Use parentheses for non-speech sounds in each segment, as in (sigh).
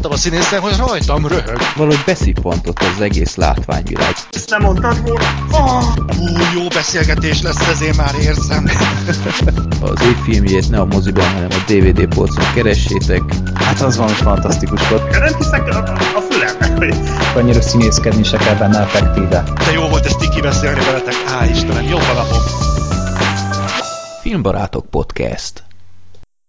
láttam a színészen, hogy rajtam röhög. Valahogy beszippantott az egész látványvilág. Ezt nem mondtad volna? Oh, hú, jó beszélgetés lesz, ezért már érzem. (laughs) Az év filmjét ne a moziban, hanem a DVD polcon keressétek. Hát az valami fantasztikus volt. Nem hiszek a, a fülemnek, hogy... Annyira színészkedni se kell benne effektíve. De jó volt ezt tiki beszélni veletek. Á, Istenem, jó a napom. Filmbarátok Podcast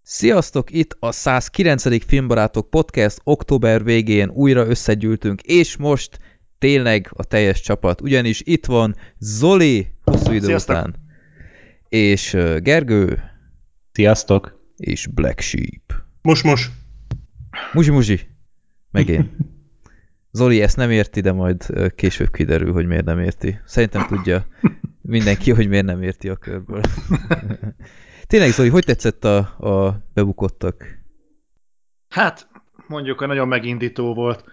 Sziasztok, itt a 109. Filmbarátok Podcast, október végén újra összegyűltünk, és most tényleg a teljes csapat, ugyanis itt van Zoli, hosszú idő Sziasztok. után, és Gergő, Sziasztok! és Black Sheep. Most, most. Muzsi, muzsi, meg én. (laughs) Zoli ezt nem érti, de majd később kiderül, hogy miért nem érti. Szerintem tudja mindenki, hogy miért nem érti a körből. (laughs) Tényleg, Zoli, hogy tetszett a, a bebukottak? Hát, mondjuk, hogy nagyon megindító volt.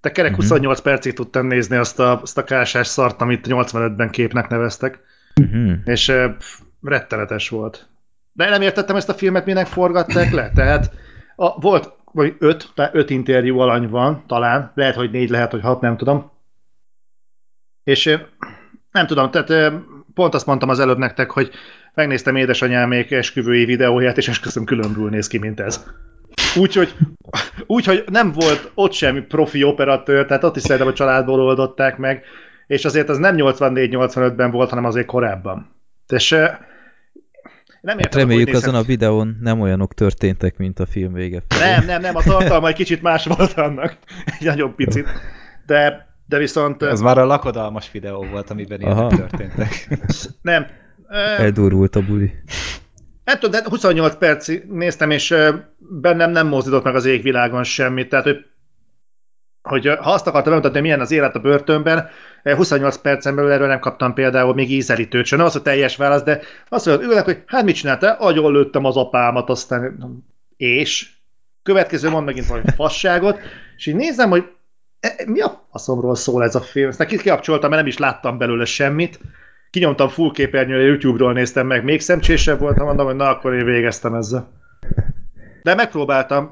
Te kerek Mhm. 28 percig tudtam nézni azt a, azt a kásás szart, amit 85-ben képnek neveztek, Uh-huh. és eh, pff, rettenetes volt. De nem értettem ezt a filmet, minek forgatták le. Tehát a, volt, vagy öt, tehát öt interjú alany van, talán. Lehet, hogy négy, lehet, hogy hat, nem tudom. És eh, nem tudom, tehát eh, pont azt mondtam az előbb nektek, hogy megnéztem édesanyámék esküvői videóját, és esküszöm különbül néz ki, mint ez. Úgyhogy úgy, hogy nem volt ott semmi profi operatőr, tehát ott is szerintem a családból oldották meg, és azért az nem 84-85-ben volt, hanem azért korábban. És nem Hát értem, reméljük hogy azon a videón nem olyanok történtek, mint a film vége. felé. Nem, nem, nem, a tartalma egy kicsit más volt annak. Egy nagyon picit. De, de viszont Ez már a lakodalmas videó volt, amiben Aha. ilyenek történtek. nem. Eldurult a buli. Nem tudom, de 28 percig néztem, és bennem nem mozdított meg az égvilágon semmit. Tehát, hogy, hogy ha azt akartam bemutatni, milyen az élet a börtönben, eh, 28 percen belül erről nem kaptam például még ízelítőt sem. Nem az, hogy teljes válasz, de azt mondod, ülnek, hogy hát mit csináltál? Agyon lőttem az apámat, aztán és? Következő mond megint valami fasságot, és így nézem, hogy e, mi a faszomról szól ez a film. Ezt kikapcsoltam, mert nem is láttam belőle semmit. Kinyomtam full képernyőre, YouTube-ról néztem meg, még szemcsésebb voltam, mondom, hogy na, akkor én végeztem ezzel. De megpróbáltam.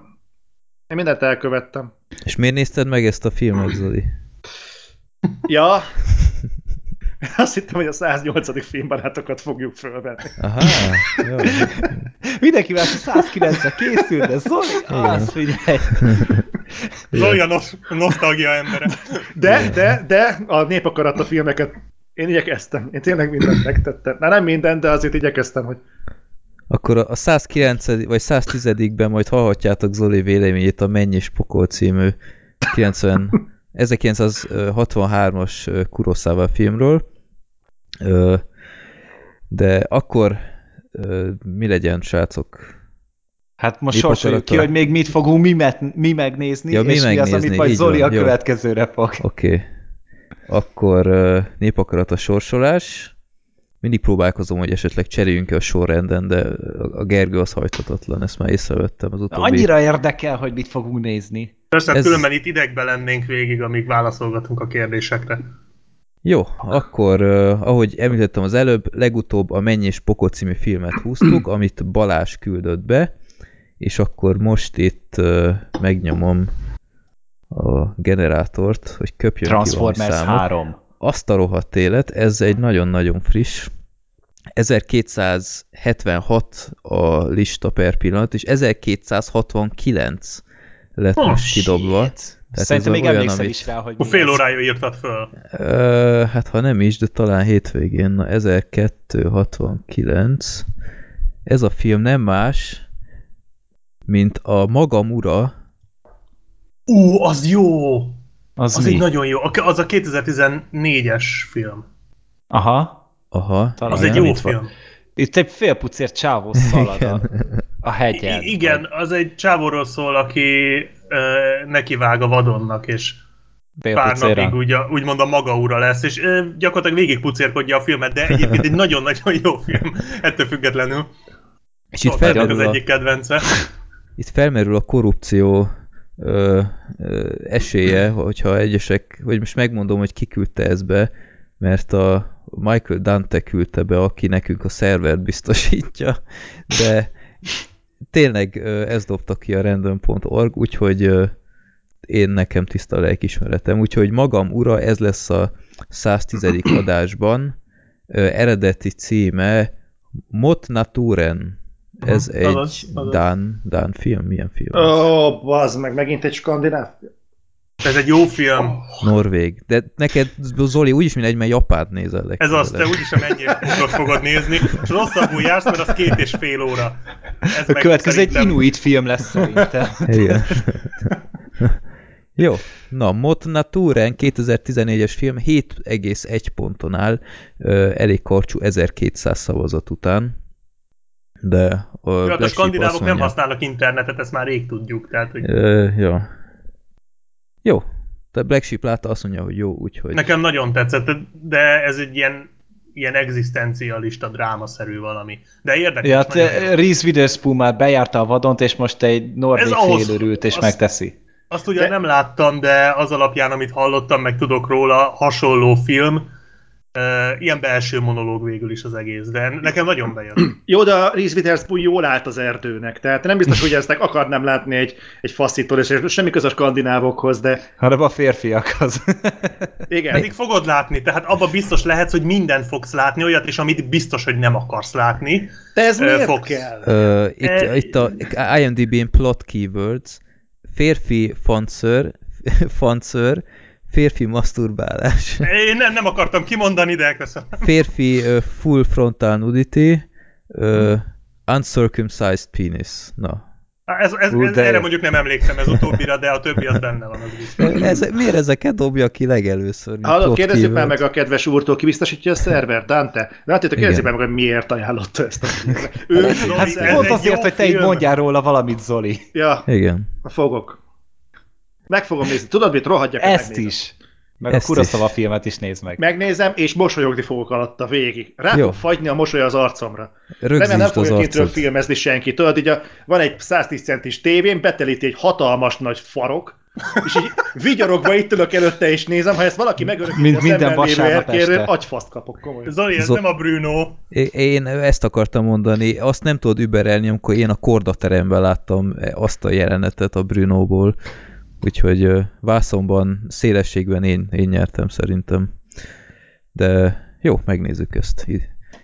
Én mindent elkövettem. És miért nézted meg ezt a filmet, Zoli? Ja, (laughs) azt hittem, hogy a 108. filmbarátokat fogjuk fölvenni. Aha, jó. Mindenki más 109-re készül, de Zoli, az figyelj! Zoli a nos- nosztalgia embere. De, de, de a népakarat a filmeket én igyekeztem. Én tényleg mindent megtettem. Na nem minden, de azért igyekeztem, hogy Akkor a 109 vagy 110-ben majd hallhatjátok Zoli véleményét a Menny és Pokol című 90, 1963-as (laughs) Kurosawa filmről. De akkor mi legyen, srácok? Hát most sorsoljuk ki, hogy még mit fogunk mi, met, mi megnézni, Ja, mi és mi az, megnézni, amit majd Zoli van, a jó. következőre fog. Oké. Okay. Akkor népakarat a sorsolás. Mindig próbálkozom, hogy esetleg cseréljünk a sorrenden, de a Gergő az hajtatatlan, ezt már észrevettem az utóbbi. Annyira érdekel, hogy mit fogunk nézni. Persze, Ez- Ez... különben itt idegben lennénk végig, amíg válaszolgatunk a kérdésekre. Jó, akkor, uh, ahogy említettem az előbb, legutóbb a Menny és Pokol című filmet húztuk, amit Balázs küldött be, és akkor most itt uh, megnyomom a generátort, hogy köpjön ki Transformers valami számot. 3. Azt a rohadt élet, ez egy nagyon-nagyon friss. 1276 a lista per pillanat, és 1269 lett Oh, most kidobva. Tehát Szerintem még olyan, emlékszem amit- is rá, hogy fél órája írtad föl. Ö, hát ha nem is, de talán hétvégén, na 1269. Ez a film nem más, mint a Magam ura, Ú, az jó! Az, Az mi? egy nagyon jó. Az a 2014-es film. Aha. aha, Talán Az egy jó itt van. film. Itt egy félpucér csávó szalad a, a hegyen. I- igen, az egy csávóról szól, aki ö, nekivág a vadonnak, és pár napig úgy, a- úgymond a maga ura lesz, és ö, gyakorlatilag végig pucérkodja a filmet, de egyébként egy nagyon-nagyon jó film, ettől függetlenül. És itt Zoltán az felmerül, a, egyik kedvence. itt felmerül a korrupció ö, ö, esélye, hogyha egyesek, hogy most megmondom, hogy ki küldte ezt be, mert a Michael Dante küldte be, aki nekünk a szervert biztosítja, de tényleg ez dobta ki a random.org, úgyhogy én nekem tiszta lelkismeretem, úgyhogy magam ura, ez lesz a 110. adásban. Eredeti címe Mot Naturen. Ez Aha, egy azaz, azaz. Dán, Dán film? Milyen film? Ó, oh, bazd meg, megint egy skandináv. Ez egy jó film. Norvég. De neked, Zoli, úgyis mindegy, mert Japánt nézel Ez az, te úgyis a mennyire fogod nézni, és rosszabbul jársz, mert az két és fél óra. Ez A következő egy szerintem- inuit film lesz szerintem. (laughs) Igen. (laughs) Jó, na, Mot Naturen 2014-es film 7,1 ponton áll, elég karcsú 1200 szavazat után, de a, hát a Sheep skandinávok azt nem mondja- használnak internetet, ezt már rég tudjuk. Tehát, hogy Ö, jó. Jó, de Black Sheep látta, azt mondja, hogy jó, úgyhogy... nekem nagyon tetszett, de ez egy ilyen ilyen egzisztencialista drámaszerű valami. De érdekes. Ja, jó. te, Reese Witherspoon már bejárta a vadont, és most egy norvég félőrült, és az- megteszi. Azt ugye De- nem láttam, de az alapján, amit hallottam, meg tudok róla, hasonló film, Uh, ilyen belső monológ végül is az egész, de nekem nagyon bejött. (clears throat) Jó, de a Reese Witherspoon jól állt az erdőnek, tehát nem biztos, hogy ezt akarnám látni egy, egy faszítól, és semmi köz a skandinávokhoz, de Hanem a férfiakhoz. (laughs) igen. Pedig fogod látni, tehát abban biztos lehetsz, hogy mindent fogsz látni, olyat is, amit biztos, hogy nem akarsz látni. De ez Ö, miért fogsz. kell? Ö, itt, E- itt a IMDb-n plot keywords, férfi fanször, (laughs) fanször, férfi masturbálás, Én nem, nem akartam kimondani, de köszönöm. férfi uh, full frontal nudity, uh, uncircumcised penis. Na. Ez, ez, Ú, ez, de erre mondjuk nem emlékszem ez utóbbira, de a többi az benne van, az biztos. Ez, miért ezeket dobja ki legelőször? Hallod, kérdezzük már meg a kedves úrtól, ki biztosítja a szervert, Dante? Látjátok, kérdezzük már meg, hogy miért ajánlotta ezt a. Ő, Zoli, hát, ez pont azért, hogy te így mondjál róla valamit, Zoli. Ja, Igen. fogok. Meg fogom nézni. Tudod mit? Rohadjak, Ezt megnézem. is. Meg Ezt a Kuroszava filmet is nézd meg. Megnézem, és mosolyogni fogok alatta végig. Rá Jó. fog fagyni a mosoly az arcomra. Remélem nem Rögzítsd az fogja kintről filmezni senki. Tudod, így a, van egy 110 centis tévén, betelíti egy hatalmas nagy farok, és így vigyorogva itt ülök előtte és nézem, ha ezt valaki megörökíti a minden szemben lévő vasárnap erkérről, este. agyfaszt kapok komolyan. Zoli, ez Zo- nem a Bruno. Én ezt akartam mondani, azt nem tudod überelni, amikor én a kordateremben láttam azt a jelenetet a Brunóból, úgyhogy ö, vászonban, szélességben én, én nyertem szerintem. De jó, megnézzük ezt.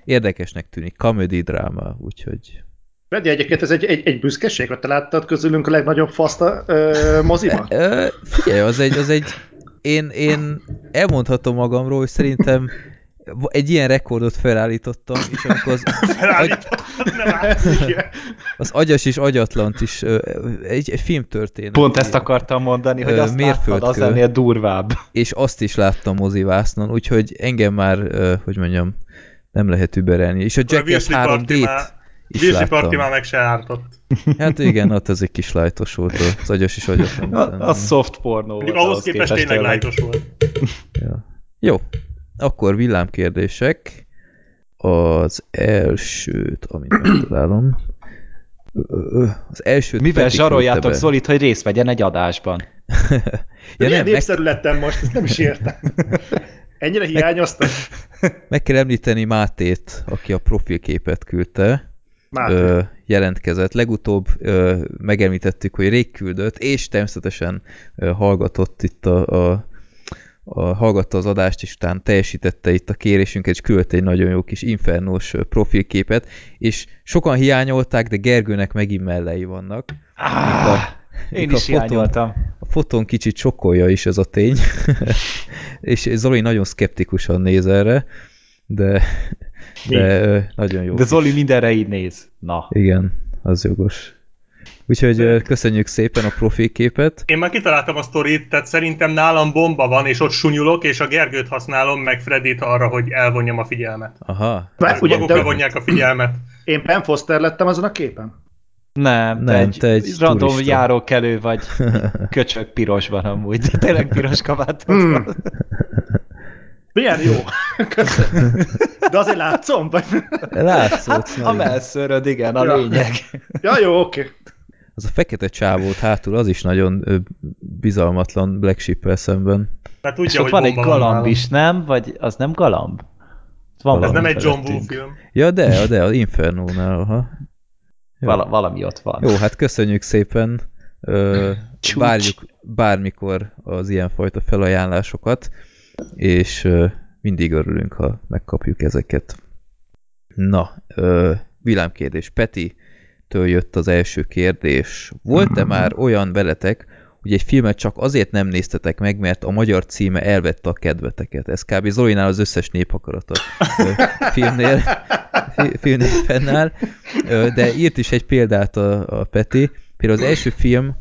Érdekesnek tűnik, comedy dráma, úgyhogy Freddy, egyébként ez egy, egy, egy büszkeség, hogy te láttad közülünk a legnagyobb faszt a ö, moziban? Ö, figyelj, az egy, az egy én, én elmondhatom magamról, hogy szerintem egy ilyen rekordot felállítottam, és amikor az, (laughs) agy, az agyas és agyatlant is egy, egy film történet. Pont ezt akartam mondani, hogy azt láttad, az ennél durvább. És azt is láttam mozivásznon, úgyhogy engem már, hogy mondjam, nem lehet überelni. És a Jackass Virsli Party 3D-t már- is Virsi Party láttam. már meg se ártott. Hát igen, ott ez egy kis lájtos volt az agyas és agyatlan. A, a soft pornó volt ahhoz képest tényleg lájtos volt. Ja. Jó, akkor villámkérdések. Az elsőt, amit megtalálom. (clears throat) Az elsőt Mivel zsaroljátok. Zolit, hogy részt vegyen egy adásban? (laughs) Ja, milyen nem, meg, népszerű lettem most, ezt nem is értem. (laughs) Ennyire hiányoztam? (laughs) meg kell említeni Mátét, aki a profilképet küldte. Már. Ö, jelentkezett. Legutóbb ö, megemlítettük, hogy rég küldött, és természetesen ö, hallgatott itt a, a, a hallgatta az adást, és utána teljesítette itt a kérésünket, és küldte egy nagyon jó kis infernós profilképet, és sokan hiányolták, de Gergőnek megint mellei vannak. Ah, én Mik a is fotón- hiányoltam. A fotón kicsit sokkolja is ez a tény, (laughs) és Zoli nagyon szkeptikusan néz erre, de, de nagyon jó. De Zoli mindenre így néz. Na. Igen, az jogos. Úgyhogy köszönjük szépen a profilképet. Én már kitaláltam a sztorit, tehát szerintem nálam bomba van, és ott sunyulok, és a Gergőt használom, meg Fredit arra, hogy elvonjam a figyelmet. Aha. Már Ugye, magukra de vonják a figyelmet. én Ben Foster lettem azon a képen? Nem, te Nem, egy, te egy random turista. járókelő vagy (laughs) köcsög pirosban amúgy, de (laughs) tényleg piros kabátod Hmm. van. Milyen jó. (laughs) Köszönöm. De azért látszom? Vagy... Látszott. Hát, a melszöröd, igen, a Ja. lényeg. Ja, jó, oké. Az a fekete csávót hátul, az is nagyon ö, bizalmatlan Black sheep szemben. Mert És tudja, ott hogy van egy galamb nálam. is, nem? Vagy az nem galamb? Van Ez nem egy John Woo film. Ja, de, de, az Infernónál, aha. Jó. Vala, valami ott van. Jó, hát köszönjük szépen Ö, várjuk bármikor az ilyenfajta felajánlásokat, és ö, mindig örülünk, ha megkapjuk ezeket. Na, ö, villámkérdés. Peti, től jött az első kérdés. Volt-e már olyan veletek, hogy egy filmet csak azért nem néztetek meg, mert a magyar címe elvette a kedveteket? Ez kb. Zolinál az összes néphakarata ö, (laughs) filmnél, fi- filmnél fennáll. De írt is egy példát a, a Peti. Például az első film,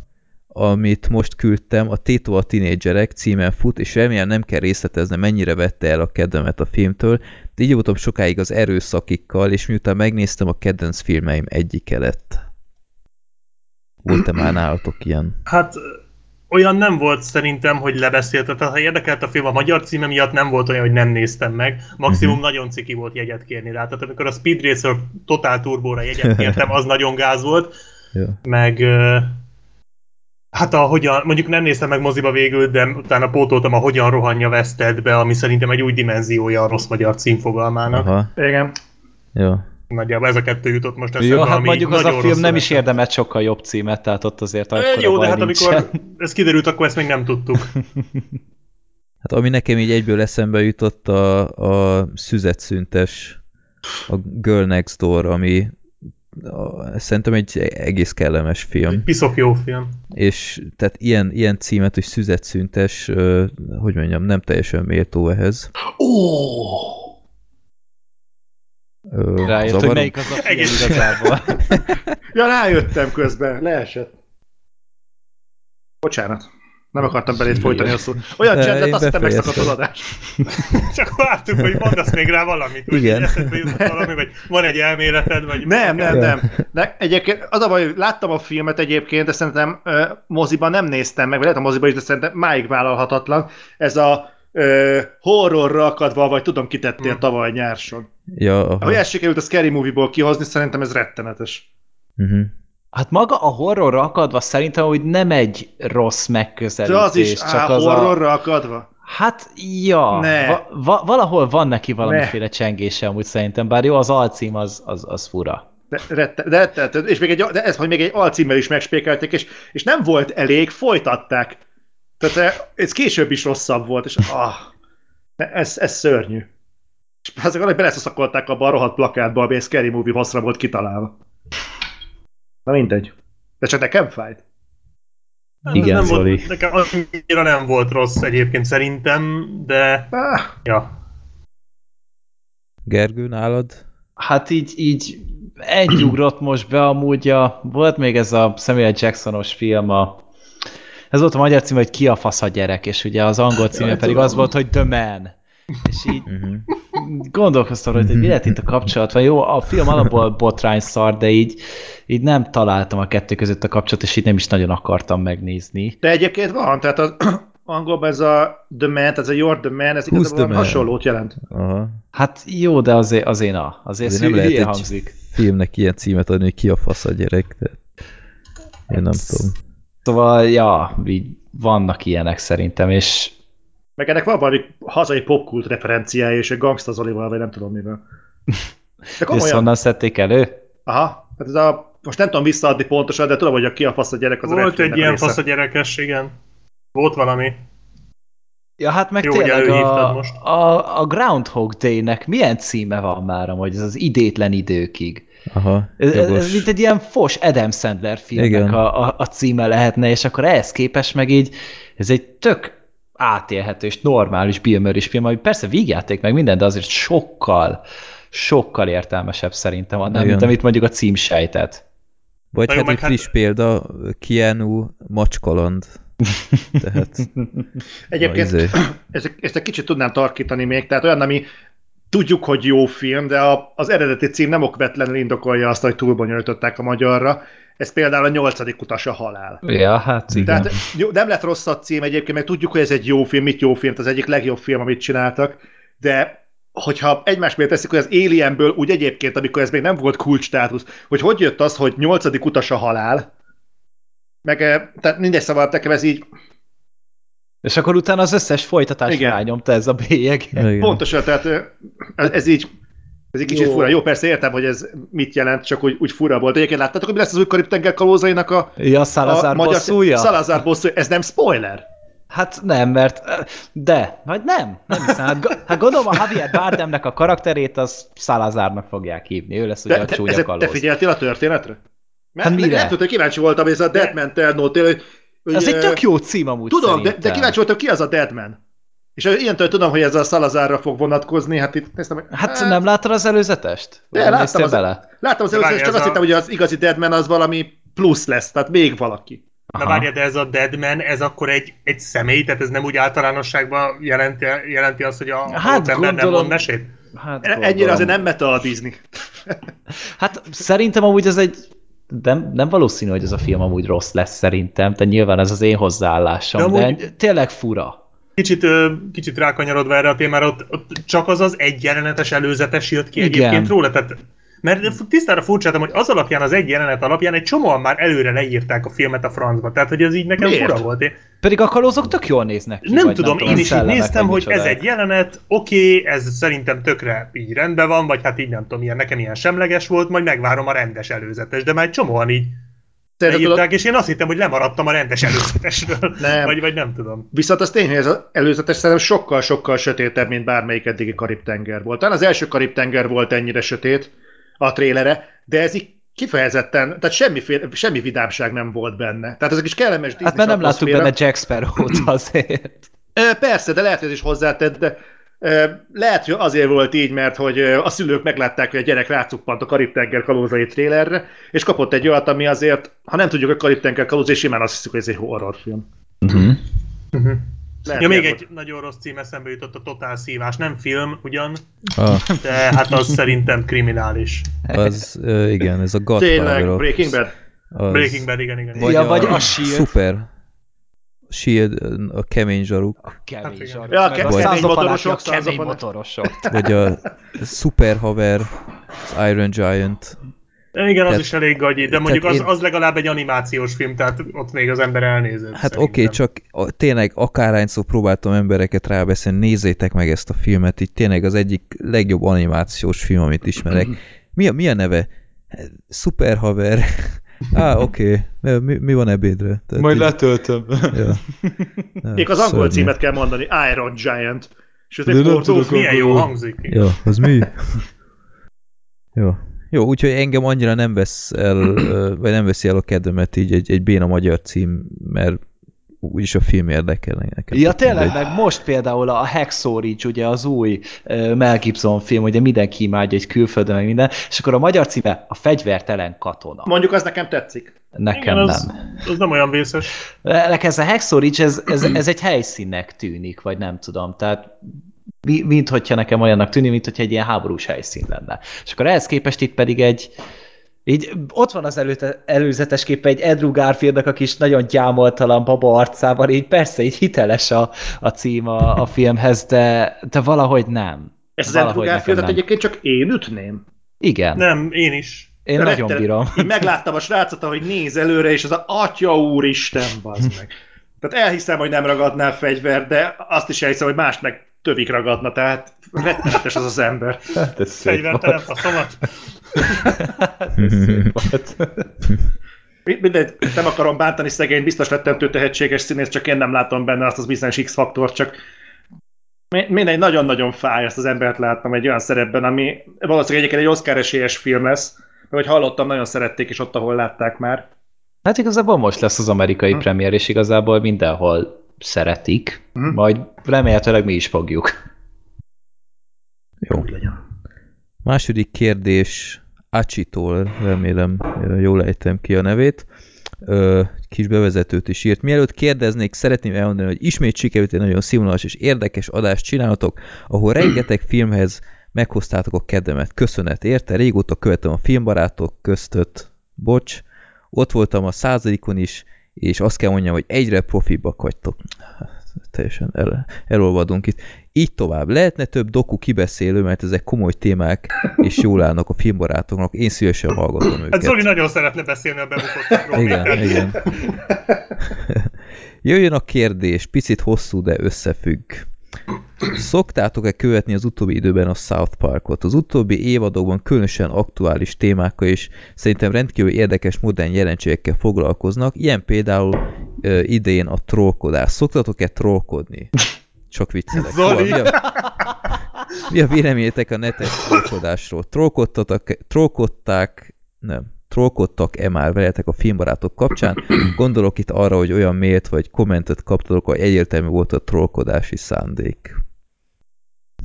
amit most küldtem, a Této a tinédzserek címen fut, és remélem nem kell részletezni, mennyire vette el a kedvemet a filmtől, de így voltam sokáig az erőszakikkal, és miután megnéztem, a kedvenc filmeim egyike lett. Volt-e már nálatok ilyen? Hát olyan nem volt szerintem, hogy lebeszélte. Tehát ha érdekelt a film a magyar címe miatt, nem volt olyan, hogy nem néztem meg. Maximum Mhm. nagyon ciki volt jegyet kérni rá. Tehát amikor a Speed Racer Total Turbóra jegyet kértem, az nagyon gáz volt. Ja. Meg hát a hogyan, mondjuk nem néztem meg moziba végül, de utána pótoltam a Hogyan rohanja Westedbe, ami szerintem egy új dimenziója a rossz magyar címfogalmának. Aha. Igen. jó. Nagyjából ez a kettő jutott most eszembe, Jó, hát mondjuk az a film nem rosszul is érdemelt sokkal jobb címet, tehát ott azért akkor Jó, de hát nincsen. amikor ez kiderült, akkor ezt még nem tudtuk. (laughs) Hát ami nekem így egyből eszembe jutott a, a szüzetszüntes, a Girl Next Door, ami szerintem egy egész kellemes film. Piszok jó film. És tehát ilyen, ilyen címet, hogy szüzetszüntes, hogy mondjam, nem teljesen méltó ehhez. Ö, Rájött, hogy zavarom? melyik az a film Egész- igazából. (laughs) Ja, rájöttem közben, leesett. Bocsánat. Nem akartam belét folytani a szót. Olyan csend lett, azt hittem megszakadt az adás. (laughs) Csak vártuk, hogy mondasz még rá valamit. vagy Igen. eszedbe jutott valami, vagy van egy elméleted, vagy... Nem, nem, nem. De egyébként az a baj, hogy láttam a filmet egyébként, de szerintem ö, moziban nem néztem meg, vagy lehet a moziban is, de szerintem máig vállalhatatlan. Ez a ö, horrorra akadva, vagy tudom, kitettél Hmm. tavaly nyárson. Ja, aha. Ahogy ezt sikerült a Scary Movie-ból kihozni, szerintem ez rettenetes. Uh-huh. Hát maga a horrorra akadva szerintem, hogy nem egy rossz De megközelítés. az is csak á, az a... horrorra akadva. Hát, ja. Ne. Va- va- valahol van neki valamiféle csengése amúgy szerintem, bár jó, az alcím az, az, az fura. De, rette, de, és még egy, de ez, hogy még egy alcímmel is megspékelték, és, és nem volt elég, folytatták. Tehát eh, ez később is rosszabb volt, és ah, ne, ez, ez szörnyű. És ezek alatt beleszaszakolták abba a rohadt plakátba, ami egy Scary Movie hosszra volt kitalálva. Na mindegy. De csak nekem fájt. Hát Igen, nem Zoli. volt, nekem annyira nem volt rossz egyébként szerintem, de Ah, ja. Gergő, nálad? Hát így, így egy ugrott most be amúgy a, volt még ez a Samuel Jacksonos film, a, ez volt a magyar cím, hogy Ki a fasz a gyerek, és ugye az angol címe Jaj, pedig tudom. az volt, hogy The Man. És így Uh-huh. gondolkoztam, hogy mi lehet itt a kapcsolat, vagy jó, a film alapból botrány szar, de így, így nem találtam a kettő között a kapcsolatot, és így nem is nagyon akartam megnézni. de egyébként van, tehát az (clears throat) angolban ez a The Man, ez a You're the Man, ez Who's igazából man? hasonlót jelent. Aha. Hát jó, de azért, azért na, azért, Azért nem lehet egy hangzik. filmnek ilyen címet adni, hogy ki a fasz a gyerek, de én nem tudom. Szóval, ja, így vannak ilyenek szerintem, és Meg ennek van valami hazai popkult referenciája, és egy gangsta Zolival, vagy nem tudom mivel. De ezt komolyan. honnan szedték elő? Aha, hát ez a, most nem tudom visszaadni pontosan, de tudom, hogy a ki a fasz a gyerek az Volt egy ilyen fasz a gyerekes, igen. Volt valami. Ja, hát meg Jó, tényleg a, most. a, a Groundhog Day-nek milyen címe van már, hogy ez az idétlen időkig. Aha, Ez, ez, jogos. ez mint egy ilyen fos Adam Sandler filmnek Igen. a, a, a címe lehetne, és akkor ehhez képest meg így, ez egy tök átélhető és normális Bill Murray film, ami persze vígjáték meg minden, de azért sokkal, sokkal értelmesebb szerintem annál, mint amit mondjuk a cím sejtett. Vagy Na hát egy hát- friss példa, Keanu macskaland. Tehát, (laughs) Egyébként na, izé. (clears throat) ezt, ezt egy kicsit tudnám tarkítani még, tehát olyan, ami tudjuk, hogy jó film, de a, az eredeti cím nem okvetlenül indokolja azt, hogy túlbonyolították a magyarra. Ez például a nyolcadik utas a halál. Ja, hát igen. Tehát jó, nem lett rossz a cím egyébként, mert tudjuk, hogy ez egy jó film, mit jó film, az egyik legjobb film, amit csináltak, de hogyha egymás mellé teszik, hogy az Alienből úgy egyébként, amikor ez még nem volt kulcs státusz, hogy hogy jött az, hogy nyolcadik utas a halál, meg, eh, tehát mindegy, szóval nekem ez így, És akkor utána az összes folytatás Igen. rányomta ez a bélyeg. Igen. (laughs) pontosan, tehát eh, ez, ez így, Ez egy kicsit Jó. fura. Jó, persze értem, hogy ez mit jelent, csak úgy, úgy fura volt. Egyébként láttátok, hogy mi lesz az új Karib-tenger kalózainak a, Ja, Salazar a bosszúja? Salazar bosszúja. Ez nem spoiler? Hát nem, mert de, vagy nem, nem hiszem. Hát, hát gondolom a Javier Bardemnek a karakterét az Salazarnak fogják hívni. Ő lesz ugye De, a te, csúnya te kalóz. figyeltél a történetre? Mert Hát mire? Nem tudom, kíváncsi voltam, ez a Deadman Ternótél, hogy, hogy Ez egy tök jó cím amúgy Tudom, de, szerintem. de kíváncsi voltam, ki az a Deadman. És ilyentől tudom, hogy ez a Salazarra fog vonatkozni, hát itt néztem, hogy... Hát nem láttad az előzetest? De, nem láttam az, bele? láttam az várj, csak azt a- hittem, hogy az igazi Deadman az valami plusz lesz, tehát még valaki. Na Aha. várja, de ez a Deadman, ez akkor egy, egy személy, tehát ez nem úgy általánosságban jelenti, jelenti azt, hogy a Hát hát, ember nem mond mesét? Hát, Ennyire gondolom. azért nem meta a Disney. Hát szerintem amúgy ez egy nem, nem valószínű, hogy ez a film amúgy rossz lesz szerintem, de nyilván ez az én hozzáállásom, De amúgy- de tényleg fura. Kicsit, kicsit rákanyarodva erre a témára, ott, ott csak az az egy jelenetes előzetes jött ki Igen. egyébként róla, tehát mert tisztára furcsáltam, hogy az alapján, az egy jelenet alapján egy csomóan már előre leírták a filmet a francba, tehát hogy ez így nekem Miért? fura volt. Én Pedig a kalózok tök jól néznek ki. nem tudom, én is így néztem, hogy ez egy jelenet, oké, ez szerintem tökre így rendben van, vagy hát így nem tudom, ilyen, nekem ilyen semleges volt, majd megvárom a rendes előzetes, de már egy csomóan így leírták, és én azt hittem, hogy lemaradtam a rendes előzetesről. (laughs) Nem. Vagy, vagy nem tudom. Viszont az tény, hogy ez az előzetes szerintem sokkal-sokkal sötétebb, mint bármelyik eddigi Karib-tenger volt. Talán az első Karib-tenger volt ennyire sötét a trélere, de ez így kifejezetten, tehát semmiféle, semmi vidámság nem volt benne. Tehát ez a kis kellemes Hát mert nem láttuk benne Jack Sparrow-t (clears throat) azért. Persze, de lehet, hogy ez is hozzátett, de lehet, hogy azért volt így, mert hogy a szülők meglátták, hogy a gyerek rácuppant a Karib-tenger kalózai trélerre, és kapott egy olyat, ami azért, ha nem tudjuk, hogy Karib-tenger kalózai, simán azt hiszük, hogy ez egy horrorfilm. Uh-huh. Lehet, Ja, még ilyen egy nagyon rossz cím eszembe jutott a Totál Szívás. Nem film ugyan, Ah, de hát az szerintem kriminális. az, igen, ez a volt. Tényleg, Godfather. Breaking Bad? az, Breaking Bad, igen, igen. Vagy Ja, a, vagy a Shield. Super. Shield, a kemény zsaruk. Kemény igen. zsarok, Ja, meg ke- a kemény motorosok, a kemény motorosok. Vagy a Super haver, az Iron Giant. Igen, az Tehát- is elég gagyi, de mondjuk az, én- az legalább egy animációs film, tehát ott még az ember elnézett. Hát oké, okay, csak a, tényleg akárhányszor próbáltam embereket rábeszélni, nézzétek meg ezt a filmet, így tényleg az egyik legjobb animációs film, amit ismerek. (clears throat) Mi a, mi a neve? Super haver. Á, ah, oké. Okay. Mi, mi van ebédre? Tehát Majd így- letöltöm. Ja. (laughs) Ja, Még az angol szörnyű. címet kell mondani, Iron Giant. És ez egy film. Milyen jó hangzik. Ja, az mi? (laughs) Jó. Jó, úgyhogy engem annyira nem vesz el, (clears throat) vagy nem veszi el a kedvemet így egy, egy béna magyar cím, mert úgyis a film érdekel nekem. Ja, tényleg, Mindegy. meg most például a Hacksaw Ridge, ugye az új Mel Gibson film, ugye mindenki imádja egy külföldön, meg minden, és akkor a magyar címe a fegyvertelen katona. Mondjuk az nekem tetszik. Nekem Igen, az, nem. az nem olyan vészes. Nekem ez a Hacksaw Ridge, ez, ez, (clears throat) ez egy helyszínnek tűnik, vagy nem tudom, tehát mint hogyha nekem olyannak tűnik, mint hogyha egy ilyen háborús helyszín lenne. És akkor ehhez képest itt pedig egy így ott van az előte, előzetes képe egy Andrew Garfieldnak a kis nagyon gyámoltalan baba arcával, így persze, így hiteles a, a cím a, a filmhez, de, de valahogy nem. Ezt az Andrew Garfieldet egyébként csak én ütném. Igen, Nem, én is. én De nagyon rettenet- bírom. Így megláttam a srácot, ahogy néz előre, és az a atya úristen, bazd meg. Tehát elhiszem, hogy nem ragadná fegyvert, de azt is elhiszem, hogy mást meg tövik ragadna, tehát rettenetes az az ember. (laughs) Hát ez szép Fegyvertelen faszomat. volt. Mi- Mindegy, nem akarom bántani szegény, biztos rettentő tehetséges színész, csak én nem látom benne azt az bizonyos X-faktort, csak mi- mindegy, nagyon-nagyon fáj ezt az embert látnom egy olyan szerepben, ami valószínűleg egyébként egy Oscar esélyes film lesz, mert hogy hallottam, nagyon szerették is ott, ahol látták már. Hát igazából most lesz az amerikai premier, és igazából mindenhol szeretik, Mhm. majd remélhetőleg mi is fogjuk. Jó. Második kérdés Acitól, remélem jól ejtem ki a nevét. Ö, kis bevezetőt is írt. Mielőtt kérdeznék, szeretném elmondani, hogy ismét sikerült egy nagyon színvonalas és érdekes adást csináltok, ahol rengeteg filmhez meghoztátok a kedvemet. Köszönet érte, régóta követem a filmbarátok köztött. Bocs, ott voltam a századikon is, és azt kell mondjam, hogy egyre profibbak vagytok. (laughs) Teljesen el, elolvadunk itt. Így tovább. Lehetne több doku kibeszélő, mert ezek komoly témák, és jól állnak a filmbarátoknak. Én szívesen hallgatom őket. Hát Zoli nagyon szeretne beszélni a bebukottakról. Igen, igen. (laughs) Jöjjön a kérdés, picit hosszú, de összefügg. Szoktátok-e követni az utóbbi időben a South Parkot? Az utóbbi évadokban különösen aktuális témákkal és szerintem rendkívül érdekes modern jelenségekkel foglalkoznak, ilyen például ö, idén a trollkodás. Szoktatok-e trollkodni? Csak viccelek. Zoli! Mi, a, mi a véleményetek a netes trollkodásról? Trollkodták, nem, trollkodtak-e már veletek a filmbarátok kapcsán? Gondolok itt arra, hogy olyan mailt vagy kommentet kaptatok, hogy egyértelmű volt a trollkodási szándék.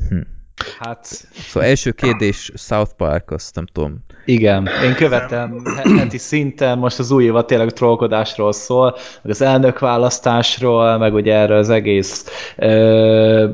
Hm. Hát Szóval első kérdés, South Park, azt nem tudom. igen, én követem he- heti szinten, most az új évad tényleg trollkodásról szól, meg az elnökválasztásról, meg ugye erről az egész ö,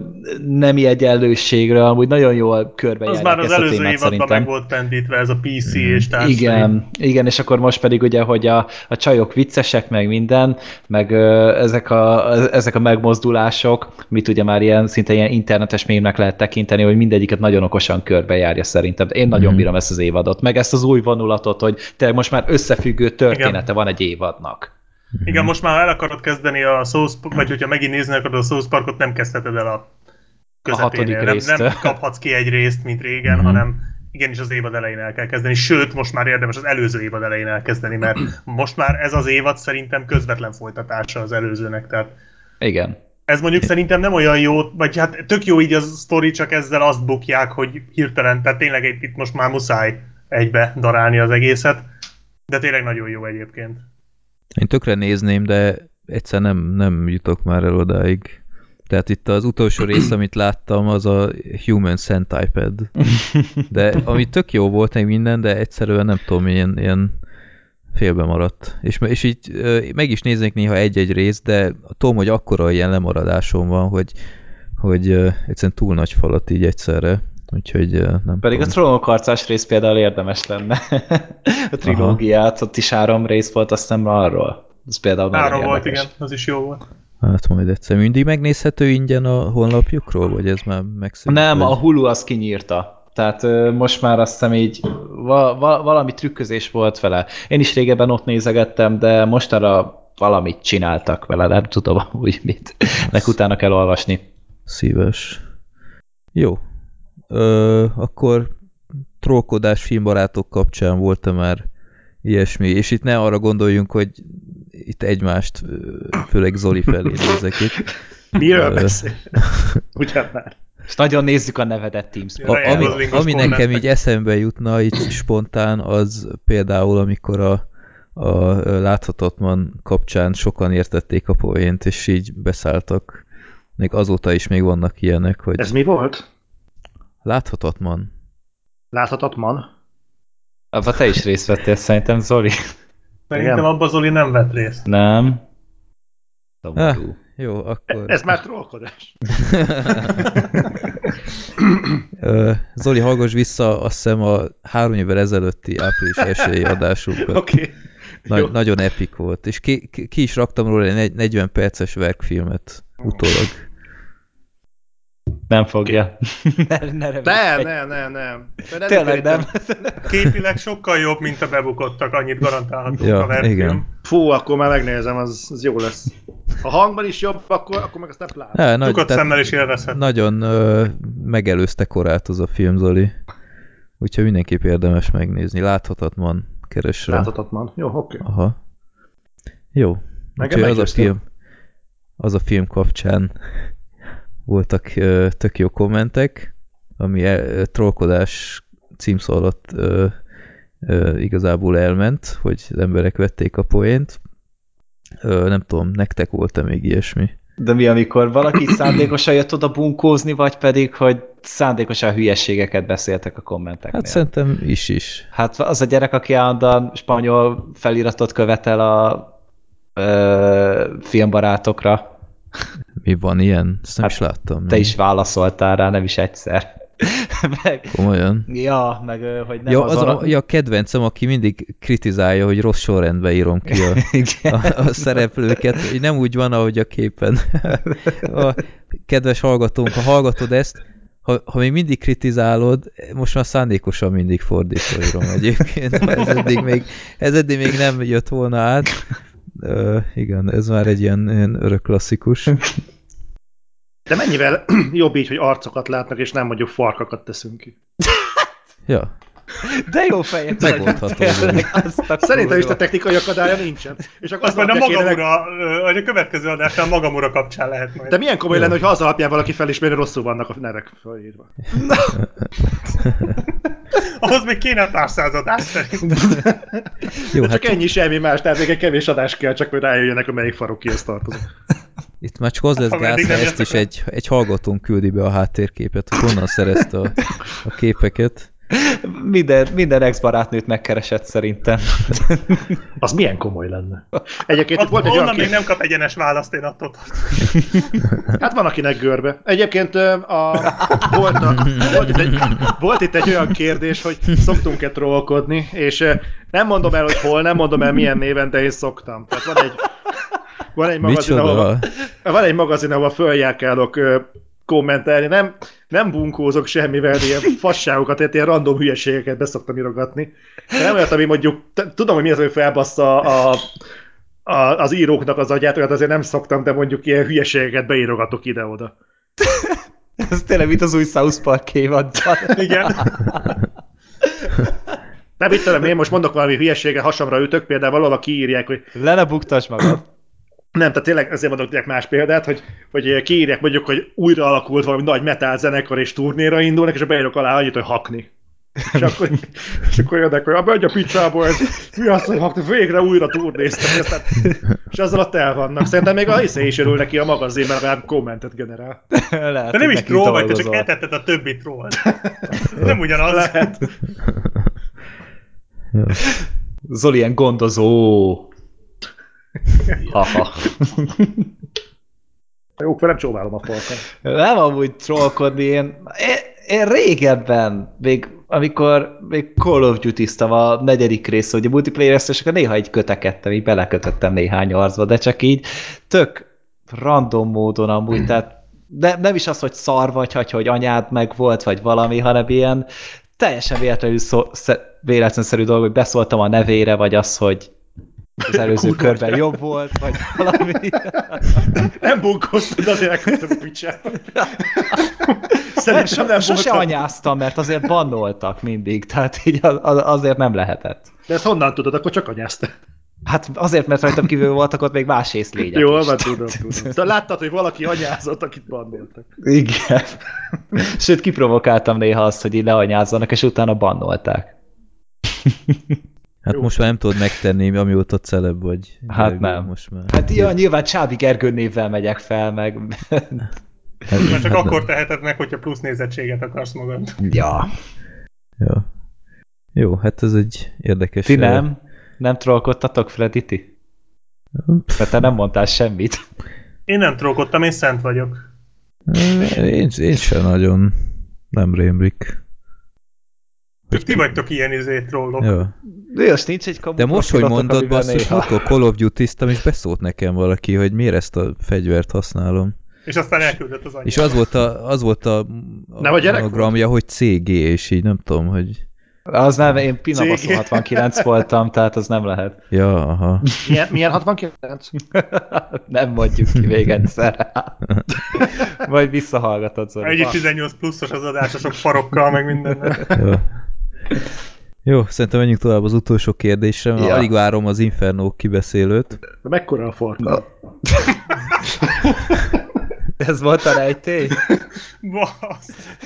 nemi egyenlőségről, amúgy nagyon jól Az körbejárják már az ezt a előző témát évadban szerintem. meg volt pendítve ez a PC és társai. Igen, igen, és akkor most pedig ugye, hogy a, a csajok viccesek, meg minden, meg ö, ezek, a, ezek a megmozdulások, mit ugye már ilyen szinte ilyen internetes mémnek lehet tekinteni, hogy mindegyiket nagyon okosan körbejárja szerintem. Én nagyon Mhm. bírom ezt az évadot, meg ezt az új vonulatot, hogy tényleg most már összefüggő története van egy évadnak. Igen, most már el akarod kezdeni a South Park, vagy hogyha megint nézni akarod a South Parkot, nem kezdheted el a közepénél. hatodik nem, nem kaphatsz ki egy részt, mint régen, Mhm. hanem igenis az évad elején el kell kezdeni. Sőt, most már érdemes az előző évad elején elkezdeni, mert most már ez az évad szerintem közvetlen folytatása az előzőnek. Tehát Igen. Ez mondjuk szerintem nem olyan jó, vagy hát tök jó így a sztori, csak ezzel azt bukják, hogy hirtelen, tehát tényleg itt itt most már muszáj egybe darálni az egészet, de tényleg nagyon jó egyébként. Én tökre nézném, de egyszer nem, nem jutok már el odáig. Tehát itt az utolsó rész, (clears throat) amit láttam, az a Human Centipede. (laughs) De ami tök jó volt meg minden, de egyszerűen nem tudom, ilyen, ilyen félbe maradt. És, és így meg is néznék néha egy-egy részt, de tudom, hogy akkora ilyen lemaradásom van, hogy, hogy egyszerűen túl nagy falat így egyszerre. Úgyhogy nem Pedig a tudom. trónok harcás rész például érdemes lenne. (laughs) a trilógiát, ott is három rész volt, azt nem arról. Ez például nagyon Három volt, érdekes. igen, az is jó volt. Hát majd egyszer mindig megnézhető ingyen a honlapjukról, vagy ez már megszűnt? Nem, vagy? a Hulu azt kinyírta. Tehát most már azt hiszem így va- va- valami trükközés volt vele. Én is régebben ott nézegettem, de mostanra valamit csináltak vele, nem tudom úgy mit. Nek utána kell olvasni. Szíves. Jó. Ö, akkor trollkodás filmbarátok kapcsán volt-e már ilyesmi, és itt ne arra gondoljunk, hogy itt egymást, főleg Zoli felé nézek itt. Miről beszél? Ugyan már. És nagyon nézzük a nevedet Teams. Ja. A, ami, ami nekem így eszembe jutna, így spontán, az például, amikor a, a láthatatlan kapcsán sokan értették a poént, és így beszálltak. Még azóta is még vannak ilyenek, hogy Ez mi volt? láthatatlan. Láthatatlan? Abba te is részt vettél szerintem, Zoli. Szerintem abban Zoli nem vett részt. Nem. Ah. Jó, akkor... Ez már trollkodás. Zoli, hallgass vissza, azt hiszem a három évvel ezelőtti április esélyi adásunkat. Oké. Okay. Jó. Nagy, nagyon epik volt. És ki, ki, is raktam róla egy negy- 40 perces verkfilmet utólag. Nem fogja. (laughs) ne, ne Nem, nem, nem, nem. Tényleg nem. Képileg sokkal jobb, mint a bebukottak, annyit garantálhatunk Ja, a verfilm. igen. Fú, akkor már megnézem, az, az jó lesz. Ha hangban is jobb, akkor, akkor meg azt nem pláne. Há, nagy, Tukat tehát szemmel is élvezhet. nagyon ö, megelőzte korát az a film, Zoli. Úgyhogy mindenképp érdemes megnézni. Láthatatlan keresre. Láthatatlan. Jó, oké. Okay. Aha. Jó. Nekem Úgyhogy az a film, az a film kapcsán voltak tök jó kommentek, ami el, trollkodás címszó alatt ö, ö, igazából elment, hogy az emberek vették a poént. Ö, nem tudom, nektek volt-e még ilyesmi? De mi, amikor valaki (coughs) szándékosan jött oda bunkózni, vagy pedig, hogy szándékosan hülyeségeket beszéltek a kommenteknél? Hát szerintem is is. Hát az a gyerek, aki állandóan spanyol feliratot követel a ö, filmbarátokra. (laughs) Mi van ilyen? Ezt nem Hát is láttam. Te is válaszoltál rá, nem is egyszer. (laughs) meg, Komolyan? ja, meg hogy nem Ja, az azon a, ja, kedvencem, aki mindig kritizálja, hogy rossz sorrendben írom ki a, (laughs) a, a szereplőket, hogy nem úgy van, ahogy a képen. (laughs) A kedves hallgatónk, ha hallgatod ezt, ha, ha még mindig kritizálod, most már szándékosan mindig fordítva írom egyébként. Ez eddig még, ez eddig még nem jött volna át. Uh, igen, ez már egy ilyen, ilyen örök klasszikus. De mennyivel (clears throat) jobb így, hogy arcokat látnak, és nem mondjuk farkakat teszünk ki. (laughs) Ja, De jó fejek (laughs) Megoldható Szerintem is a technikai akadálya nincsen. És akkor Azt majd a magamura, vagy a következő adásnál magamura kapcsán lehet majd. De milyen komoly lenne, hogy az alapján valaki felismeri, rosszul vannak a nevek felírva. (laughs) Ahhoz még kéne pár század át szerintem. (laughs) jó, De hát csak ennyi semmi más, tehát még egy kevés adás kell, csak hogy rájöjjenek, hogy melyik farok kihez tartozik. itt már csak az lesz Ha gáz, ha ezt is egy, egy hallgatón küldi be a háttérképet, hogy honnan szerezte a, a képeket. Minden, minden ex-barátnőt megkeresett szerintem. (laughs) Az milyen komoly lenne. Egyébként Ott, volt egy olyan még nem kap egyenes választ, én attól tartom. (laughs) Hát van, akinek görbe. Egyébként a, volt, a, volt, itt egy, volt itt egy olyan kérdés, hogy szoktunk-e trollkodni, és nem mondom el, hogy hol, nem mondom el milyen néven, de én szoktam. Tehát van egy, van egy magazin, ahol, Micsoda? van egy magazin, ahol följárkálok kommentelni, nem, nem bunkózok semmivel, de ilyen (laughs) fasságokat, tehát ilyen random hülyeségeket beszoktam írogatni. De nem olyat, ami mondjuk, tudom, hogy mi az, hogy felbassza a, a, az íróknak az agyát, olyat azért nem szoktam, de mondjuk ilyen hülyeségeket beírogatok ide-oda. (laughs) Ez tényleg mint az új South Park évadban. Igen. Nem itt tudom, én most mondok valami hülyeséget, hasamra ütök, például valahol kiírják, hogy Le ne buktass magad. Nem, tehát tényleg ezért mondok nektek más példát, hogy, hogy kiírják mondjuk, hogy újra alakult valami nagy metal zenekar és turnéra indulnak, és beírok alá annyit, hogy hakni. És akkor, és akkor jönnek, hogy abba egy a picsából, ez mi az, hogy hakni, végre újra turnéztek, és, aztán, és azzal ott el vannak. Szerintem még a hiszé is örül neki a magazin, mert legalább kommentet generál. (laughs) Lehet, De nem is troll vagy, te csak eltetted a többi trollt. (laughs) Nem ugyanaz. Lehet. (laughs) Zoli ilyen gondozó. Haha. Jó, nem csóválom a falkat. Nem amúgy trollkodni, én, én, én régebben, még amikor még Call of Duty-ztam a negyedik rész, hogy a multiplayer akkor néha így kötekedtem, így belekötöttem néhány arcba, de csak így tök random módon amúgy, tehát de nem is az, hogy szar vagy, hogy, hogy anyád meg volt, vagy valami, hanem ilyen teljesen véletlenül szó, sze, véletlenszerű dolog, hogy beszóltam a nevére, vagy az, hogy az előző Kurva körben jobb volt, vagy valami. Nem bunkóztad, azért a picsába. Szerintem nem Sose voltam. anyáztam, mert azért bannoltak mindig, tehát így az, az- azért nem lehetett. De ezt honnan tudod, akkor csak anyáztál. Hát azért, mert rajtam kívül voltak ott még más észlények is. van, tudom, tudom. Szóval láttad, hogy valaki anyázott, akit bannoltak. Igen. Sőt, kiprovokáltam néha azt, hogy így leanyázzanak, és utána bannolták. Hát Jó. most már nem tudod megtenni, amióta celeb vagy. Hát Gergő, nem. Most már. Hát ja, nyilván Csábi Gergő névvel megyek fel, meg... Hát, Mert csak hát akkor teheted meg, hogyha plusz nézettséget akarsz magad. ja. Jó. Jó, hát ez egy érdekes... Ti nem? Nem trollkodtatok, Freddy, ti? Mert te nem mondtál semmit. Én nem trókodtam, én szent vagyok. Én, én sem nagyon nem rémlik. Ti vagytok ilyen izé trollok. Ja. De most nincs egy kamu De most, hogy mondod, basszus, múltkor Call of Duty-ztam, és beszólt nekem valaki, hogy miért ezt a fegyvert használom. És aztán elküldött az anyjába. És az volt a, az volt a, a Nem a monogramja, hogy CG, és így nem tudom, hogy... Az nem, én Pinabaszó Cég. 69 voltam, tehát az nem lehet. Ja, aha. Milyen, milyen 69? (laughs) nem mondjuk ki még egyszer. Vagy visszahallgatod, Zoli. Egy 18 pluszos az adás, a sok farokkal, meg mindennel. Jó. Jó, szerintem menjünk tovább az utolsó kérdésre, mert Ja. alig várom az Inferno kibeszélőt. De mekkora a farka? (laughs) Ez volt a rejtély? (laughs) Basz.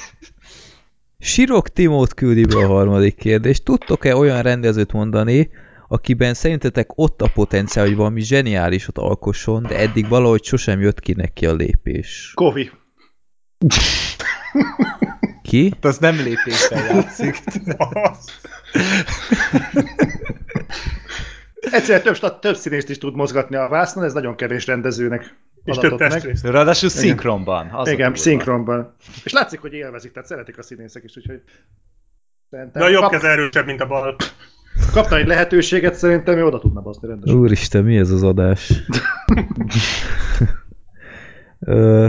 Sirok Timót küldi be a harmadik kérdést. Tudtok-e olyan rendezőt mondani, akiben szerintetek ott a potenciál, hogy valami zseniálisat alkosson, de eddig valahogy sosem jött ki neki a lépés? Kovi. (laughs) Ki? Az nem lépésben játszik. (laughs) Egyszerűen több, több színészt is tud mozgatni a vásznon, ez nagyon kevés rendezőnek És több meg. Ráadásul szinkronban. Az Igen, szinkronban. És látszik, hogy élvezik, tehát szeretik a színészek is, úgyhogy... Szerintem De a jobb kap, kez erősebb, mint a bal. kapta egy lehetőséget, szerintem ő oda tudna baszni rendesen. Úristen, mi ez az adás? (laughs) Ö,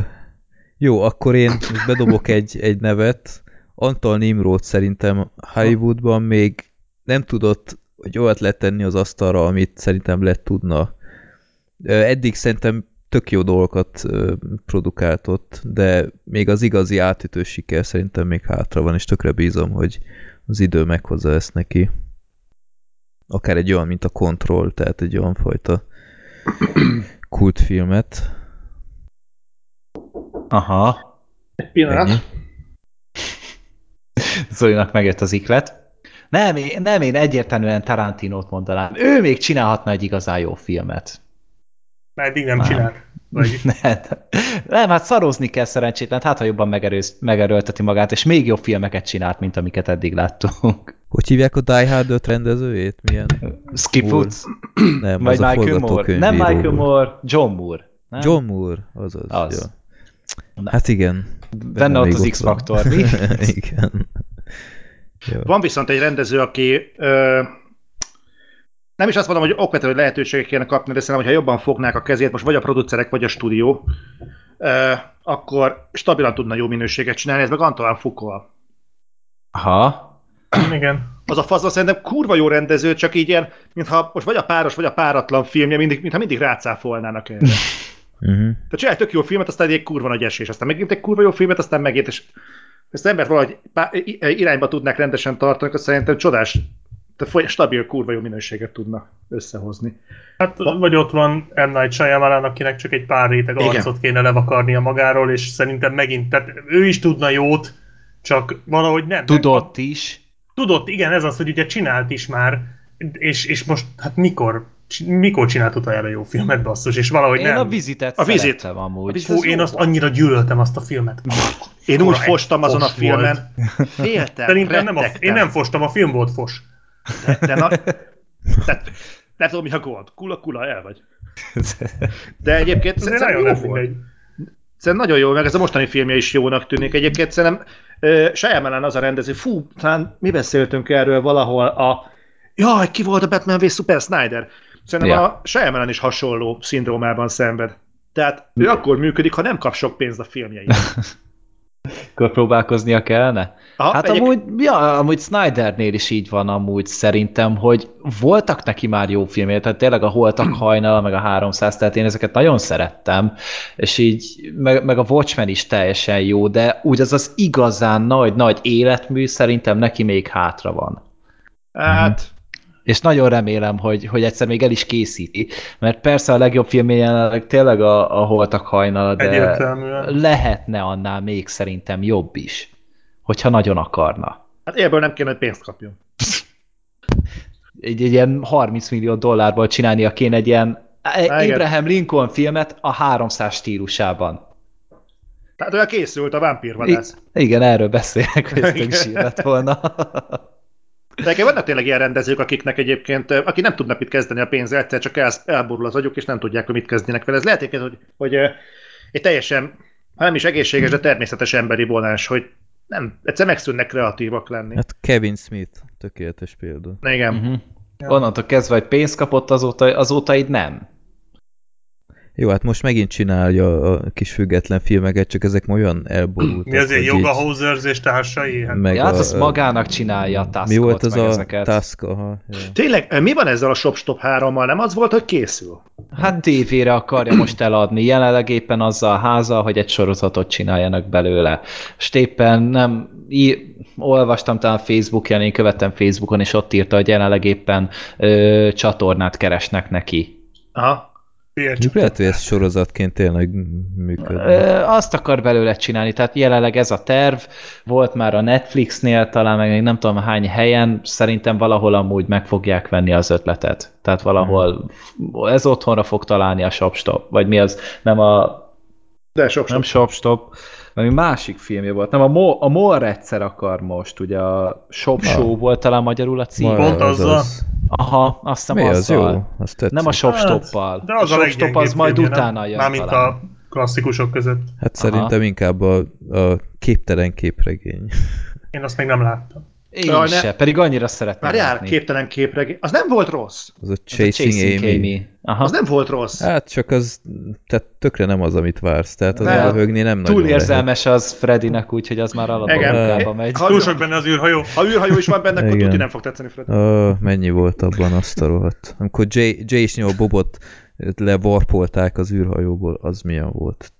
jó, akkor én most bedobok egy, egy nevet. Antal Nimrót szerintem Hollywoodban még nem tudott, hogy olyat letenni az asztalra, amit szerintem lett tudna. Eddig szerintem tök jó dolgokat produkált ott, de még az igazi átütő siker szerintem még hátra van, és tökre bízom, hogy az idő meghozza ezt neki. Akár egy olyan, mint a Control, tehát egy olyan fajta (clears throat) kultfilmet. Aha. Egy pillanat. Ennyi. Zolinak megjött az iklet. Nem, én, nem, én egyértelműen Tarantinót mondanám. Ő még csinálhatna egy igazán jó filmet. Már eddig nem Nem. csinált. Vagy (laughs) Nem, nem, hát szarozni kell szerencsétlen, hát ha jobban megerőz, megerőlteti magát, és még jobb filmeket csinált, mint amiket eddig láttunk. Hogy hívják a Die Hard 5 rendezőjét? Milyen? Skip Moore. Woods, Nem, vagy az a Michael Moore. forgatókönyvíró Nem Michael. Moore, John Moore. Nem? John Moore, azaz. Az. Ja. Hát igen. Benne ott az. X-faktor, mi? (laughs) igen. Jó. Van viszont egy rendező, aki ö, nem is azt mondom, hogy okvető lehetőségek kéne kapni, de szerintem, hogyha jobban fognák a kezét, most vagy a producerek, vagy a stúdió, ö, akkor stabilan tudna jó minőséget csinálni, ez meg Antoine Foucault. Aha. igen. Az a fazon szerintem kurva jó rendező, csak így ilyen, mintha most vagy a páros, vagy a páratlan filmje, mindig, mintha mindig rácáfolnának erre. (laughs) Uh-huh. Tehát csinálj tök jó filmet, aztán egy kurva nagy esés, aztán megint egy kurva jó filmet, aztán megint, és ezt az embert valahogy irányba tudnák rendesen tartani, akkor szerintem csodás, tehát stabil, kurva jó minőséget tudna összehozni. Hát, vagy ott van M. Night Shyamalan, akinek csak egy pár réteg Igen. arcot kéne levakarnia magáról, és szerintem megint, tehát ő is tudna jót, csak valahogy nem. Tudott is. Tudott, igen, ez az, hogy ugye csinált is már, és, és most, hát mikor, mikor csinált utoljára jó filmet, basszus, és valahogy Én nem. a vizitet A Vizit. szerettem amúgy. A Vizit. Fú, ez én azt volt. annyira gyűlöltem azt a filmet. Én úgy Akkora fostam azon a filmen. Féltem, Szerintem nem a, én nem fostam, a film volt fos. De, de na, tehát, nem tudom, mi a gond. Kula, kula, el vagy. De egyébként szerintem nagyon jó volt. mindegy. Szerintem nagyon jó, meg ez a mostani filmje is jónak tűnik. Egyébként szerintem uh, Shyamalan az a rendező, fú, talán mi beszéltünk erről valahol a jaj, ki volt a Batman v Super Snyder? Szerintem Ja. a Shyamalan is hasonló szindrómában szenved. Tehát ő akkor működik, ha nem kap sok pénzt a filmjein. (laughs) Akkor próbálkoznia kellene? Aha, hát egyéb- amúgy, ja, amúgy Snydernél is így van amúgy szerintem, hogy voltak neki már jó filmjei, tehát tényleg a Holtak (clears throat) hajnal, meg a 300, tehát én ezeket nagyon szerettem, és így, meg, meg a Watchmen is teljesen jó, de úgy az az igazán nagy-nagy életmű szerintem neki még hátra van. Hát, És nagyon remélem, hogy, hogy egyszer még el is készíti, mert persze a legjobb filmje jelenleg tényleg a, a Holtak hajnala, de Egyértelműen. lehetne annál még szerintem jobb is, hogyha nagyon akarna. hát ebből nem kéne, hogy pénzt kapjon. Egy, egy ilyen 30 millió dollárból csinálnia kéne egy ilyen igen. Abraham Lincoln filmet a 300 stílusában. Tehát olyan készült a vámpírvadász. Igen, erről beszélek, hogy ez tök volna. (laughs) De nekem vannak tényleg ilyen rendezők, akiknek egyébként, aki nem tudnak mit kezdeni a pénzzel, egyszer csak el, elborul az agyuk, és nem tudják, hogy mit kezdjenek vele. Ez lehet egyébként, hogy, hogy egy teljesen, ha nem is egészséges, de természetes emberi vonás, hogy nem, egyszer megszűnnek kreatívak lenni. Hát Kevin Smith, tökéletes példa. Igen. Uh-huh. Onnantól kezdve, hogy pénzt kapott, azóta, azóta így nem. Jó, hát most megint csinálja a kis független filmeket, csak ezek olyan elborultak. Mi azért Yoga így- Hosers és társai? Hát, Meg Ja, hát a- azt magának csinálja a taskot, Mi volt az a ezeket. Task? Aha, ja. Tényleg, ö, mi van ezzel a ShopStop 3-mal? Nem az volt, hogy készül? Hát tévére akarja most eladni, jelenleg éppen azzal a háza, hogy egy sorozatot csináljanak belőle. És éppen nem, í- olvastam talán Facebookon, én követtem Facebookon, és ott írta, hogy jelenleg éppen ö, csatornát keresnek neki. Aha. Miért lehet, hogy ez sorozatként tényleg működne. Azt akar belőle csinálni, tehát jelenleg ez a terv, volt már a Netflixnél, talán meg még nem tudom hány helyen, szerintem valahol amúgy meg fogják venni az ötletet. Tehát valahol ez otthonra fog találni a ShopStop, vagy mi az, nem a De ShopStop. Nem Shopstop, valami másik filmje volt. Nem, a, Mo, a Mol egyszer akar most, ugye a Shop Na. Show volt talán magyarul a cím. Pont az azzal. az. Aha, azt hiszem Mi az azzal. jó? Azt tetszik. Nem a Shopstoppal. Hát, de az a, a leggyengébb az majd filmje, utána jön Mármint talán. a klasszikusok között. Hát szerintem inkább a, a képtelen képregény. Én azt még nem láttam. Én Jaj, ne- se, pedig annyira szeretném Várjál, látni. képtelen képregény. Az nem volt rossz. Az a Ez a Chasing, Amy. Aha. Az nem volt rossz. Hát csak az, tehát tökre nem az, amit vársz. Tehát az Nem. röhögni nem nagyon Túl lehet. érzelmes az Freddynek, úgyhogy az már alapba megy. Ha, Túl sok benne az űrhajó. ha űrhajó is van benne, akkor tuti nem fog tetszeni Fred. Ó, mennyi volt abban azt a rohadt. Amikor Jay, Jay is nyom a Bobot levarpolták az űrhajóból, az milyen volt,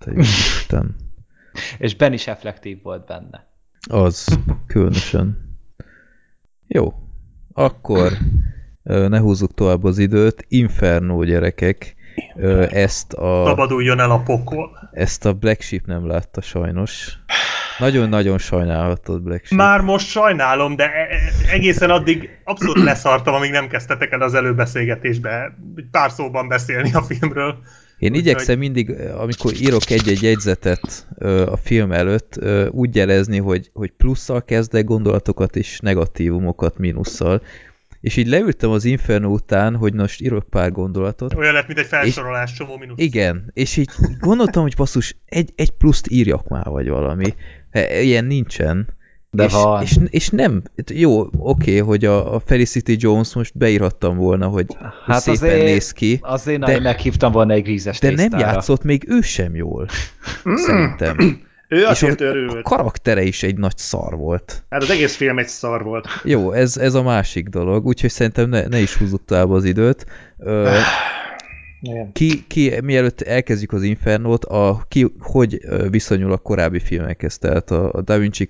te. És Ben is effektív volt benne. Az, különösen. Jó, akkor ne húzzuk tovább az időt. Inferno, gyerekek. Ezt a, Szabaduljon el a pokol. ezt a Black Sheep nem látta sajnos. Nagyon-nagyon sajnálhatod Black Sheep. Már most sajnálom, de e- e- egészen addig abszolút leszartam, amíg nem kezdtetek el az előbeszélgetésbe pár szóban beszélni a filmről. Én Úgyhogy- igyekszem mindig, amikor írok egy-egy jegyzetet ö, a film előtt, ö, úgy jelezni, hogy, hogy plusszal kezdek gondolatokat és negatívumokat mínusszal. És így leültem az Inferno után, hogy most írok pár gondolatot. Olyan lett, mint egy felsorolás, csomó minusz. Igen, és így gondoltam, hogy basszus, egy, egy pluszt írjak már, vagy valami. E, Ilyen nincsen. De és, van. és, és nem, jó, oké, hogy a, a Felicity Jones most beírhattam volna, hogy, Hát szépen azért- néz ki, Azért De- meghívtam volna egy grízes de nem tésztára. játszott még ő sem jól, szerintem. (clears throat) Ő És azért a, karaktere is egy nagy szar volt. Hát az egész film egy szar volt. Jó, ez, ez a másik dolog, úgyhogy szerintem ne, ne is húzzuk tovább az időt. Ö, (sighs) Igen. ki, ki, mielőtt elkezdjük az Infernót, a, ki hogy viszonyul a korábbi filmekhez, tehát a, a Da Vinci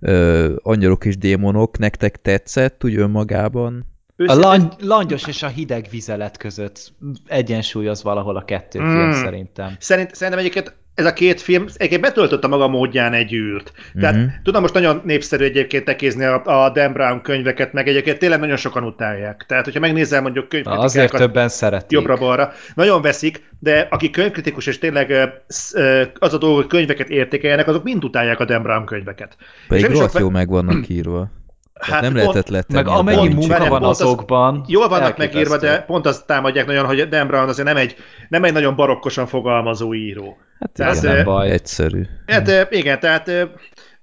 ö, Angyalok és Démonok, nektek tetszett úgy önmagában? A Őszintén- lang, langyos és a hideg vizelet között egyensúlyoz valahol a kettő Mm. film szerintem. Szerint, szerintem egyébként ez a két film egyébként betöltött a maga módján egy űrt. Tehát Mhm. tudom, most nagyon népszerű egyébként tekézni a, a Dan Brown könyveket, meg egyébként tényleg nagyon sokan utálják. Tehát, hogyha megnézel mondjuk Na, azért könyvkritikákat többen szeretik. jobbra-balra, nagyon veszik, de aki könyvkritikus és tényleg az a dolog, hogy könyveket értékeljenek, azok mind utálják a Dan Brown könyveket. Pedig rohadt jó meg vannak (clears throat) írva. Hát Hát nem pont- lehetett letenni. Meg amennyi munka van pont az- azokban. Jól vannak elképesztő. megírva, de pont azt támadják nagyon, hogy Dan Brown azért nem egy, nem egy nagyon barokkosan fogalmazó író. Hát Tehát, ez ö, nem baj. Egyszerű. Hát ö, igen, tehát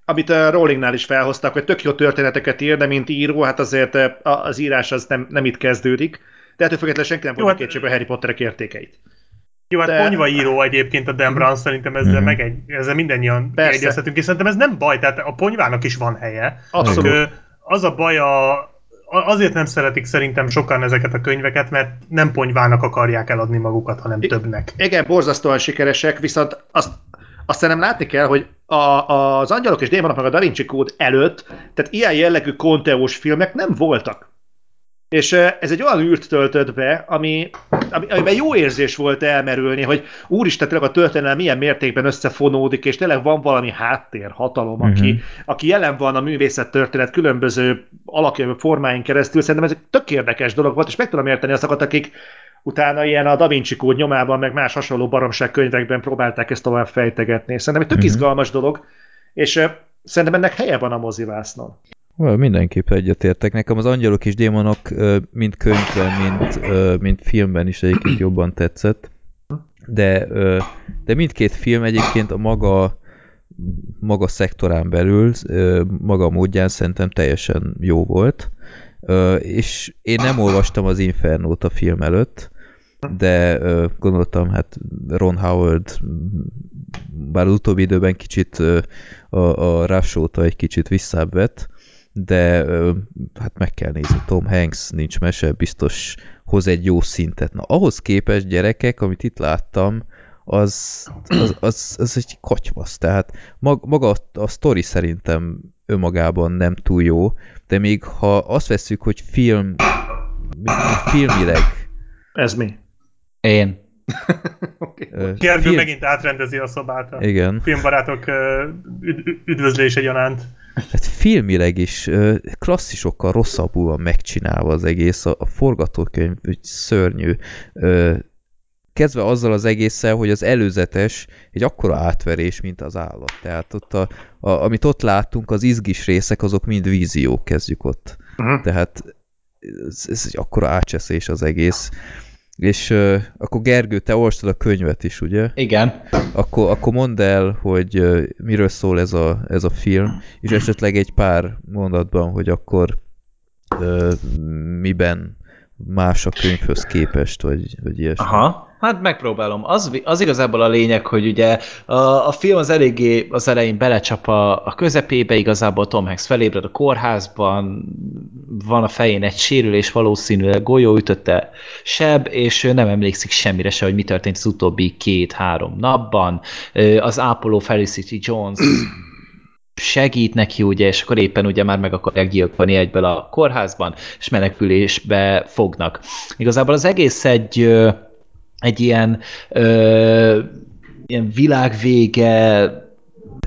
amit a Rowlingnál is felhoztak, hogy tök jó történeteket ír, de mint író, hát azért az írás az nem, nem itt kezdődik. De ettől függetlenül senki nem Jó, fogja hát- kétségbe Harry Potterek értékeit. Jó, hát De- ponyvaíró egyébként a Dan Brown, szerintem ezzel, Mhm. meg egy, ezzel mindannyian Persze. egyeztetünk, és szerintem ez nem baj, tehát a ponyvának is van helye. Abszolút. Csak, az a baj, a, a- azért nem szeretik szerintem sokan ezeket a könyveket, mert nem ponyvának akarják eladni magukat, hanem I- többnek. Igen, borzasztóan sikeresek, viszont azt, azt szerintem látni kell, hogy a, az Angyalok és Démonok meg a Da Vinci Kód előtt, tehát ilyen jellegű konteós filmek nem voltak. És ez egy olyan űrt töltött be, ami, ami, amiben jó érzés volt elmerülni, hogy úristen, tényleg a történelem milyen mértékben összefonódik, és tényleg van valami háttér, hatalom, aki, Mhm. aki jelen van a művészet történet különböző alakja, formáin keresztül. Szerintem ez egy tök érdekes dolog volt, és meg tudom érteni azokat, akik utána ilyen a Da Vinci kód nyomában, meg más hasonló baromság könyvekben próbálták ezt tovább fejtegetni. Szerintem egy tök Mhm. izgalmas dolog, és szerintem ennek helye van a mozivásznon. Well, mindenképp egyetértek. Nekem az Angyalok és Démonok mind könyvben, mind, ö, mind filmben is egyébként jobban tetszett. De, de mindkét film egyébként a maga maga szektorán belül, maga módján szerintem teljesen jó volt. És én nem olvastam az Infernót a film előtt, de gondoltam, hát Ron Howard bár az utóbbi időben kicsit a, a Rush óta egy kicsit visszább vett, de ö, hát meg kell nézni, Tom Hanks nincs mese, biztos hoz egy jó szintet. Na, ahhoz képest gyerekek, amit itt láttam, az, az, az, az egy kotyvasz, tehát mag, maga a, a sztori szerintem önmagában nem túl jó, de még ha azt vesszük, hogy film, filmileg Ez mi? Én. (laughs) ö, Gergő film- megint átrendezi a szobát a Igen. filmbarátok üd- üd- üdvözlése gyanánt. Hát filmileg is klasszisokkal rosszabbul van megcsinálva az egész, a, a forgatókönyv úgy szörnyű. Kezdve azzal az egésszel, hogy az előzetes egy akkora átverés, mint az állat. Tehát ott a, a, amit ott láttunk, az izgis részek, azok mind víziók, kezdjük ott. Uh-huh. Tehát ez, ez egy akkora átcseszés az egész. És ö, akkor Gergő, te olvastad a könyvet is, ugye? Igen. Akkor, akkor mondd el, hogy ö, miről szól ez a, ez a film, és esetleg egy pár mondatban, hogy akkor ö, miben más a könyvhöz képest, vagy, vagy ilyesmi. Aha. Hát megpróbálom. Az, az igazából a lényeg, hogy ugye a, a film az eléggé az elején belecsap a, a közepébe, igazából Tom Hanks felébred a kórházban, van a fején egy sérülés, valószínűleg golyó ütötte seb, és ő nem emlékszik semmire se, hogy mi történt az utóbbi két-három napban. Az ápoló Felicity Jones (clears throat) segít neki, ugye, és akkor éppen ugye már meg akarják gyilkolni egyből a kórházban, és menekülésbe fognak. Igazából az egész egy, egy ilyen, ö, ilyen világvége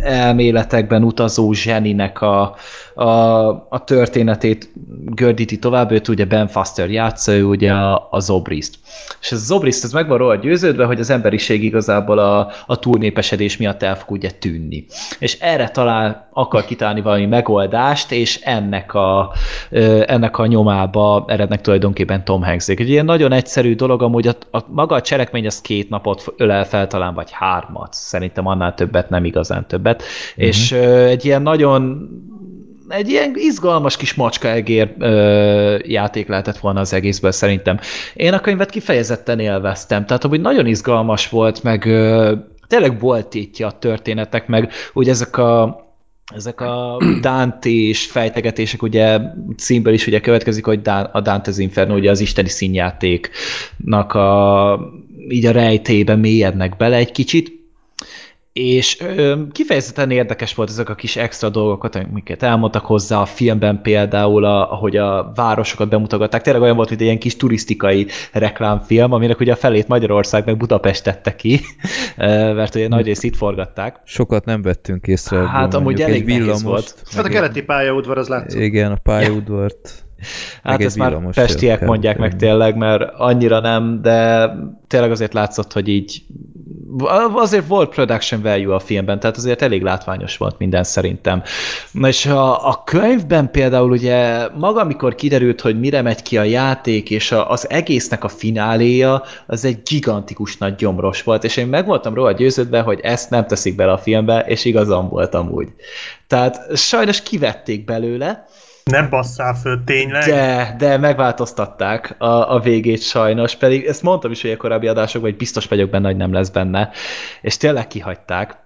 elméletekben utazó zseninek a, a, a történetét gördíti tovább, őt ugye Ben Foster játsza, ő ugye a, a Zobrist. És ez a Zobrist, ez meg van róla győződve, hogy az emberiség igazából a, a túlnépesedés miatt el fog ugye tűnni. És erre talál, akar kitalálni valami megoldást, és ennek a, ennek a nyomába erednek tulajdonképpen Tom Hanks-ék. Egy ilyen nagyon egyszerű dolog, amúgy a, a, maga a cselekmény az két napot ölel fel talán, vagy hármat. Szerintem annál többet, nem igazán többet. Uh-huh. És ö, egy ilyen nagyon egy ilyen izgalmas kis macskaegér ö, játék lehetett volna az egészből szerintem. Én a könyvet kifejezetten élveztem, tehát amúgy nagyon izgalmas volt, meg ö, tényleg volt itt a történetek, meg úgy ezek a ezek a (clears throat) Dante és fejtegetések, ugye címből is ugye következik, hogy a Dante's Inferno, ugye az isteni színjátéknak a, így a rejtébe mélyednek bele egy kicsit, és ö, kifejezetten érdekes volt ezek a kis extra dolgokat, amiket elmondtak hozzá a filmben például, a, ahogy a városokat bemutogatták. Tényleg olyan volt, hogy egy ilyen kis turisztikai reklámfilm, aminek ugye a felét Magyarország meg Budapest tette ki, (laughs) mert ugye nagy részt itt forgatták. Sokat nem vettünk észre. Hát amúgy elég villamost, volt. Hát a keleti pályaudvar az látszott. Igen, a pályaudvart. (laughs) Hát ezt már villamos pestiek mondják meg tényleg, mert annyira nem, de tényleg azért látszott, hogy így azért volt production value a filmben, tehát azért elég látványos volt minden szerintem. Na és a, a könyvben például ugye maga, amikor kiderült, hogy mire megy ki a játék, és a, az egésznek a fináléja, az egy gigantikus nagy gyomros volt, és én meg voltam róla győződve, hogy ezt nem teszik bele a filmbe, és igazam volt amúgy. Tehát sajnos kivették belőle, Ne basszál föl, tényleg? de, de megváltoztatták a, a végét sajnos, pedig ezt mondtam is, hogy a korábbi adásokban, hogy biztos vagyok benne, hogy nem lesz benne, és tényleg kihagyták.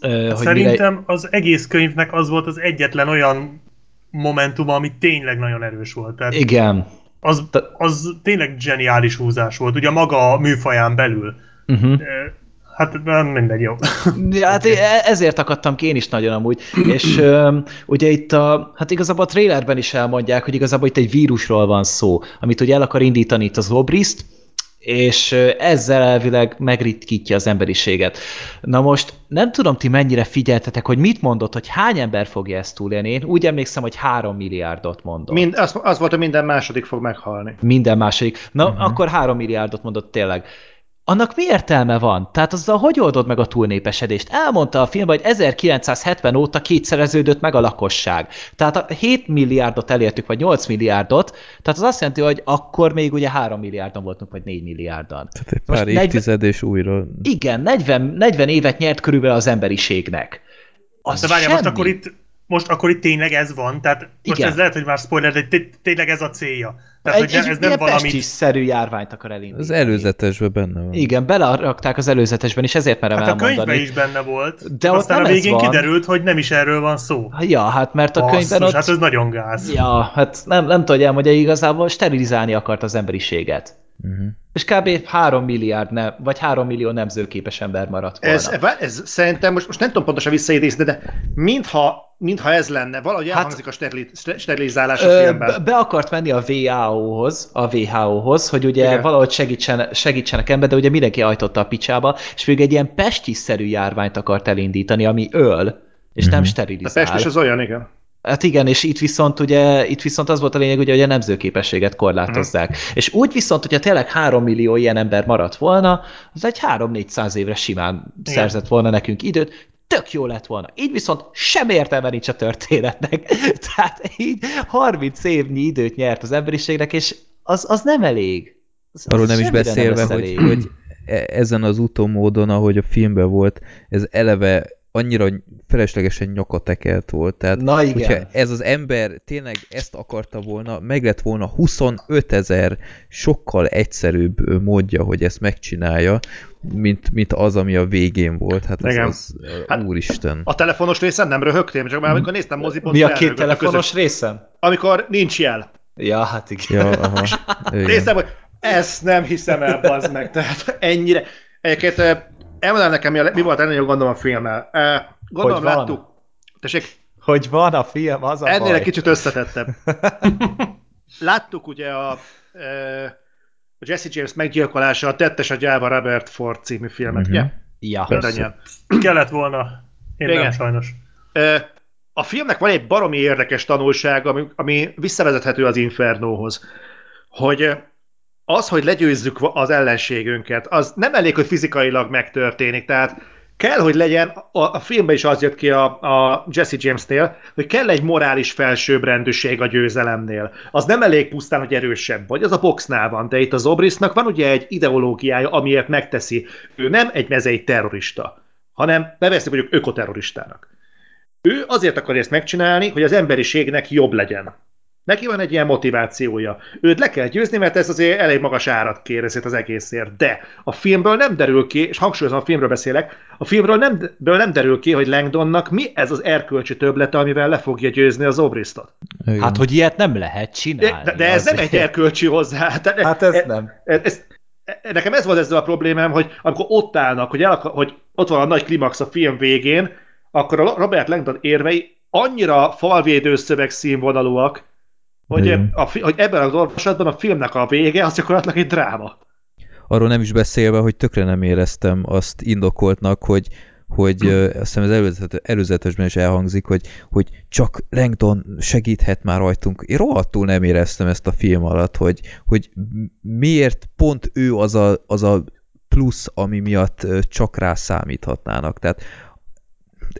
Ö, hogy Szerintem mire... az egész könyvnek az volt az egyetlen olyan momentum, ami tényleg nagyon erős volt. Tehát Igen. az, az tényleg zseniális húzás volt, ugye maga a műfaján belül. Uh-huh. Ö, Hát nem mindegy, jó. Ja, hát e- ezért akadtam ki én is nagyon amúgy. És ugye itt a, hát igazából a trailerben is elmondják, hogy igazából itt egy vírusról van szó, amit ugye el akar indítani itt az Obriszt, és ezzel elvileg megritkítja az emberiséget. Na most nem tudom, ti mennyire figyeltetek, hogy mit mondott, hogy hány ember fogja ezt túlélni. Én úgy emlékszem, hogy három milliárdot mondott. Mind, az, az volt, hogy minden második fog meghalni. Minden második. Na, uh-huh. akkor három milliárdot mondott tényleg. Annak mi értelme van? Tehát azzal hogy oldod meg a túlnépesedést? Elmondta a filmben, hogy 1970 óta kétszereződött meg a lakosság. Tehát a 7 milliárdot elértük, vagy 8 milliárdot, tehát az azt jelenti, hogy akkor még ugye 3 milliárdan voltunk, vagy 4 milliárdan. Tehát egy Most pár 40 évtized és újra... Igen, 40, 40 évet nyert körülbelül az emberiségnek. Az De várjál, most akkor itt most akkor itt tényleg ez van, tehát most Igen. ez lehet, hogy már spoiler, de té- tényleg ez a célja. Tehát, egy, hogy ne, egy ez nem valami... pestis-szerű járványt akar elindítani. Az előzetesben benne van. Igen, belerakták az előzetesben, és ezért merem Hát a elmondani. könyvben is benne volt, De aztán nem a ez végén van. kiderült, hogy nem is erről van szó. Ja, hát mert a Basszus, könyvben ott... hát ez nagyon gáz. Ja, hát nem, nem tudja elmondani, igazából sterilizálni akart az emberiséget. Uh-huh. És kb. 3 milliárd, ne, vagy 3 millió nemzőképes ember maradt volna. Ez, ez szerintem, most, most nem tudom pontosan visszaidézni, de mintha, mintha ez lenne, valahogy Hát- elhangzik a sterili, sterilizálás a filmben. be, akart menni a WHO-hoz, a WHO-hoz, hogy ugye Igen. Valahogy segítsen, segítsenek ember, de ugye mindenki ajtotta a picsába, és még egy ilyen pestis-szerű járványt akart elindítani, ami öl, és nem Mhm. A sterilizál. pestis az olyan, igen. Hát igen, és itt viszont ugye, itt viszont az volt a lényeg, ugye, hogy a nemzőképességet korlátozzák. Uh-huh. És úgy viszont, hogyha tényleg 3 millió ilyen ember maradt volna, az egy 3-400 évre simán Igen. szerzett volna nekünk időt, tök jó lett volna. Így viszont sem értelme nincs a történetnek. (laughs) Tehát így 30 évnyi időt nyert az emberiségnek, és az, az nem elég. Az, az Arról nem is beszélve, lesz hogy, elég. hogy e- ezen az utómódon, ahogy a filmben volt, ez eleve annyira feleslegesen nyakatekelt volt. Tehát, Na igen. hogyha ez az ember tényleg ezt akarta volna, meg lett volna 25 ezer sokkal egyszerűbb módja, hogy ezt megcsinálja, mint, mint az, ami a végén volt. Hát az, Igen. az Hát- úristen. A telefonos részen nem röhögtem, csak már amikor néztem moziban, Mi a két telefonos részem? Amikor nincs jel. Ja, hát igen. Ja, aha. Igen. Néztem, hogy ezt nem hiszem el, bazd meg. Tehát ennyire. Egyébként elmondanám nekem, mi, a, mi volt ennél gondom a filmmel. Gondolom Hogy van? láttuk. Tessék, Hogy van a film, az a ennél baj. egy kicsit összetettebb. (laughs) Láttuk ugye a, a Jesse James meggyilkolása, a Tettes a gyáva Robert Ford című filmet, Mhm. ugye? Ja. Mindannyian. Kellett volna. Én Igen. nem sajnos. A filmnek van egy baromi érdekes tanulsága, ami, ami visszavezethető az Infernóhoz, hogy az, hogy legyőzzük az ellenségünket, az nem elég, hogy fizikailag megtörténik, tehát kell, hogy legyen, a, a filmben is az jött ki a, a Jesse Jamesnél, hogy kell egy morális felsőbbrendűség a győzelemnél. Az nem elég pusztán, hogy erősebb vagy, az a boxnál van, de itt az Obrisnak van ugye egy ideológiája, amiért megteszi. Ő nem egy mezei terrorista, hanem nevezzük mondjuk ökoterroristának. Ő azért akarja ezt megcsinálni, hogy az emberiségnek jobb legyen. Neki van egy ilyen motivációja. Őt le kell győzni, mert ez azért elég magas árat kér ezért az egészért. De a filmből nem derül ki, és hangsúlyozom, a filmről beszélek, a filmről nem, ből nem derül ki, hogy Langdonnak mi ez az erkölcsi töblete, amivel le fogja győzni az Obristot. Hát, hogy ilyet nem lehet csinálni. de, de ez nem azért. egy erkölcsi hozzá. Tehát Hát ez e- nem. ez, ez, e- nekem ez volt ezzel a problémám, hogy amikor ott állnak, hogy, el, hogy ott van a nagy klimax a film végén, akkor a Robert Langdon érvei annyira falvédő szöveg színvonalúak, hogy, Igen. a, hogy ebben az olvasatban a filmnek a vége az gyakorlatilag egy dráma. Arról nem is beszélve, hogy tökre nem éreztem azt indokoltnak, hogy hogy ö, azt hiszem az előzetes, előzetesben is elhangzik, hogy, hogy csak Langdon segíthet már rajtunk. Én rohadtul nem éreztem ezt a film alatt, hogy, hogy miért pont ő az a, az a plusz, ami miatt csak rá számíthatnának. Tehát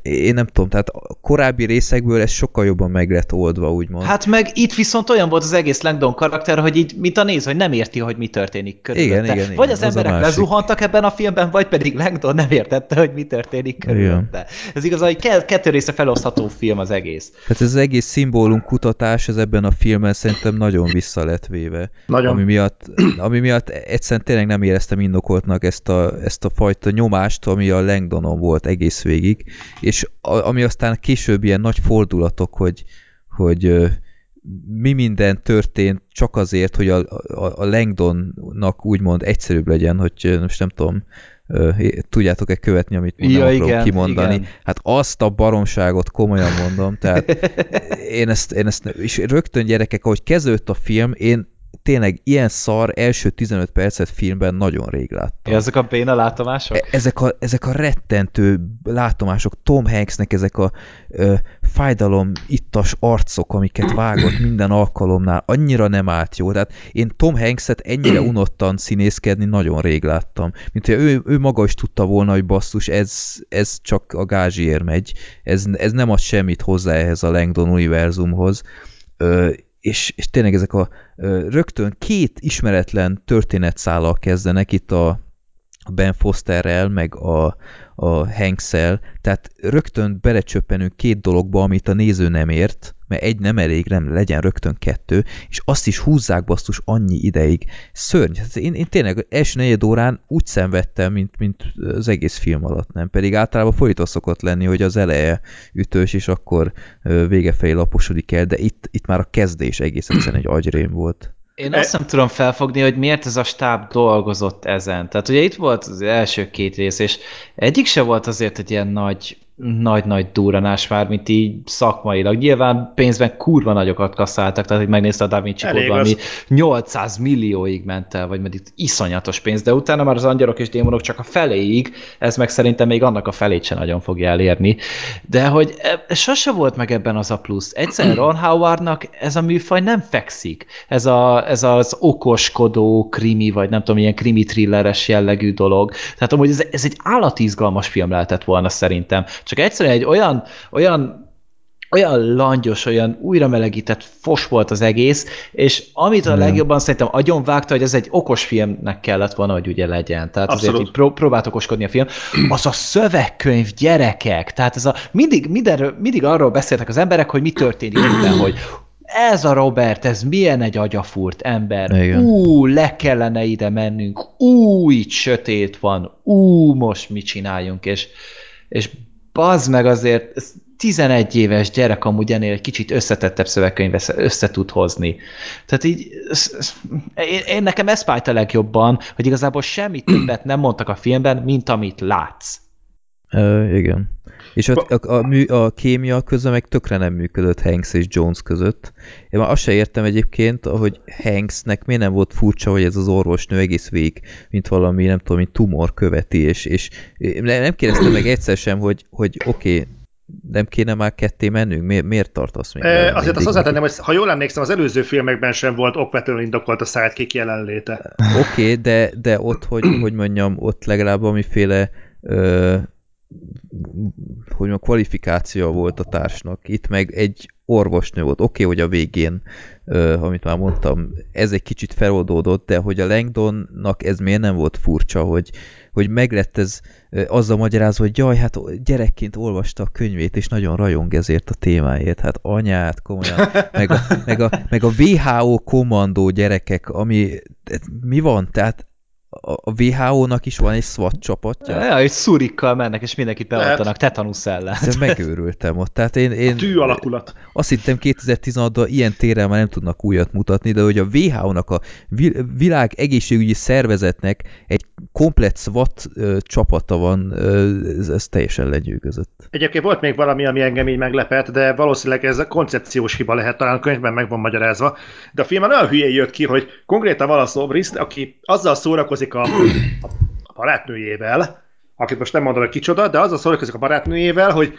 én nem tudom, tehát a korábbi részekből ez sokkal jobban meg lett oldva, úgymond. Hát meg itt viszont olyan volt az egész Langdon karakter, hogy így, mint a néző, hogy nem érti, hogy mi történik körülötte. Igen, igen, Vagy igen, az az emberek lezuhantak ebben a filmben, vagy pedig Langdon nem értette, hogy mi történik körülötte. Ez igaz, hogy ke- kettő része felosztható film az egész. Tehát ez az egész szimbólum kutatás, ez ebben a filmben szerintem nagyon vissza lett véve. Nagyon. Ami miatt, ami miatt egyszerűen tényleg nem éreztem indokoltnak ezt a, ezt a fajta nyomást, ami a Langdonon volt egész végig, és ami aztán később ilyen nagy fordulatok, hogy, hogy mi minden történt csak azért, hogy a, a, a Langdonnak úgymond egyszerűbb legyen, hogy most nem tudom, tudjátok-e követni, amit Ja, nem igen, kimondani. igen. Hát azt a baromságot komolyan mondom, tehát (laughs) én ezt, én ezt, és rögtön gyerekek, ahogy kezdődött a film, én tényleg ilyen szar első 15 percet filmben nagyon rég láttam. Ezek a béna látomások? E- Ezek a, ezek a rettentő látomások, Tom Hanksnek ezek a ö, fájdalom ittas arcok, amiket vágott minden alkalomnál, annyira nem állt jó. Tehát én Tom Hankset ennyire unottan színészkedni nagyon rég láttam. Mint hogy ő, ő maga is tudta volna, hogy basszus, ez, ez csak a gázsiért megy. Ez, ez nem ad semmit hozzá ehhez a Langdon univerzumhoz. Ö, és, és tényleg ezek a rögtön két ismeretlen történetszállal kezdenek itt a Ben Fosterrel, meg a, a Hanksel, tehát rögtön belecsöppenünk két dologba, amit a néző nem ért, mert egy nem elég, nem legyen rögtön kettő, és azt is húzzák basszus annyi ideig. Szörny. Hát Én, én tényleg első negyed órán úgy szenvedtem, mint, mint az egész film alatt, nem? Pedig általában folyton szokott lenni, hogy az eleje ütős, és akkor vége felé laposodik el, de itt, itt már a kezdés egész egyszerűen egy agyrém volt. Én azt nem tudom felfogni, hogy miért ez a stáb dolgozott ezen. Tehát ugye itt volt az első két rész, és egyik se volt azért egy ilyen nagy, nagy-nagy duranás már, mint így szakmailag. Nyilván pénzben kurva nagyokat kasszáltak, tehát hogy megnézte a Da Vinci Code, ami az. 800 millióig ment el, vagy meddig iszonyatos pénz, de utána már az angyalok és démonok csak a feléig, ez meg szerintem még annak a felét se nagyon fogja elérni. De hogy e- sose volt meg ebben az a plusz. Egyszerűen (clears throat) Ron Howardnak ez a műfaj nem fekszik. Ez, a, ez az okoskodó krimi, vagy nem tudom, ilyen krimi thrilleres jellegű dolog. Tehát amúgy ez, ez egy állatizgalmas film lehetett volna szerintem. Csak egyszerűen egy olyan, olyan olyan langyos, olyan újra melegített fos volt az egész, és amit a legjobban szerintem agyon vágta, hogy ez egy okos filmnek kellett volna, hogy ugye legyen. Tehát azért Abszolút. így pró- próbált okoskodni a film. Az a szövegkönyv gyerekek, tehát ez a, mindig, mindenről, mindig arról beszéltek az emberek, hogy mi történik minden, hogy ez a Robert, ez milyen egy agyafúrt ember, Igen. ú, le kellene ide mennünk, ú, itt sötét van, ú, most mit csináljunk, és, és bazd meg azért, ez 11 éves gyerek amúgy ennél egy kicsit összetettebb szövegkönyv össze, tud hozni. Tehát így, én, én nekem ez fájt a legjobban, hogy igazából semmit többet nem mondtak a filmben, mint amit látsz. Ö, igen. És a, a, a, mű, a kémia közben meg tökre nem működött Hanks és Jones között. Én már azt se értem egyébként, hogy Hanksnek miért nem volt furcsa, hogy ez az orvosnő egész végig, mint valami, nem tudom, mint tumor követi, és, és nem kérdeztem meg egyszer sem, hogy, hogy oké, okay, nem kéne már ketté mennünk? Miért, miért tartasz még? E, azért azt hozzátenném, hogy ha jól emlékszem, az előző filmekben sem volt okvetlenül indokolt a sidekick jelenléte. Oké, okay, de, de ott, hogy, hogy mondjam, ott legalább amiféle ö, hogy a kvalifikáció volt a társnak. Itt meg egy orvosnő volt. Oké, okay, hogy a végén, ö, amit már mondtam, ez egy kicsit feloldódott, de hogy a Langdonnak ez miért nem volt furcsa, hogy, hogy meglett ez ö, azzal magyarázva, hogy jaj, hát gyerekként olvasta a könyvét, és nagyon rajong ezért a témáért. Hát anyát, komolyan. Meg a, meg a, meg a WHO kommandó gyerekek, ami mi van? Tehát a a WHO-nak is van egy SWAT csapatja? Ja, hogy szurikkal mennek, és mindenkit beoltanak tetanusz ellen. De (laughs) megőrültem ott. Tehát én, én Tű alakulat. azt hittem 2016-ban ilyen téren már nem tudnak újat mutatni, de hogy a WHO-nak, a vi- világ egészségügyi szervezetnek egy komplett SWAT ö, csapata van, ö, ez, ez teljesen lenyűgözött. Egyébként volt még valami, ami engem így meglepett, de valószínűleg ez a koncepciós hiba lehet, talán a könyvben meg van magyarázva. De a filmen olyan hülyén jött ki, hogy konkrétan van a Sobriszt, aki azzal szórakozik a, a barátnőjével, akit most nem mondom, hogy kicsoda, de azzal szórakozik a barátnőjével, hogy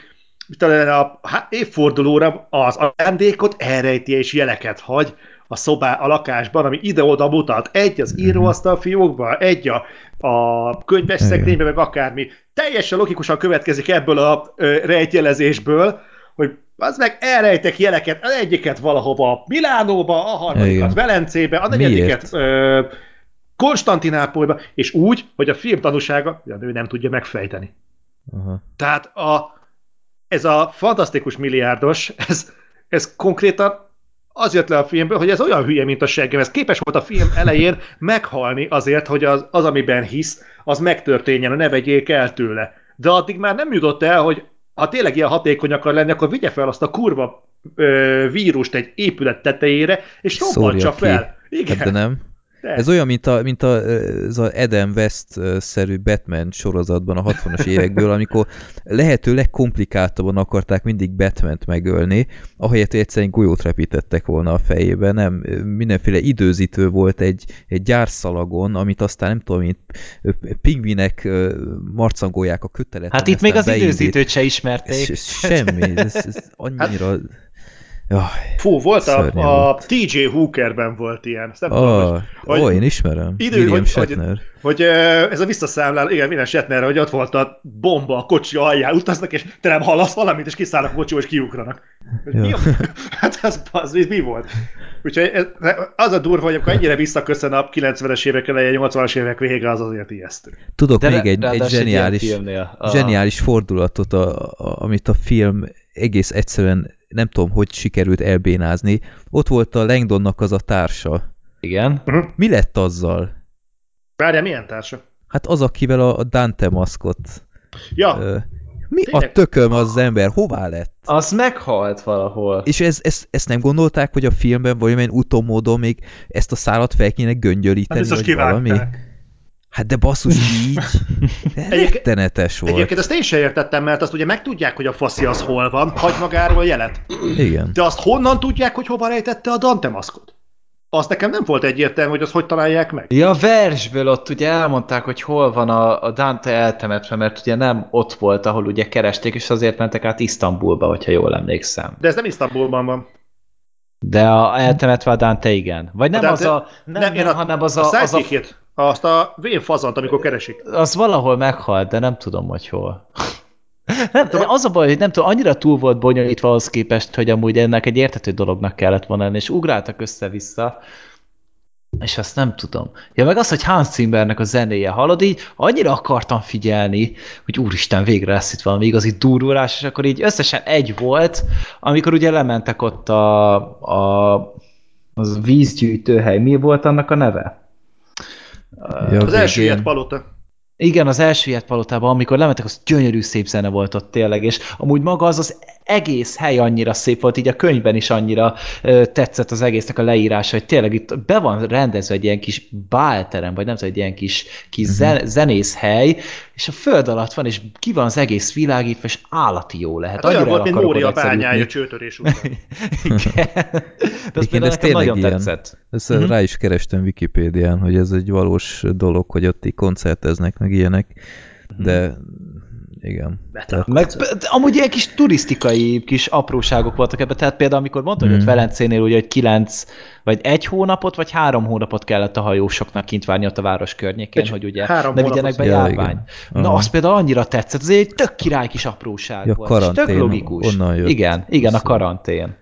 talán a há- évfordulóra az ajándékot elrejti és jeleket hagy a szobá, a lakásban, ami ide-oda mutat. Egy az íróasztal fiókba, egy a, a könyves szekrénybe, meg akármi. Teljesen logikusan következik ebből a ö, rejtjelezésből, hogy az meg elrejtek jeleket, az egyiket valahova Milánóba, a harmadikat Igen. Velencébe, a negyediket ö, Konstantinápolyba, és úgy, hogy a film tanúsága, hogy a nő nem tudja megfejteni. Aha. Tehát a, ez a fantasztikus milliárdos, ez, ez konkrétan az jött le a filmből, hogy ez olyan hülye, mint a seggem. Ez képes volt a film elején meghalni azért, hogy az, az amiben hisz, az megtörténjen, ne vegyék el tőle. De addig már nem jutott el, hogy ha tényleg ilyen hatékony akar lenni, akkor vigye fel azt a kurva ö, vírust egy épület tetejére, és robbantsa fel. Igen. Hát de nem. De. Ez olyan, mint a, mint a, ez a Adam West-szerű Batman sorozatban a 60-as évekből, amikor lehető legkomplikáltabban akarták mindig Batman-t megölni, ahelyett, hogy egyszerűen golyót repítettek volna a fejébe, nem, mindenféle időzítő volt egy, egy gyárszalagon, amit aztán nem tudom, mint pingvinek marcangolják a kötelet. Hát itt még az időzítőt se ismerték. Ez, ez semmi, ez, ez annyira... Jaj, Fú, volt a, a TJ Hookerben volt ilyen. Ezt nem tudom, oh, hogy, hogy, hogy- én ismerem. Idő, William hogy- hogy- Shatner. hogy ö, ez a visszaszámlál, igen, minden Shatner, hogy ott volt a bomba a kocsi alján, utaznak, és te nem hallasz valamit, és kiszállnak a kocsiból, és kiugranak. Hogy Mi? (laughs) Hát az, az, mi, mi volt? Úgyhogy ez, az a durva, hogy amikor ennyire visszaköszön a 90-es évek eleje, 80-as évek vége, az azért ijesztő. Tudok De még egy, egy zseniális, filmnél. A- zseniális fordulatot, a, a, amit a film egész egyszerűen nem tudom, hogy sikerült elbénázni. Ott volt a Langdonnak az a társa. Igen. Mi lett azzal? Várjál, milyen társa? Hát az, akivel a, a Dante maszkot. Ja, Ö, mi Tényleg? a tököm az ember? Hová lett? Az meghalt valahol. És ez, ez, ezt nem gondolták, hogy a filmben valamilyen utómódon még ezt a szálat fel kéne Hát göngyölíteni, biztos vagy valami? Hát de basszus így. Rettenetes volt. egyébként ezt én sem értettem, mert azt ugye megtudják, hogy a faszi az hol van, hagy magáról jelet. Igen. De azt honnan tudják, hogy hova rejtette a Dante maszkot? Azt nekem nem volt egyértelmű, hogy azt hogy találják meg. Ja, a versből ott ugye elmondták, hogy hol van a, a Dante eltemetve, mert ugye nem ott volt, ahol ugye keresték, és azért mentek át Isztambulba, hogyha jól emlékszem. De ez nem Isztambulban van. De a eltemetve a Dante igen. Vagy nem A az Dante- a... Nem, nem, én nem hanem az a... a, az, a azt a vén fazant, amikor keresik. az valahol meghalt, de nem tudom, hogy hol. Nem, az a baj, hogy nem tudom, annyira túl volt bonyolítva ahhoz képest, hogy amúgy ennek egy értető dolognak kellett volna lenni, és ugráltak össze-vissza, és azt nem tudom. Ja, meg az, hogy Hans Zimmernek a zenéje, hallod, így annyira akartam figyelni, hogy úristen, végre lesz itt valami igazi durulás, és akkor így összesen egy volt, amikor ugye lementek ott a, a az vízgyűjtőhely. Mi volt annak a neve? Ja, Az első ilyet palota. Igen, az első ilyet palotában, amikor lementek, az gyönyörű szép zene volt ott tényleg, és amúgy maga az az egész hely annyira szép volt, így a könyvben is annyira ö, tetszett az egésznek a leírása, hogy tényleg itt be van rendezve egy ilyen kis bálterem, vagy nem tudom, egy ilyen kis, kis Mhm. zen, zenész hely, és a föld alatt van, és ki van az egész világítva, és állati jó lehet. Hát olyan Annyira volt, mint Mória bányája csőtörés után. (laughs) Igen. De Igen, ez tényleg nagyon ilyen. tetszett. Ezt Mhm. rá is kerestem Wikipédián, hogy ez egy valós dolog, hogy ott koncerteznek, meg ilyenek, Mhm. de igen. Meg, amúgy ilyen kis turisztikai kis apróságok voltak ebben, tehát például amikor mondta, hogy ott Mm. Velencénél ugye, hogy kilenc, vagy egy hónapot, vagy három hónapot kellett a hajósoknak kint várni ott a város környékén, Egy hogy ugye három ne vigyenek be. Ja, járvány. igen. Na, az például annyira tetszett, ez egy tök király kis apróság Ja, volt, és tök logikus. onnan jött igen, igen, a karantén.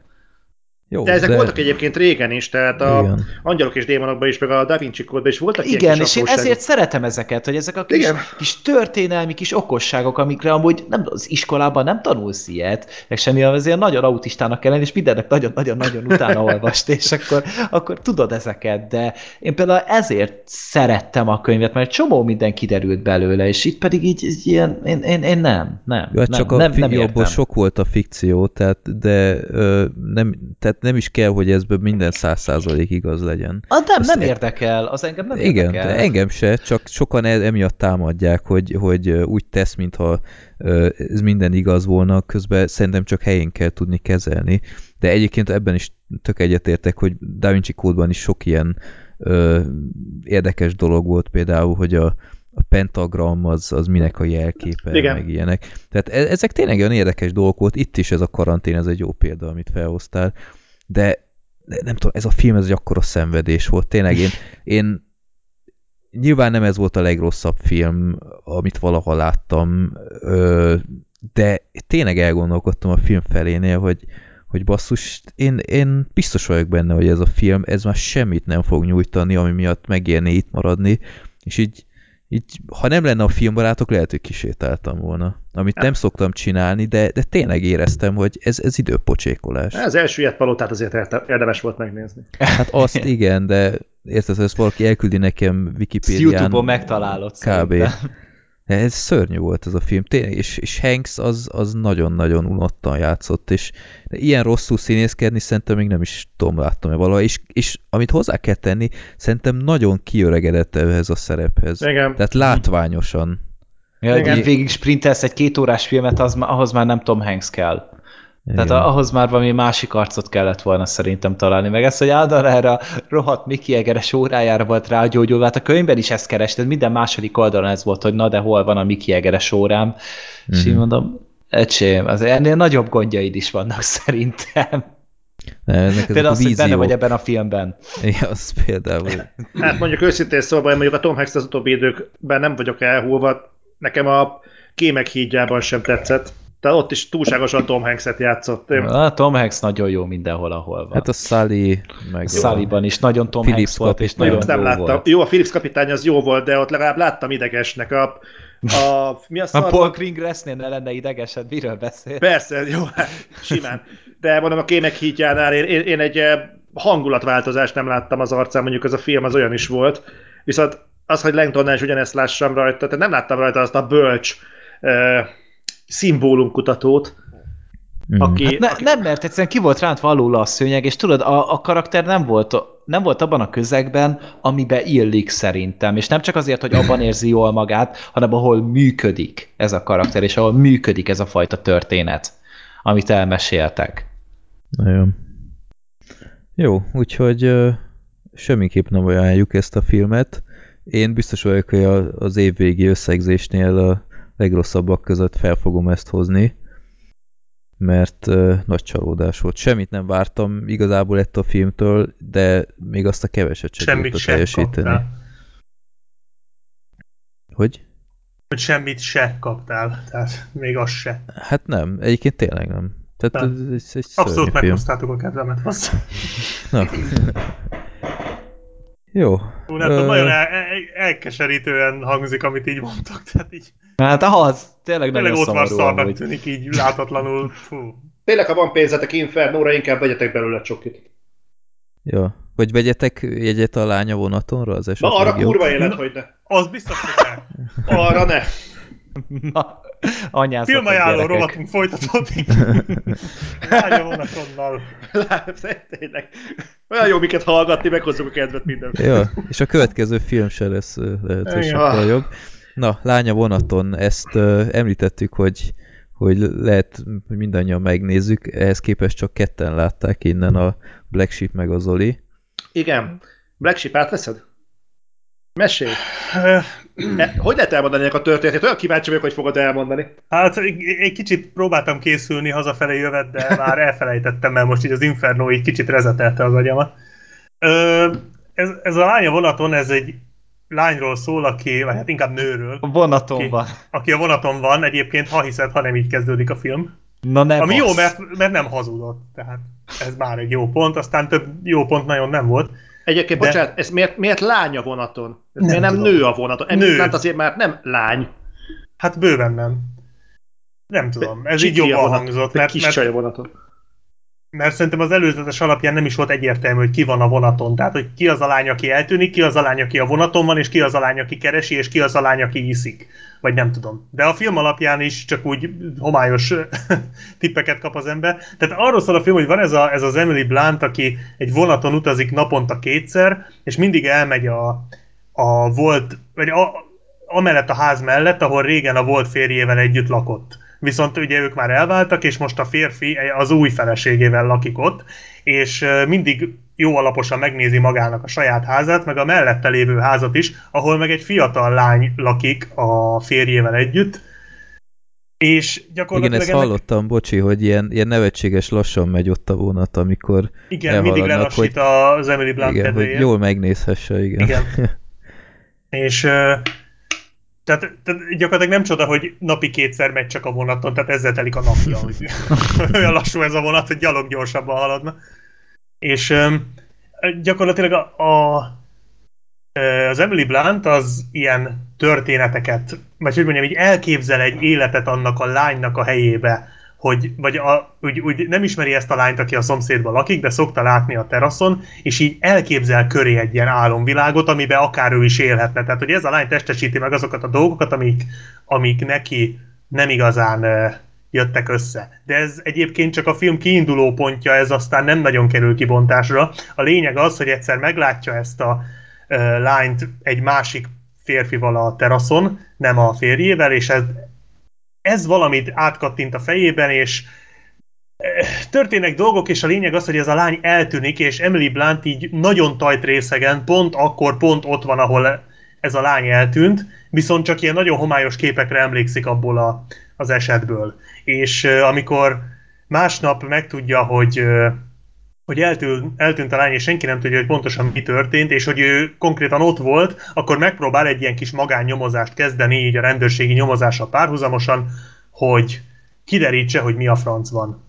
Jó, De ezek voltak egyébként régen is, tehát a Igen. Angyalok és Démonokban is, meg a Da Vinci Kódban is voltak ilyen Igen, kis és én ezért szeretem ezeket, hogy ezek a kis, Igen. kis történelmi kis okosságok, amikre amúgy nem, az iskolában nem tanulsz ilyet, meg semmi, azért nagyon autistának kell lenni, és mindennek nagyon-nagyon-nagyon utána olvast, és akkor, akkor tudod ezeket, de én például ezért szerettem a könyvet, mert csomó minden kiderült belőle, és itt pedig így, így ilyen, én, én, én nem, nem, Ja, nem, csak a nem, fi- nem abból sok volt a fikció, tehát, de ö, nem, tehát nem is kell, hogy ezben minden száz százalék igaz legyen. Ah, nem, Azt nem e- érdekel, az engem nem Igen, érdekel. de engem se, csak sokan e- emiatt támadják, hogy, hogy úgy tesz, mintha ez minden igaz volna, közben szerintem csak helyén kell tudni kezelni. De egyébként ebben is tök egyetértek, hogy Da Vinci kódban is sok ilyen ö, érdekes dolog volt, például, hogy a, a pentagram az, az minek a jelképe, Igen. meg ilyenek. Tehát e- ezek tényleg olyan érdekes dolgok volt, itt is ez a karantén, ez egy jó példa, amit felhoztál, de nem tudom, ez a film, ez egy akkora szenvedés volt. Tényleg én, (laughs) én nyilván nem ez volt a legrosszabb film, amit valaha láttam, de tényleg elgondolkodtam a film felénél, hogy, hogy basszus, én, én biztos vagyok benne, hogy ez a film, ez már semmit nem fog nyújtani, ami miatt megérné itt maradni, és így, így ha nem lenne a filmbarátok, lehet, hogy kisétáltam volna. Amit nem szoktam csinálni, de, de tényleg éreztem, hogy ez, ez időpocsékolás. Az első ilyet palotát azért érdemes volt megnézni. Hát azt (laughs) igen, de érted, hogy ezt valaki elküldi nekem Wikipédián. YouTube-on megtalálod Kb. szerintem. De ez szörnyű volt ez a film, tényleg, és, és Hanks az, az nagyon-nagyon unottan játszott, és ilyen rosszul színészkedni szerintem még nem is tudom, láttam-e valaha, és, és amit hozzá kell tenni, szerintem nagyon kiöregedett ehhez a szerephez. Igen. Tehát látványosan. Ja, Igen. végig sprintelsz egy két órás filmet, az, ahhoz már nem Tom Hanks kell. Tehát Igen. a- ahhoz már valami másik arcot kellett volna szerintem találni. Meg ezt, hogy Ádám erre a rohadt Mickey Egeres órájára volt rágyógyulva, hát a könyvben is ezt kerested, minden második oldalon ez volt, hogy na de hol van a Mickey Egeres órám. És Mhm. így mondom, ecsém, azért ennél nagyobb gondjaid is vannak (laughs) szerintem. Ne, ennek Például az, hogy benne vagy ebben a filmben. Ja, az például. Hát mondjuk őszintén szóval, mondjuk a Tom Hanks az utóbbi időkben nem vagyok elhúlva. Nekem a Kémek hídjában sem tetszett. Tehát ott is túlságosan Tom Hanks-et játszott. Én- A Tom Hanks nagyon jó mindenhol, ahol van. Hát a Sully, meg a... Sullyban is nagyon Tom Phillips Hanks volt, és nagyon nem jó láttam. volt. Jó, a Philips kapitány az jó volt, de ott legalább láttam idegesnek. A, a, mi a A szar? Paul Greengrassnél ne lenne idegesed, miről beszél? Persze, jó, hát, simán. De mondom, a Kémek hídjánál én, én, én egy eh, hangulatváltozást nem láttam az arcán, mondjuk ez a film az olyan is volt. Viszont az, hogy Langtonnál is ugyanezt lássam rajta, tehát nem láttam rajta azt a bölcs uh, szimbólumkutatót, Mhm. aki, Hát ne, aki nem, mert egyszerűen ki volt rántva alul a szőnyeg, és tudod, a, a karakter nem volt, nem volt abban a közegben, amiben illik szerintem. És nem csak azért, hogy abban érzi jól magát, hanem ahol működik ez a karakter, és ahol működik ez a fajta történet, amit elmeséltek. Nagyon. Jó, úgyhogy ö, semmiképp nem ajánljuk ezt a filmet. Én biztos vagyok, hogy a, az évvégi összegzésnél a legrosszabbak között fel fogom ezt hozni, mert ö, nagy csalódás volt. Semmit nem vártam igazából ettől a filmtől, de még azt a keveset sem Semmit sem teljesíteni. kaptál. Hogy? Hogy semmit se kaptál, tehát még az se. Hát nem, egyébként tényleg nem. Tehát Nem. ez, ez egy Abszolút meghoztátok a kedvemet. Na. (laughs) Jó. Ú, nem tudom, Ö, nagyon el, el, elkeserítően hangzik, amit így mondtak, (laughs) tehát így Hát az, tényleg tényleg nagyon ott van szarnak tűnik így látatlanul. Fú. Tényleg, ha van pénzetek Infernóra, inkább vegyetek belőle csokit. Jó. Vagy vegyetek jegyet a lánya vonatonra, az esetleg Na, arra kurva élet, hogy ne. Az biztos, hogy ne. Arra ne. (laughs) Na, anyázatok Filmajánló rovatunk folytatódik. Lánya (laughs) vonatonnal. Tényleg. Olyan jó miket hallgatni, meghozzuk a kedvet minden. Jó, és a következő film se lesz lehet, hogy sokkal jobb. Na, Lánya vonaton, ezt ö, említettük, hogy, hogy lehet, hogy mindannyian megnézzük, ehhez képest csak ketten látták innen a Black Sheep meg a Zoli. Igen. Black Sheep átveszed? Mesélj. Hogy lehet elmondani ennek a történetét? Olyan kíváncsi vagyok, hogy fogod elmondani. Hát egy kicsit próbáltam készülni hazafelé jövet, de már elfelejtettem, mert most így az Inferno így kicsit rezetelte az agyamat. Ö, ez, ez a lánya vonaton, ez egy lányról szól, aki, vagy hát inkább nőről, A vonaton Ki? van. aki a vonaton van, egyébként ha hiszed, ha nem így kezdődik a film. Na ne Ami jó, bassz. mert, mert nem hazudott, tehát ez már egy jó pont, aztán több jó pont nagyon nem volt. Egyébként, De- bocsánat, ez miért, miért lány a vonaton? Ez Nem miért nem tudom. nő a vonaton? Nő. Nő. azért már nem lány. Hát bőven nem. Nem tudom, ez így Csiki a jobban hangzott, mert, kis mert, a vonaton. Mert szerintem az előzetes alapján nem is volt egyértelmű, hogy ki van a vonaton. Tehát, hogy ki az a lány, aki eltűnik, ki az a lány, aki a vonaton van, és ki az a lány, aki keresi, és ki az a lány, aki iszik. Vagy nem tudom. De a film alapján is csak úgy homályos (laughs) tippeket kap az ember. Tehát arról szól a film, hogy van ez, a, ez az Emily Blunt, aki egy vonaton utazik naponta kétszer, és mindig elmegy a, a volt, vagy a, amellett a ház mellett, ahol régen a volt férjével együtt lakott. Viszont ugye ők már elváltak, és most a férfi az új feleségével lakik ott, és mindig jó alaposan megnézi magának a saját házát, meg a mellette lévő házat is, ahol meg egy fiatal lány lakik a férjével együtt, és Igen, gyakorlatilag ezt ennek- hallottam, bocsi, hogy ilyen, ilyen nevetséges lassan megy ott a vonat, amikor igen, mindig lelassít az Emily Blunt igen, hogy kedvéért. jól megnézhesse, igen. Igen. (laughs) És tehát, tehát gyakorlatilag nem csoda, hogy napi kétszer megy csak a vonaton, tehát ezzel telik a napja, hogy (laughs) olyan lassú ez a vonat, hogy gyalog gyorsabban haladna. És ö, gyakorlatilag a, a, az Emily Blunt az ilyen történeteket, vagy hogy mondjam, így elképzel egy életet annak a lánynak a helyébe, hogy, vagy a, úgy, úgy nem ismeri ezt a lányt, aki a szomszédban lakik, de szokta látni a teraszon, és így elképzel köré egy ilyen álomvilágot, amiben akár ő is élhetne. Tehát, hogy ez a lány testesíti meg azokat a dolgokat, amik, amik neki nem igazán jöttek össze. De ez egyébként csak a film kiinduló pontja, ez aztán nem nagyon kerül kibontásra. A lényeg az, hogy egyszer meglátja ezt a uh, lányt egy másik férfival a teraszon, nem a férjével, és ez, ez valamit átkattint a fejében, és eh, történnek dolgok, és a lényeg az, hogy ez a lány eltűnik, és Emily Blunt így nagyon tajt részegen, pont akkor, pont ott van, ahol ez a lány eltűnt, viszont csak ilyen nagyon homályos képekre emlékszik abból a, az esetből. És uh, amikor másnap megtudja, hogy uh, hogy eltűnt, eltűnt a lány, és senki nem tudja, hogy pontosan mi történt, és hogy ő konkrétan ott volt, akkor megpróbál egy ilyen kis magánnyomozást kezdeni, így a rendőrségi nyomozással párhuzamosan, hogy kiderítse, hogy mi a franc van.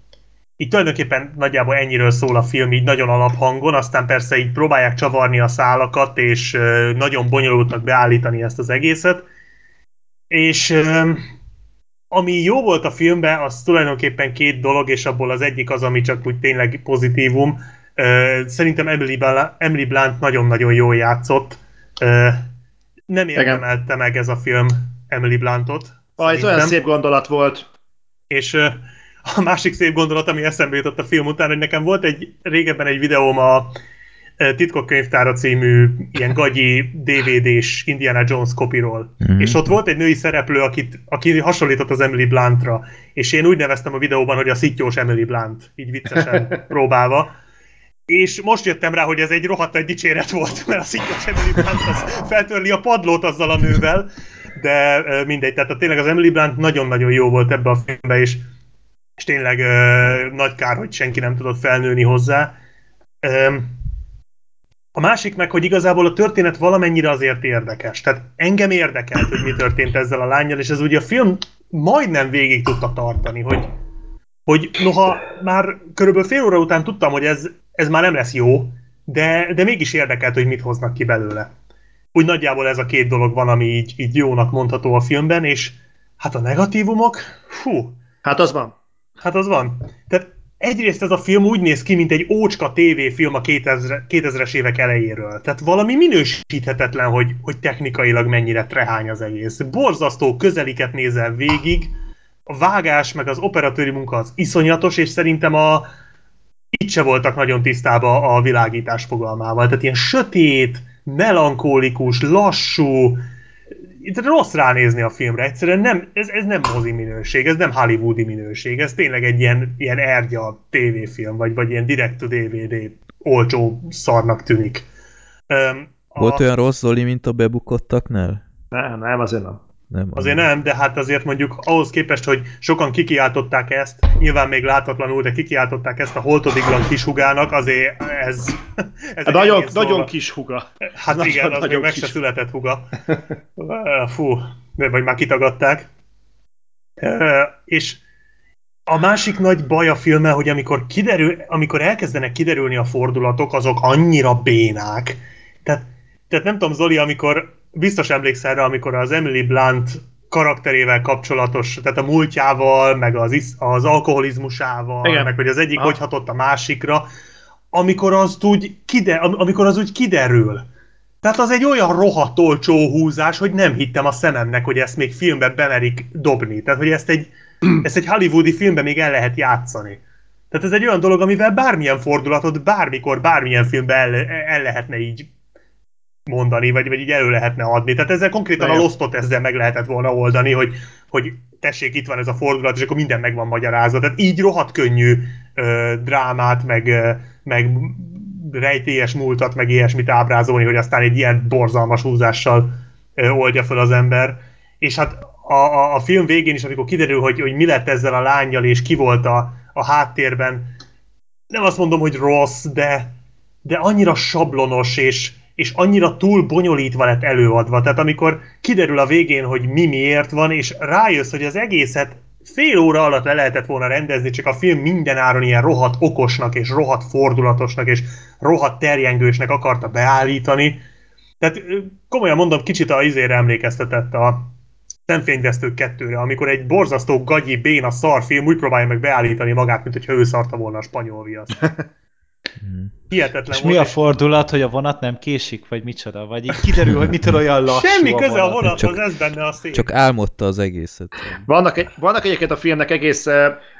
Így tulajdonképpen nagyjából ennyiről szól a film, így nagyon alaphangon, aztán persze így próbálják csavarni a szálakat, és nagyon bonyolultnak beállítani ezt az egészet. És ami jó volt a filmben, az tulajdonképpen két dolog, és abból az egyik az, ami csak úgy tényleg pozitívum. Szerintem Emily, Blunt nagyon-nagyon jól játszott. Nem érdemelte meg ez a film Emily Bluntot. Ah, ez olyan szép gondolat volt. És a másik szép gondolat, ami eszembe jutott a film után, hogy nekem volt egy régebben egy videóm a Titkok könyvtára című ilyen gagyi DVD-s Indiana Jones kopiról. Mhm. És ott volt egy női szereplő, akit, aki hasonlított az Emily Bluntra. És én úgy neveztem a videóban, hogy a szittyós Emily Blunt, így viccesen (laughs) próbálva. És most jöttem rá, hogy ez egy rohadt egy dicséret volt, mert a szittyós Emily Blunt az feltörli a padlót azzal a nővel, de mindegy, tehát a, tényleg az Emily Blunt nagyon-nagyon jó volt ebbe a filmbe, és, és tényleg ö, nagy kár, hogy senki nem tudott felnőni hozzá. Ö, A másik meg, hogy igazából a történet valamennyire azért érdekes. Tehát engem érdekelt, hogy mi történt ezzel a lányjal, és ez ugye a film majdnem végig tudta tartani, hogy, hogy noha már körülbelül fél óra után tudtam, hogy ez, ez már nem lesz jó, de, de mégis érdekelt, hogy mit hoznak ki belőle. Úgy nagyjából ez a két dolog van, ami így, így jónak mondható a filmben, és hát a negatívumok, fú, Hát az van. Hát az van. Tehát egyrészt ez a film úgy néz ki, mint egy ócska tévéfilm a 2000, 2000-es évek elejéről. Tehát valami minősíthetetlen, hogy, hogy technikailag mennyire trehány az egész. Borzasztó közeliket nézel végig, a vágás meg az operatőri munka az iszonyatos, és szerintem a, itt se voltak nagyon tisztában a világítás fogalmával. Tehát ilyen sötét, melankólikus, lassú, itt rossz ránézni a filmre, egyszerűen nem, ez, ez nem mozi minőség, ez nem hollywoodi minőség, ez tényleg egy ilyen, ilyen ergya tévéfilm, vagy, vagy ilyen direct to DVD olcsó szarnak tűnik. Um, Volt olyan rossz Zoli, mint a bebukottaknál? Nem, nem, azért nem. Nem. Azért nem, de hát azért mondjuk ahhoz képest, hogy sokan kikiáltották ezt, nyilván még látatlanul, de kikiáltották ezt a holtodiglan kishugának, azért ez... (laughs) ez Hát nagyon, nagyon kis huga. Hát nagyon, igen, az még meg se született huga. (laughs) Fú, vagy már kitagadták. És a másik nagy baj a filmmel, hogy amikor, kiderül, amikor elkezdenek kiderülni a fordulatok, azok annyira bénák. Tehát, tehát nem tudom, Zoli, amikor biztos emlékszel rá, amikor az Emily Blunt karakterével kapcsolatos, tehát a múltjával, meg az, isz, az alkoholizmusával, Igen. meg hogy az egyik Aha. hogy hatott a másikra, amikor az úgy, kider, amikor az úgy kiderül. Tehát az egy olyan rohadt olcsó húzás, hogy nem hittem a szememnek, hogy ezt még filmben bemerik dobni. Tehát, hogy ezt egy, (clears throat) ezt egy hollywoodi filmben még el lehet játszani. Tehát ez egy olyan dolog, amivel bármilyen fordulatot, bármikor, bármilyen filmben el, el lehetne így mondani, vagy, vagy így elő lehetne adni. Tehát ezzel konkrétan De a Lostot ezzel meg lehetett volna oldani, hogy, hogy tessék, itt van ez a fordulat, és akkor minden meg van magyarázva. Tehát így rohadt könnyű ö, drámát, meg, ö, meg rejtélyes múltat, meg ilyesmit ábrázolni, hogy aztán egy ilyen borzalmas húzással ö, oldja fel az ember. És hát a, a, a film végén is, amikor kiderül, hogy, hogy mi lett ezzel a lányjal, és ki volt a, a háttérben, nem azt mondom, hogy rossz, de, de annyira sablonos, és, és annyira túl bonyolítva lett előadva. Tehát amikor kiderül a végén, hogy mi miért van, és rájössz, hogy az egészet fél óra alatt le lehetett volna rendezni, csak a film mindenáron ilyen rohadt okosnak, és rohadt fordulatosnak, és rohadt terjengősnek akarta beállítani. Tehát komolyan mondom, kicsit a izére emlékeztetett a szemfényvesztők kettőre, amikor egy borzasztó gagyi, béna szarfilm úgy próbálja meg beállítani magát, mint hogyha ő szarta volna a spanyol viaszt. (laughs) Hihetetlen És mi a fordulat, hogy a vonat nem késik, vagy micsoda? Vagy így kiderül, hogy mitől olyan (laughs) lassú Semmi a köze a vonat. vonathoz, ez benne a szép. Csak álmodta az egészet. Vannak, egy, vannak egyébként a filmnek egész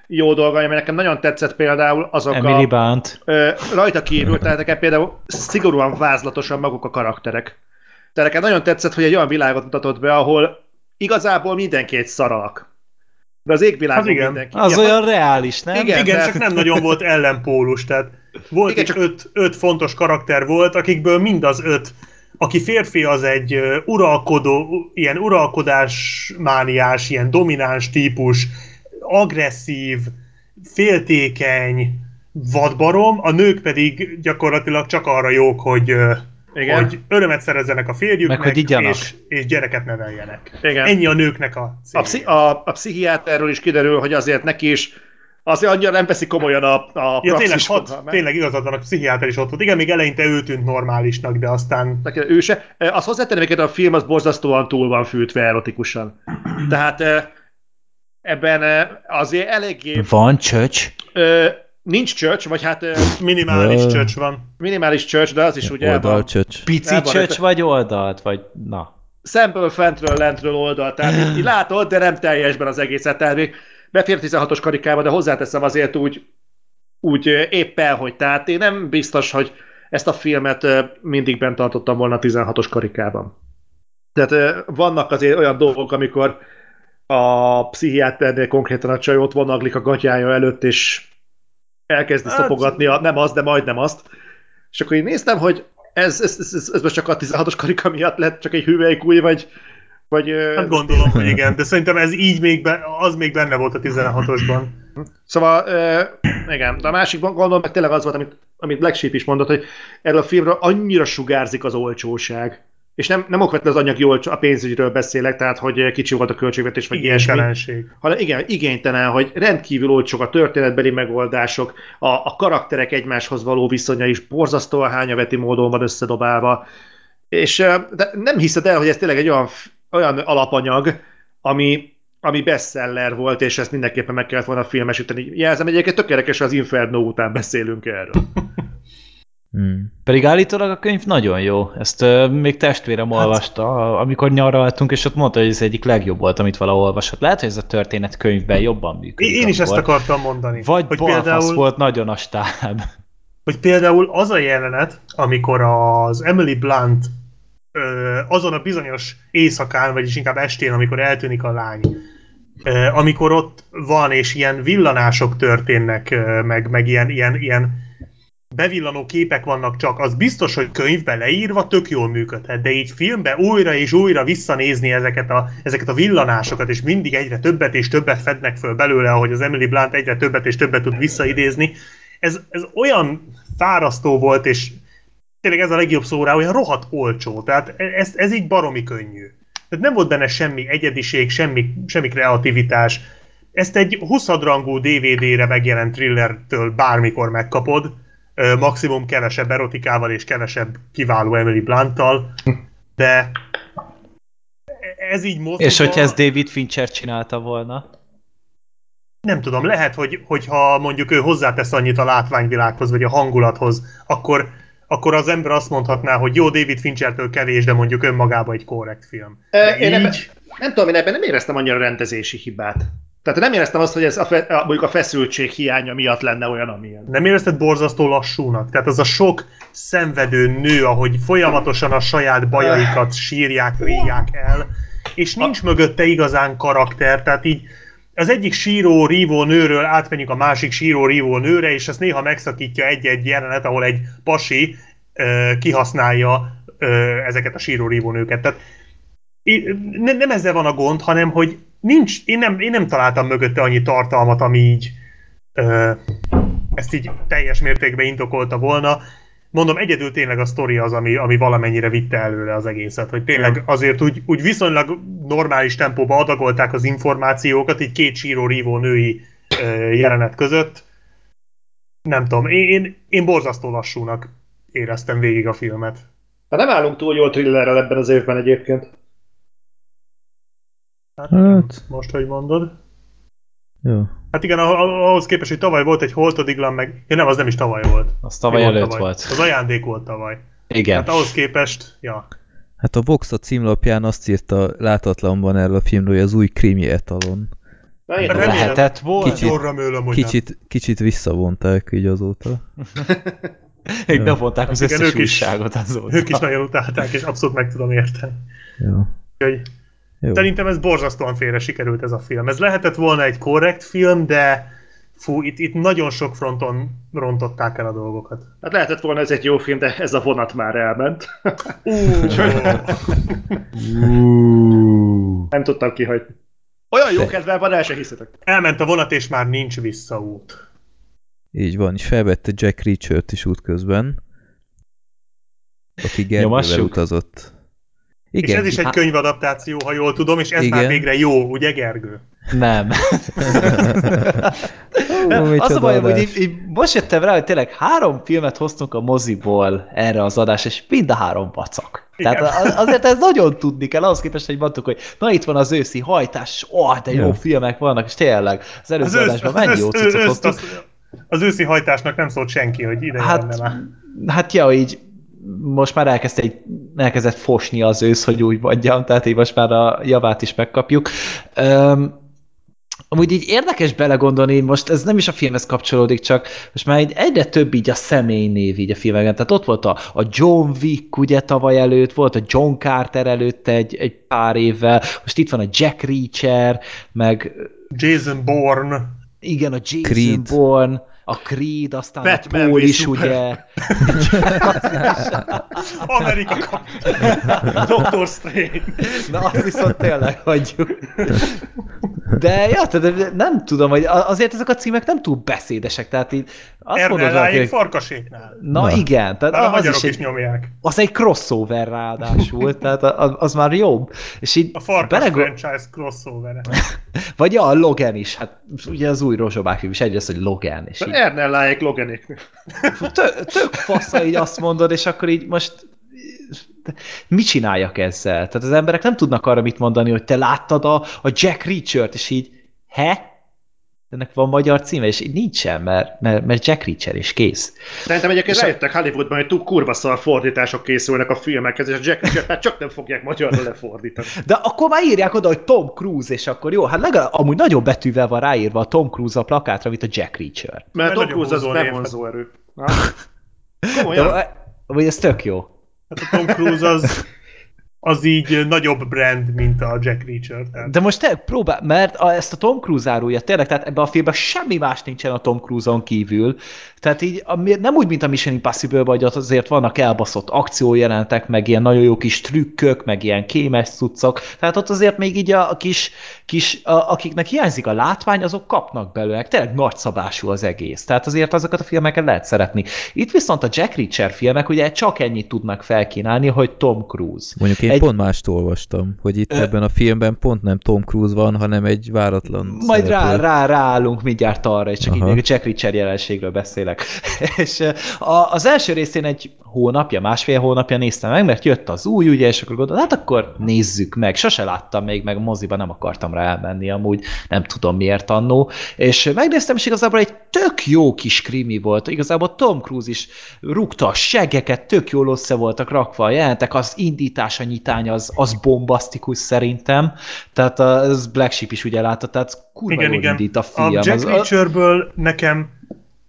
jó dolgai, ami nekem nagyon tetszett például azok Emily a... Blunt. Ö, rajta kívül, tehát nekem például szigorúan vázlatosan maguk a karakterek. Tehát nekem nagyon tetszett, hogy egy olyan világot mutatott be, ahol igazából mindenki egy szaralak. De az égvilágon Az igen. mindenki. Az Ja, olyan reális, nem? Igen, Igen, de- csak nem nagyon volt ellenpólus, tehát volt Igen, Igen, csak- öt, öt fontos karakter volt, akikből mind az öt, aki férfi az egy uralkodó, ilyen uralkodás mániás, ilyen domináns típus, agresszív, féltékeny vadbarom, a nők pedig gyakorlatilag csak arra jók, hogy, Igen. hogy örömet szerezzenek a férjüknek, Meg, hogy igyanak. és, és gyereket neveljenek. Igen. Ennyi a nőknek a A, pszi- a, a pszichiáterről is kiderül, hogy azért neki is azért annyira nem veszi komolyan a, a Ja, tényleg, hat, tényleg igazad van, a pszichiáter is ott volt. Igen, még eleinte ő tűnt normálisnak, de aztán... Neki ő se. Azt hozzátenném, hogy a film az borzasztóan túl van fűtve erotikusan. Tehát eh, ebben azért eléggé Van csöcs? ö, nincs csöcs, vagy hát Minimális Ö. csöcs van. minimális csöcs, de az is ugye el van Oldalcsöcs. Pici El van csöcs rajta. vagy oldalt? Vagy na. szemből, fentről, lentről oldal, tehát (clears throat) így, látod, de nem teljesben az egészet, tehát még befér 16-os karikába, de hozzáteszem azért úgy, úgy éppen, hogy tehát én nem biztos, hogy ezt a filmet mindig bent tartottam volna a 16-os karikában. Tehát vannak azért olyan dolgok, amikor a pszichiáternél konkrétan a csaj ott vonaglik a gatyája előtt, és elkezdi Hát- szopogatni, a, nem az, de majdnem azt. És akkor én néztem, hogy ez, ez, ez, ez, ez most csak a 16-os karika miatt lett csak egy hüvelykúj, vagy, vagy Hát gondolom, hogy igen, de szerintem ez így még, be, az még benne volt a 16-osban. Szóval, ö, igen, de a másik gondolom meg tényleg az volt, amit, amit Black Sheep is mondott, hogy erről a filmről annyira sugárzik az olcsóság. És nem, nem okvetlen az anyagi olcsó, a pénzügyről beszélek, tehát hogy kicsi volt a költségvetés, vagy ilyesmi. Hanem igen, igénytelen, hogy rendkívül olcsók a történetbeli megoldások, a, a karakterek egymáshoz való viszonya is borzasztóan hányaveti módon van összedobálva, és de nem hiszed el, hogy ez tényleg egy olyan, olyan alapanyag, ami, ami bestseller volt, és ezt mindenképpen meg kellett volna filmesíteni. Jelzem, egyébként tök érdekes, az Inferno után beszélünk erről. (laughs) Hmm. Pedig állítólag a könyv nagyon jó. Ezt uh, még testvérem hát... olvasta, amikor nyaraltunk, és ott mondta, hogy ez egyik legjobb volt, amit vala olvasott. Lehet, hogy ez a történet könyvben jobban működik. Én is ezt akartam mondani. Vagy hogy például, volt nagyon a stáb. hogy például az a jelenet, amikor az Emily Blunt ö, azon a bizonyos éjszakán, vagyis inkább estén, amikor eltűnik a lány, ö, amikor ott van, és ilyen villanások történnek, ö, meg, meg ilyen, ilyen, ilyen bevillanó képek vannak csak, az biztos, hogy könyvben leírva tök jól működhet, de így filmben újra és újra visszanézni ezeket a, ezeket a villanásokat, és mindig egyre többet és többet fednek föl belőle, ahogy az Emily Blunt egyre többet és többet tud visszaidézni, ez, ez olyan fárasztó volt, és tényleg ez a legjobb szó rá, olyan rohadt olcsó, tehát ez, ez így baromi könnyű. Tehát nem volt benne semmi egyediség, semmi, semmi kreativitás. Ezt egy 20 rangú DVD-re megjelent thrillertől bármikor megkapod, maximum kevesebb erotikával és kevesebb kiváló Emily Blunttal, de ez így moziba... És hogyha ezt David Fincher csinálta volna? nem tudom, lehet, hogy, hogyha mondjuk ő hozzátesz annyit a látványvilághoz, vagy a hangulathoz, akkor, akkor az ember azt mondhatná, hogy jó, David Finchertől kevés, de mondjuk önmagában egy korrekt film. Ö, Én ebben, így, nem tudom, én ebben nem éreztem annyira rendezési hibát. Tehát nem éreztem azt, hogy ez a, fe, a, mondjuk a feszültség hiánya miatt lenne olyan, amilyen. nem érezted borzasztó lassúnak? Tehát az a sok szenvedő nő, ahogy folyamatosan a saját bajaikat sírják, ríják el, és nincs mögötte igazán karakter, tehát így az egyik síró, rívó nőről átmegyünk a másik síró, rívó nőre, és ezt néha megszakítja egy-egy jelenet, ahol egy pasi ö, kihasználja ö, ezeket a síró, rívó nőket. Tehát nem ezzel van a gond, hanem hogy nincs, én nem, én nem találtam mögötte annyi tartalmat, ami így ö, ezt így teljes mértékben indokolta volna. Mondom, egyedül tényleg a sztori az, ami, ami valamennyire vitte előre az egészet, hogy tényleg azért úgy, úgy viszonylag normális tempóba adagolták az információkat, így két síró-rívó női ö, jelenet között. Nem tudom, én, én, én borzasztó lassúnak éreztem végig a filmet. Hát nem állunk túl jól thrillerrel ebben az évben egyébként. Hát, Hát. most, hogy mondod. Jó. Hát igen, ah- ah- ahhoz képest, hogy tavaly volt egy holtodiglan, meg... Ja nem, az nem is tavaly volt. Az tavaly Mi előtt volt. Az ajándék volt tavaly. Igen. Hát ahhoz képest, ja. Hát a Vox a címlapján azt írta látatlanban erről a filmről, hogy az új krimi etalon. Na, én Remélem. Lehetett volna. Kicsit- Gyorra mőlöm, Kicsit, kicsit visszavonták így azóta. (laughs) Még bevonták az Hát igen, összes ők is- újságot azóta. Ők is nagyon utálták, és abszolút meg tudom érteni. Jó. Úgyhogy Jó. Szerintem ez borzasztóan félre sikerült ez a film. Ez lehetett volna egy korrekt film, de fú, itt, itt nagyon sok fronton rontották el a dolgokat. Hát lehetett volna ez egy jó film, de ez a vonat már elment. nem tudtam kihagyni. Olyan jó kedvel van, el se hiszitek. Elment a vonat, és már nincs visszaút. Így van, és felvette Jack Reacher-t is útközben, aki Gergővel utazott. Igen, és ez is egy hát- könyvadaptáció, ha jól tudom, és ez Igen. már végre jó, ugye Gergő? Nem. (laughs) Ó, az a bajom, hogy így, így most jöttem rá, hogy tényleg három filmet hoztunk a moziból erre az adás, és mind a három vacak. Igen. Tehát az- azért ez nagyon tudni kell, ahhoz képest, hogy mondtuk, hogy na itt van az őszi hajtás, ó, de jó Ja. filmek vannak, és tényleg az előző adásban mennyi jó cuccot hoztunk. az, az őszi hajtásnak nem szólt senki, hogy ide Hát, már. hát ja, így most már elkezdte egy, elkezdett fosni az ősz, hogy úgy mondjam, tehát így most már a javát is megkapjuk. Um, Amúgy így érdekes belegondolni, most ez nem is a filmhez kapcsolódik, csak most már egy egyre több így a személynév így a filmekben. Tehát ott volt a, a John Wick ugye tavaly előtt, volt a John Carter előtt egy, egy pár évvel, most itt van a Jack Reacher, meg Jason Bourne, igen, a Jason Creed. Bourne, a Creed, aztán Batman a Paul is, Superman. ugye. Amerika kap. Doctor Strange. Na, azt viszont tényleg hagyjuk. De, ja, tehát nem tudom, hogy azért ezek a címek nem túl beszédesek, tehát így azt mondod hogy farkaséknál. na, Na. igen, tehát Már a az magyarok is, is, egy, nyomják. az egy crossover ráadásul, tehát az, az már jobb. És így A farkas belegol- franchise crossover. Vagy ja, a Logan is, hát ugye az új rozsobák is egyrészt, hogy Logan, és így Ernelláék Loganék. (laughs) tök, tök fasza így azt mondod, és akkor így most mit csináljak ezzel? Tehát az emberek nem tudnak arra mit mondani, hogy te láttad a, a Jack Reacher-t, és így, he? Ennek van magyar címe, és így nincsen, mert, mert, mert Jack Reacher, és kész. Szerintem egyébként És a- rájöttek Hollywoodban, hogy túl kurva szar fordítások készülnek a filmekhez, és a Jack Reacher hát csak nem fogják magyarra lefordítani. De akkor már írják oda, hogy Tom Cruise, és akkor jó, hát legalább amúgy nagyobb betűvel van ráírva a Tom Cruise a plakátra, mint a Jack Reacher. Mert Mert Tom Cruise az bevonzó erő. (laughs) Na. De, Komolyan? vagy ez tök jó. Hát a Tom Cruise az, az így nagyobb brand, mint a Jack Reacher. Tehát De most te próbál, mert a, ezt a Tom Cruise árulja tényleg, tehát ebben a filmben semmi más nincsen a Tom Cruise-on kívül. Tehát így ami, nem úgy, mint a Mission Impossible, vagy azért vannak elbaszott akciójelentek, meg ilyen nagyon jó kis trükkök, meg ilyen kémes cuccok. Tehát ott azért még így a, a kis, kis a, akiknek hiányzik a látvány, azok kapnak belőle. Tényleg nagyszabású az egész. Tehát azért azokat a filmeket lehet szeretni. Itt viszont a Jack Reacher filmek ugye csak ennyit tudnak felkínálni, hogy Tom Cruise. Mondjuk én Egy- egy... pont mást olvastam, hogy itt Ö- ebben a filmben pont nem Tom Cruise van, hanem egy váratlan Majd rá, szereplő. rá, ráállunk mindjárt arra, és csak így Aha. még a Jack Reacher jelenségről beszélek. (laughs) és a, az első részén egy hónapja, másfél hónapja néztem meg, mert jött az új, ugye, és akkor gondoltam, hát akkor nézzük meg. Sose láttam még, meg moziba nem akartam rá elmenni, amúgy nem tudom miért annó. És megnéztem, és igazából egy tök jó kis krimi volt. Igazából Tom Cruise is rúgta a seggeket, tök jól össze voltak rakva a jelentek, az indítás, a nyitány az, az bombasztikus szerintem. Tehát az Black Sheep is ugye látta, tehát kurva igen, igen. indít a A film. Jack az, Reacherből nekem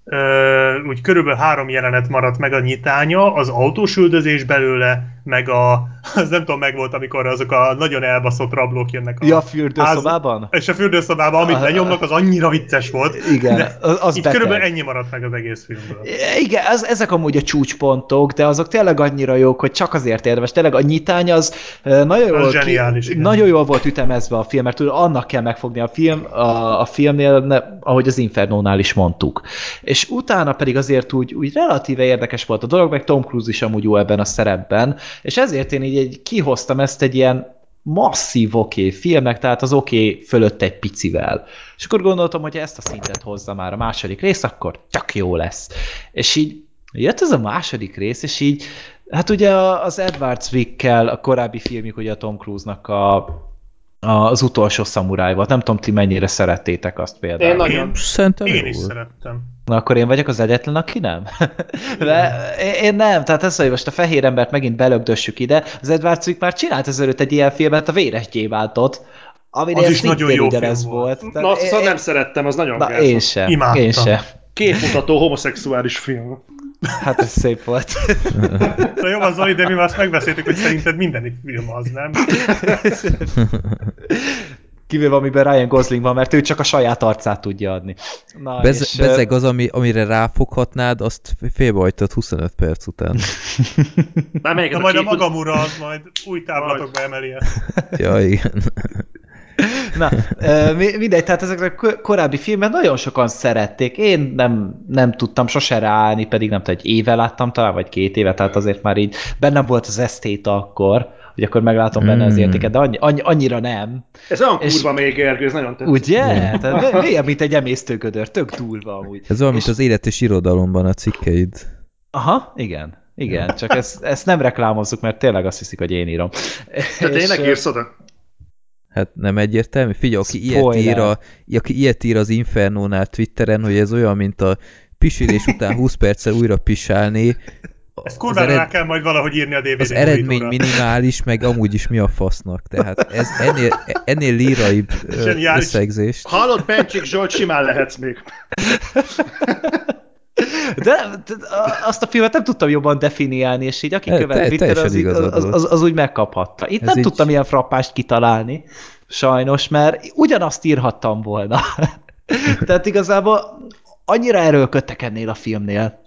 ö, úgy körülbelül három jelenet maradt meg a nyitánya, az autós üldözés belőle, meg a, (laughs) az nem tudom, meg volt, amikor azok a nagyon elbaszott rablók jönnek a ja, a fürdőszobában? És a fürdőszobában, amit Ah, lenyomnak, az annyira vicces volt. Igen, De az, az Itt beteg. körülbelül ennyi maradt meg az egész filmből. Igen, ez, ezek amúgy a csúcspontok, de azok tényleg annyira jók, hogy csak azért érdemes. Tényleg a nyitány az nagyon jól, Az zseniális, igen. nagyon jól volt ütemezve a film, mert tudod, annak kell megfogni a film, a, a filmnél, ne, ahogy az Infernónál is mondtuk. És utána pedig azért úgy, úgy relatíve érdekes volt a dolog, meg Tom Cruise is amúgy jó ebben a szerepben, és ezért én így egy, kihoztam ezt egy ilyen masszív oké okay filmek, tehát az oké okay fölött egy picivel. És akkor gondoltam, hogy ezt a szintet hozza már a második rész, akkor csak jó lesz. És így jött ez a második rész, és így, hát ugye az Edward Zwickkel, a korábbi filmjük, ugye a Tom Cruise-nak a, a, az utolsó szamuráj volt. Nem tudom, ti mennyire szerettétek azt például. Én nagyon. Én, Szerintem én jó is szerettem. Na, akkor én vagyok az egyetlen, aki nem? (laughs) De én- én nem, tehát ez, hogy most a fehér embert megint belögdössük ide, az Edward Zwick már csinált ezelőtt egy ilyen filmet, a Véres Gyémántot, aminél Az is nagyon jó film volt. volt. Tehát Na, azt én- szóval nem szerettem, az nagyon Na, gáz. én sem. Imádtam. Én sem. Képmutató homoszexuális film. Hát ez szép volt. Szóval jó van, Zoli, de mi már azt megbeszéltük, hogy szerinted minden film az, nem? Kivéve amiben Ryan Gosling van, mert ő csak a saját arcát tudja adni. Na, Bez, és, bezeg az, ami, amire ráfoghatnád, azt félbehajtad 25 perc után. Melyiket Na majd a képmut- magam ura az majd új távlatokba emeli ezt. Ja, igen. Na, mindegy, tehát ezekre a ko- korábbi filmet nagyon sokan szerették. Én nem, nem tudtam sose ráállni, pedig nem tudom, egy éve láttam talán, vagy két éve, tehát azért már így bennem volt az esztéta akkor, hogy akkor meglátom benne az Mm. értéket, de annyi, annyi, annyira nem. Ez olyan És- kurva még Gergő, ez nagyon tetszik. Ugye? Tehát mélyebb, mint egy emésztőgödör, tök durva amúgy. Ez olyan, És- mint az élet és irodalomban a cikkeid. Aha, igen. Igen, csak ezt, ezt nem reklámozzuk, mert tényleg azt hiszik, hogy én írom. Te tényleg írsz oda? Hát nem egyértelmű. Figyelj, aki ilyet, Spoiler. ír a, aki ilyet ír az Infernónál Twitteren, hogy ez olyan, mint a pisilés után 20 perccel újra pisálni, Ezt kurvára ered, rá kell majd valahogy írni a DVD az eredmény borítóra. minimális, meg amúgy is mi a fasznak. Tehát ez ennél, ennél líraibb ö, Zseniális. összegzést. Hallod, Pencsik Zsolt, simán lehetsz még. (laughs) De, de azt a filmet nem tudtam jobban definiálni, és így aki követ te- Twitter, az, az, az, az úgy megkaphatta. Itt Ez nem így- tudtam ilyen frappást kitalálni, sajnos, mert ugyanazt írhattam volna. (laughs) Tehát igazából annyira erőlködtek ennél a filmnél,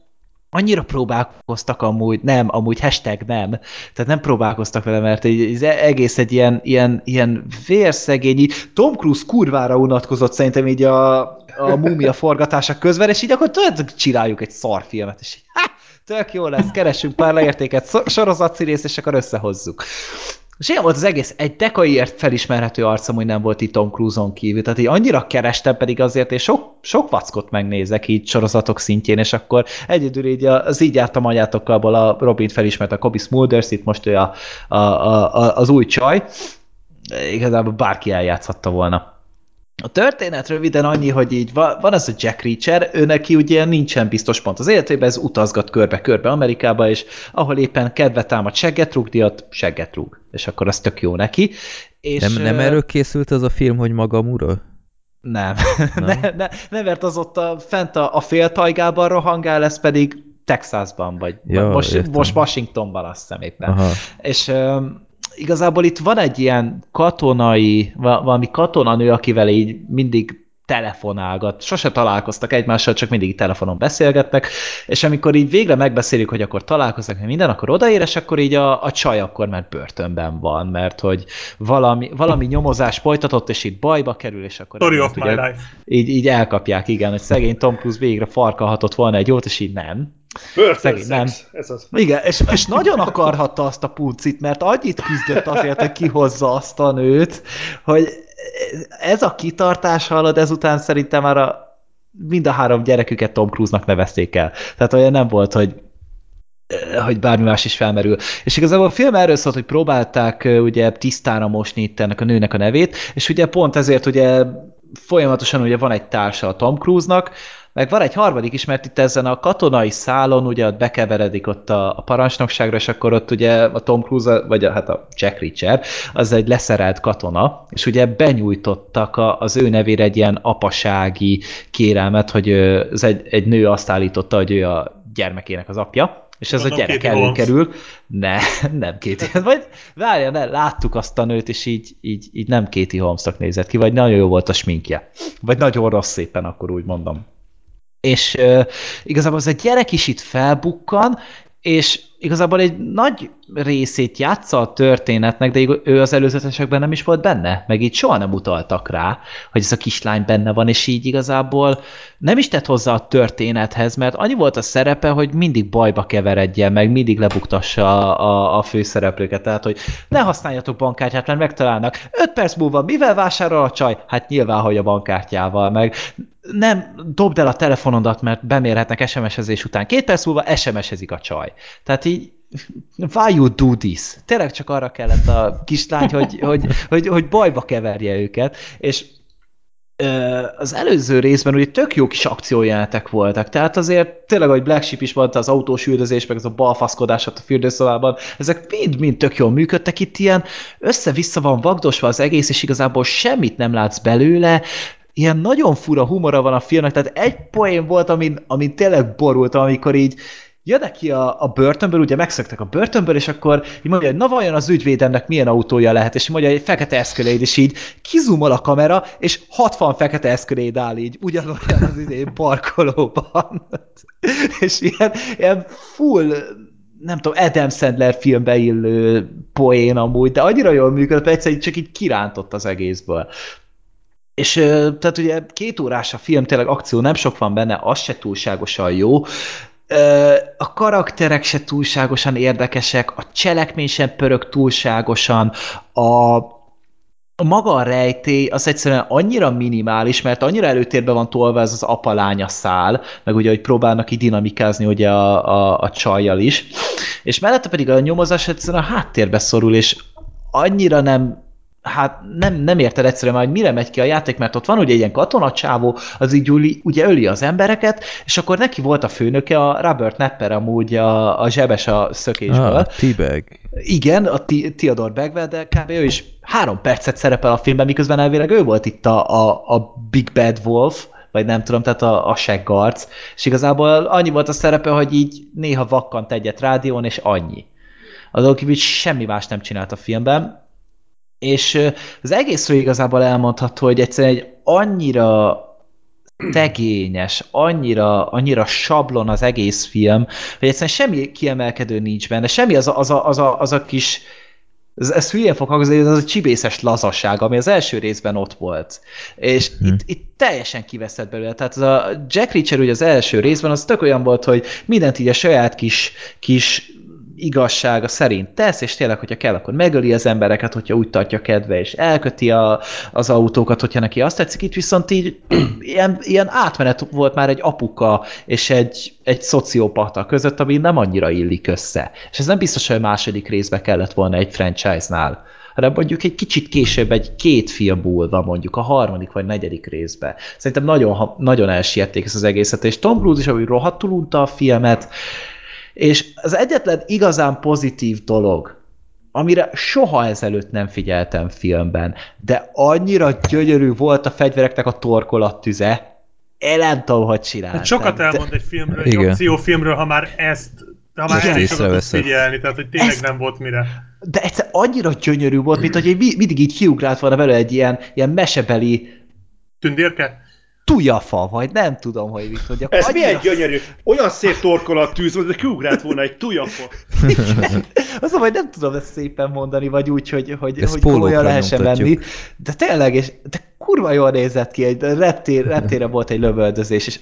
annyira próbálkoztak amúgy, nem, amúgy hashtag nem, tehát nem próbálkoztak vele, mert ez egész egy ilyen, ilyen, ilyen vérszegényi, Tom Cruise kurvára unatkozott szerintem így a, a múmia forgatása közben, és így akkor tudod, csináljuk egy szarfilmet, és így, ha, tök jó lesz, keresünk pár leértéket, sorozatszínész, és akkor összehozzuk. És ilyen volt az egész, egy dekaiért felismerhető arcom, hogy nem volt itt Tom Cruise-on kívül, tehát így annyira kerestem pedig azért, és sok, sok vackot megnézek így sorozatok szintjén, és akkor egyedül így az így jártam anyátokkal, abból a Robin felismert a Kobe Smulders, itt most ő a, a, a, az új csaj, igazából bárki eljátszhatta volna. A történet röviden annyi, hogy így van, van ez a Jack Reacher, ő neki ugye nincsen biztos pont az életében, ez utazgat körbe-körbe Amerikába, és ahol éppen kedve támad segget rúgni, ott segget rúg. És akkor az tök jó neki. És, nem, nem erről készült az a film, hogy magam ura? Nem. nem? (laughs) ne, ne, ne, mert az ott a, fent a, a féltajgában rohangál, lesz pedig Texasban, vagy ja, most, most Washingtonban azt hiszem éppen. Aha. És igazából itt van egy ilyen katonai, valami katonanő, akivel így mindig telefonálgat. Sose találkoztak egymással, csak mindig telefonon beszélgetnek, és amikor így végre megbeszélik, hogy akkor találkoznak, minden, akkor odaér, és akkor így a, a csaj akkor már börtönben van, mert hogy valami, valami nyomozás folytatott, és itt bajba kerül, és akkor... Story of ugye, life. Így, így elkapják, igen, hogy szegény Tom Cruise végre farkalhatott volna egy jót, és így nem. Szegény, nem. Ez az. Igen, és, és nagyon akarhatta azt a puncit, mert annyit küzdött azért, hogy kihozza azt a nőt, hogy ez a kitartás hallod, ezután szerintem már a, mind a három gyereküket Tom Cruise-nak nevezték el. Tehát olyan nem volt, hogy hogy bármi más is felmerül. És igazából a film erről szólt, hogy próbálták ugye tisztára mosni itt ennek a nőnek a nevét, és ugye pont ezért ugye folyamatosan ugye van egy társa a Tom Cruise-nak, meg van egy harmadik is, mert itt ezen a katonai szálon ugye ott bekeveredik ott a, a parancsnokságra, és akkor ott ugye a Tom Cruise, vagy a, hát a Jack Reacher, az egy leszerelt katona, és ugye benyújtottak a, az ő nevére egy ilyen apasági kérelmet, hogy ez egy, egy nő azt állította, hogy ő a gyermekének az apja, és ez a gyerek előkerül. Ne, (laughs) nem Kéti. Vagy várja, ne, láttuk azt a nőt, és így, így, így nem Kéti Holmesnak nézett ki, vagy nagyon jó volt a sminkje. Vagy nagyon rossz szépen, akkor úgy mondom és uh, igazából az egy gyerek is itt felbukkan, és igazából egy nagy részét játsza a történetnek, de ő az előzetesekben nem is volt benne, meg így soha nem utaltak rá, hogy ez a kislány benne van, és így igazából nem is tett hozzá a történethez, mert annyi volt a szerepe, hogy mindig bajba keveredjen, meg mindig lebuktassa a, a, a főszereplőket, tehát hogy ne használjatok bankkártyát, mert megtalálnak. 5 perc múlva mivel vásárol a csaj? Hát nyilván, hogy a bankkártyával, meg nem dobd el a telefonodat, mert bemérhetnek SMS-ezés után. Két perc múlva SMS-ezik a csaj. Tehát why you do this? Tényleg csak arra kellett a kislány, hogy, (laughs) hogy, hogy, hogy bajba keverje őket, és az előző részben ugye tök jó kis akciójátek voltak, tehát azért tényleg, hogy Black Sheep is volt az autós üldözés, meg ez a balfaszkodás a fürdőszobában, ezek mind-mind tök jól működtek. Itt ilyen, össze-vissza van vagdosva az egész, és igazából semmit nem látsz belőle, ilyen nagyon fura humora van a filmnek, tehát egy poén volt, amin, amin tényleg borult, amikor így jönnek ki a, a börtönből, ugye megszöktek a börtönből, és akkor így mondja, hogy na vajon az ügyvédemnek milyen autója lehet, és mondja, egy fekete eszköléd, és így kizumol a kamera, és 60 fekete eszköléd áll így, ugyanolyan az idén parkolóban. (laughs) és ilyen, ilyen full nem tudom, Adam Sandler filmbe illő poén amúgy, de annyira jól működött, egyszerűen csak így kirántott az egészből. És tehát ugye két órás a film, tényleg akció nem sok van benne, az se túlságosan jó, a karakterek se túlságosan érdekesek, a cselekmény sem pörög túlságosan, a, a maga a rejtély az egyszerűen annyira minimális, mert annyira előtérbe van tolva ez az apalánya szál, meg ugye, hogy próbálnak így dinamikázni ugye a, a, a csajjal is, és mellette pedig a nyomozás egyszerűen a háttérbe szorul, és annyira nem hát nem, nem érted egyszerűen már, hogy mire megy ki a játék, mert ott van ugye ilyen katonacsávó, az így üli, ugye öli az embereket, és akkor neki volt a főnöke, a Robert Nepper amúgy a, a zsebes a szökésből. Ah, T-Bag. Igen, a Theodore Bagwell, de kb. ő is három percet szerepel a filmben, miközben elvileg ő volt itt a, a, a Big Bad Wolf, vagy nem tudom, tehát a, a seggarc, és igazából annyi volt a szerepe, hogy így néha vakkant egyet rádión, és annyi. Azon kívül semmi más nem csinált a filmben, és az egészről igazából elmondható, hogy egyszerűen egy annyira tegényes, annyira, annyira sablon az egész film, hogy egyszerűen semmi kiemelkedő nincs benne, semmi az a, az a, az a, az a kis ez, ez hülyén fog hangzni, ez a csibészes lazasság, ami az első részben ott volt. És hm. itt, itt teljesen kiveszett belőle. Tehát az a Jack Reacher ugye az első részben az tök olyan volt, hogy mindent így a saját kis, kis igazsága szerint tesz, és tényleg, hogyha kell, akkor megöli az embereket, hogyha úgy tartja kedve, és elköti a, az autókat, hogyha neki azt tetszik. Itt viszont így (clears throat) ilyen, ilyen átmenet volt már egy apuka és egy, egy szociopata között, ami nem annyira illik össze. És ez nem biztos, hogy a második részbe kellett volna egy franchise-nál hanem mondjuk egy kicsit később, egy két film múlva mondjuk, a harmadik vagy negyedik részbe. Szerintem nagyon, nagyon elsiették ezt az egészet, és Tom Cruise is, ahogy rohadtul unta a filmet, és az egyetlen igazán pozitív dolog, amire soha ezelőtt nem figyeltem filmben, de annyira gyönyörű volt a fegyvereknek a torkolattüze, nem tudom, hogy csináltam. Hát sokat elmond de... egy filmről, egy akciófilmről, ha már ezt ha már ezt figyelni, tehát hogy tényleg ezt... nem volt mire. De egyszer annyira gyönyörű volt, mint hogy mindig így kiugrált volna vele egy ilyen, ilyen mesebeli Tündérke? Tujafa, vagy nem tudom, hogy mit mondjak. Ez annyira... milyen gyönyörű. Olyan szép torkolat tűz, hogy kiugrált volna egy tujafa. Az, hogy nem tudom ezt szépen mondani, vagy úgy, hogy, hogy, hogy komolyan lehessen venni. De tényleg, és, de kurva jól nézett ki, egy reptér, reptére volt egy lövöldözés, és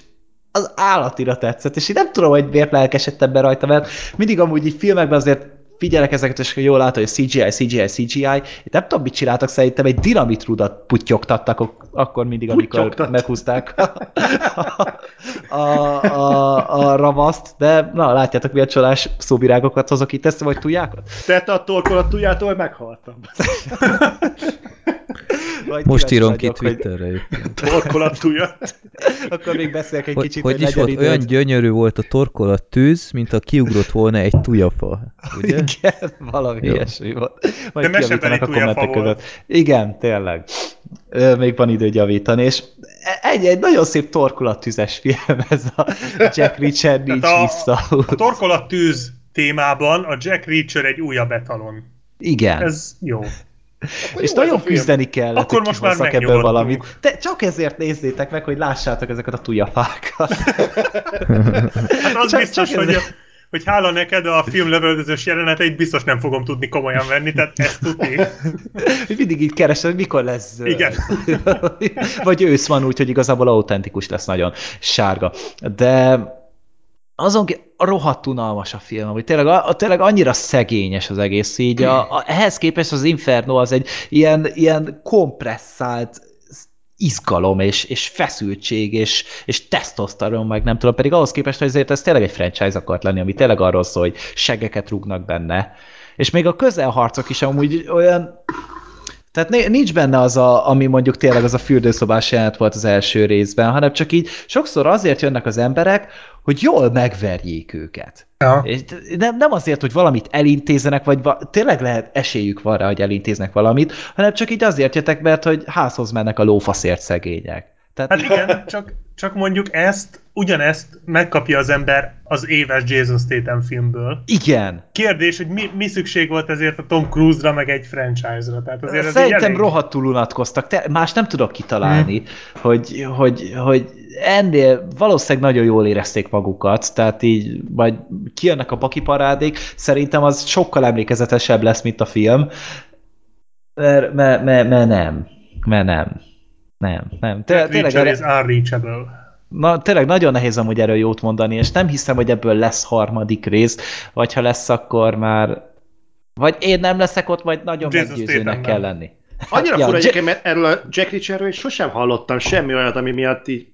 az állatira tetszett, és én nem tudom, hogy miért lelkesedtem be rajta, mert mindig amúgy így filmekben azért figyelek ezeket, és jól látom, hogy CGI, CGI, CGI. Itt nem tudom, mit csináltak, szerintem egy dinamitrudat putyogtattak akkor mindig, amikor meghúzták a, a, a, a ravaszt, de na, látjátok, milyen csalás szóvirágokat hozok itt, ezt vagy tudjákat? Te a torkolat tudjától, hogy meghaltam. Majd Most írom ki Twitterre. Hogy... Torkolatújat. Akkor még beszélek egy hogy, kicsit. Hogy, hogy is volt, időt. olyan gyönyörű volt a torkolat tűz, mint a kiugrott volna egy tujafa. Ugye? Igen, valami Jó. ilyesmi volt. Majd kiavítanak a kommentek között. Igen, tényleg. Még van idő javítani, és egy, egy nagyon szép torkolattűzes film ez a Jack Reacher (laughs) nincs a, vissza. A torkolattűz témában a Jack Reacher egy újabb etalon. Igen. Ez jó. Akkor és nagyon küzdeni kell, Akkor most már ebből valamit. De csak ezért nézzétek meg, hogy lássátok ezeket a tujafákat. (laughs) hát az csak, biztos, csak hogy, a, hogy hála neked a film lövöldözős jeleneteit biztos nem fogom tudni komolyan venni, tehát ezt tudni. Mindig így keresed, mikor lesz. Igen. (laughs) Vagy ősz van úgy, hogy igazából autentikus lesz nagyon sárga. De azon rohadt unalmas a film, hogy tényleg, a, tényleg annyira szegényes az egész így. A, a, ehhez képest az Inferno az egy ilyen, ilyen kompresszált izgalom, és, és feszültség, és, és tesztosztaron, meg nem tudom, pedig ahhoz képest, hogy ezért ez tényleg egy franchise akart lenni, ami tényleg arról szól, hogy segeket rúgnak benne. És még a közelharcok is amúgy olyan tehát nincs benne az, a, ami mondjuk tényleg az a fürdőszobás jelent volt az első részben, hanem csak így sokszor azért jönnek az emberek, hogy jól megverjék őket. Ja. És nem, nem azért, hogy valamit elintézenek, vagy va tényleg lehet esélyük van rá, hogy elintéznek valamit, hanem csak így azért jöttek, mert hogy házhoz mennek a lófaszért szegények. Tehát... Hát igen, csak, csak mondjuk ezt, ugyanezt megkapja az ember az éves Jason Statham filmből. Igen. Kérdés, hogy mi, mi szükség volt ezért a Tom Cruise-ra, meg egy franchise-ra. Tehát azért Szerintem elég... rohadtul unatkoztak. Te, más nem tudok kitalálni, hmm. hogy, hogy, hogy ennél valószínűleg nagyon jól érezték magukat, tehát így majd kijönnek a pakiparádék, szerintem az sokkal emlékezetesebb lesz, mint a film, mert, mert, mert, mert nem. Mert nem. Nem, nem. Té tényleg erre... is unreachable. Na, tényleg nagyon nehéz amúgy erről jót mondani, és nem hiszem, hogy ebből lesz harmadik rész, vagy ha lesz, akkor már... Vagy én nem leszek ott, vagy nagyon Jesus meggyőzőnek kell lenni. Annyira (laughs) ja, fura egyébként, mert erről a Jack Reacherről is sosem hallottam semmi olyat, ami miatt így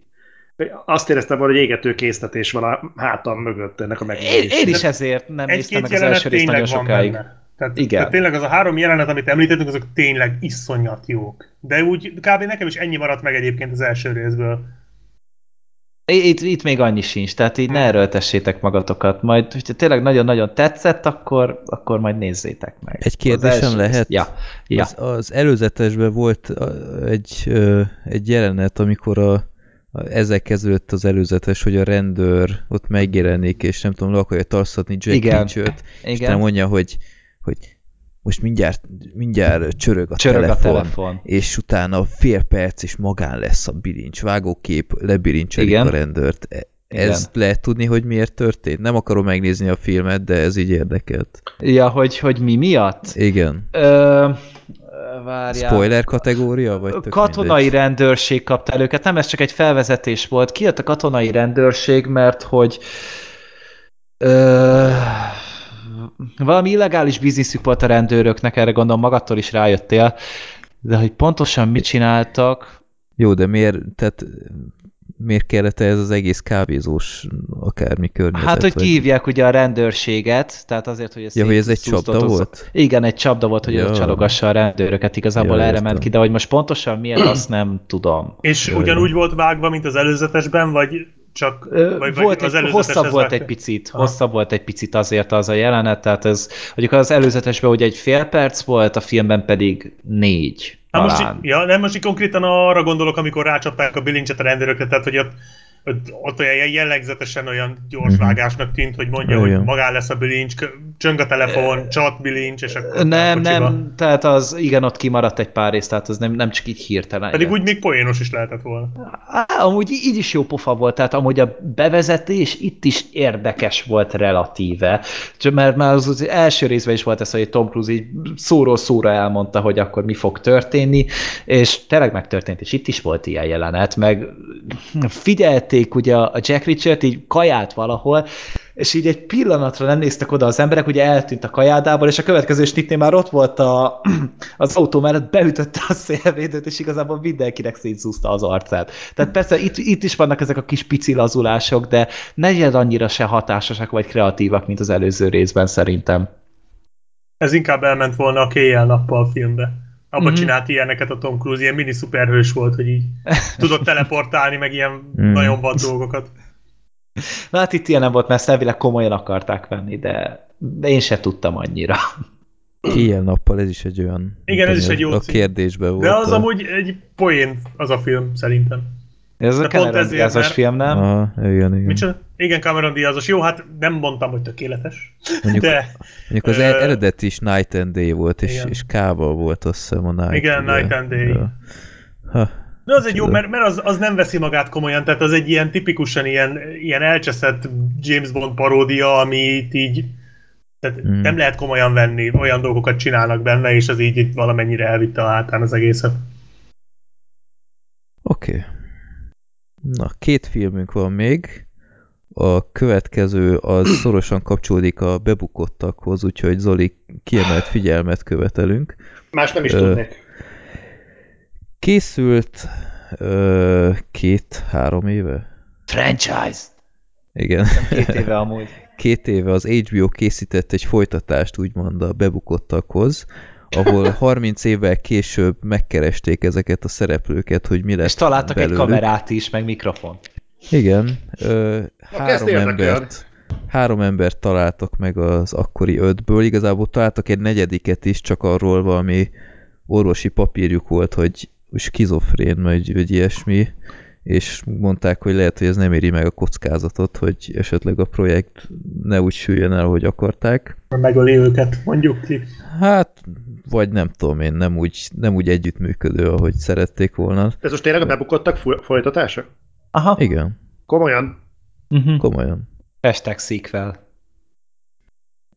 azt éreztem volna, hogy égető késztetés van a hátam mögött ennek a megjelenésnek. Én, én is ezért nem néztem meg az első részt nagyon sokáig. Benne. Tehát, Igen. tehát tényleg az a három jelenet, amit említettünk, azok tényleg iszonyat jók. De úgy kb. nekem is ennyi maradt meg egyébként az első részből. Itt, itt még annyi sincs, tehát így ne hmm. erőltessétek magatokat. Majd, hogyha tényleg nagyon-nagyon tetszett, akkor, akkor majd nézzétek meg. Egy kérdésem lehet? Ja. ja. Az, az előzetesben volt egy, egy jelenet, amikor a, a, ezzel kezdődött az előzetes, hogy a rendőr ott megjelenik, és nem tudom, le akarja tarszatni Jack Igen. Reacher-t, és nem mondja, hogy hogy most mindjárt, mindjárt csörög a Csörög telefon, a telefon. és utána fél perc és magán lesz a bilincs, vágókép, lebirincselik Igen. a rendőrt. E- Igen. Ez lehet tudni, hogy miért történt? Nem akarom megnézni a filmet, de ez így érdekelt. Ja, hogy, hogy mi miatt? Igen. Ö, várjál. Spoiler kategória? Vagy katonai mindegy? rendőrség kapta el őket, nem ez csak egy felvezetés volt. Kijött a katonai rendőrség, mert hogy ö, valami illegális bizniszük volt a rendőröknek, erre gondolom magadtól is rájöttél, de hogy pontosan mit csináltak, Jó, de miért, tehát miért kellett ez az egész kávézós akármi környezet? hát hogy vagy- kihívják ugye a rendőrséget, tehát azért, hogy ez Ja, hogy ez egy csapda volt? Igen, egy csapda volt, hogy Ja. csalogassa a rendőröket, igazából Ja, erre értem. ment ki, de hogy most pontosan miért, azt nem tudom. És Jaj, ugyanúgy volt vágva, mint az előzetesben, vagy csak vagy, volt vagy egy, hosszabb volt egy picit, Aha. hosszabb volt egy picit azért az a jelenet, tehát ez, mondjuk az előzetesben ugye egy fél perc volt, a filmben pedig négy Hát most, ja, nem, most így konkrétan arra gondolok, amikor rácsapták a bilincset a rendőrökre, tehát hogy ott, ott, olyan jellegzetesen olyan gyors Mhm. vágásnak tűnt, hogy mondja, Olyan. hogy magán lesz a bilincs, csöng a telefon, csat bilincs, és akkor nem, nem, tehát az, igen, ott kimaradt egy pár rész, tehát az nem, nem csak így hirtelen. Pedig jött. úgy még poénos is lehetett volna. Á, amúgy így is jó pofa volt, tehát amúgy a bevezetés itt is érdekes volt relatíve. Csak mert már az, az első részben is volt ez, hogy Tom Cruise így szóról szóra elmondta, hogy akkor mi fog történni, és tényleg megtörtént, és itt is volt ilyen jelenet, meg figyelték ugye a Jack Richard így kajált valahol, és így egy pillanatra nem néztek oda az emberek, ugye eltűnt a kajádából, és a következő snitnél már ott volt a, (clears throat) az autó mellett, beütötte a szélvédőt, és igazából mindenkinek szétszúzta az arcát. Tehát persze itt, itt is vannak ezek a kis pici lazulások, de ne legyen annyira se hatásosak vagy kreatívak, mint az előző részben szerintem. Ez inkább elment volna a kéjjel-nappal filmbe. Abba Mhm. mm-hmm. csinált ilyeneket a Tom Cruise, ilyen mini szuperhős volt, hogy így (laughs) tudott teleportálni, meg ilyen mm. nagyon vad dolgokat. Na hát itt ilyen nem volt, mert elvileg komolyan akarták venni, de én se tudtam annyira. Éjjel-nappal ez is egy olyan... Igen, ez is egy jó A cím. kérdésben volt. De az a... amúgy egy poén az a film, szerintem. Ez a De pont Cameron ezért, Diaz-os mert- film, nem? Aha, igen, igen. Micsoda? Igen, Cameron Diazos. Jó, hát nem mondtam, hogy tökéletes. Mondjuk, De mondjuk az e- eredeti is Night and Day volt, és, igen. és Kába volt azt hiszem a Night. Igen, ugye. Night and Day. Ha, De az egy jó, mert, mert az, az nem veszi magát komolyan, tehát az egy ilyen tipikusan ilyen, ilyen elcseszett James Bond paródia, amit így tehát Hmm. nem lehet komolyan venni, olyan dolgokat csinálnak benne, és az így, így valamennyire elvitte a hátán az egészet. Oké. Okay. Na, két filmünk van még. A következő az (coughs) szorosan kapcsolódik a bebukottakhoz, úgyhogy Zoli kiemelt figyelmet követelünk. Más nem is Ö, tudnék. Készült két-három éve? Franchise! Igen. Két éve (laughs) amúgy. Két éve az HBO készített egy folytatást, úgymond a bebukottakhoz, ahol 30 évvel később megkeresték ezeket a szereplőket, hogy mi lett És találtak belőlük. egy kamerát is, meg mikrofon. Igen. Ö, kezd három, embert, három embert találtak meg az akkori ötből. Igazából találtak egy negyediket is, csak arról valami orvosi papírjuk volt, hogy skizofrén, vagy, vagy ilyesmi, és mondták, hogy lehet, hogy ez nem éri meg a kockázatot, hogy esetleg a projekt ne úgy süljön el, ahogy akarták. Megöli őket, mondjuk ki. Hát, vagy nem tudom én, nem úgy, nem úgy együttműködő, ahogy szerették volna. Ez most tényleg a bebukottak folytatása? Aha. Igen, Komolyan? Uh-huh. komolyan. Hashtag sequel.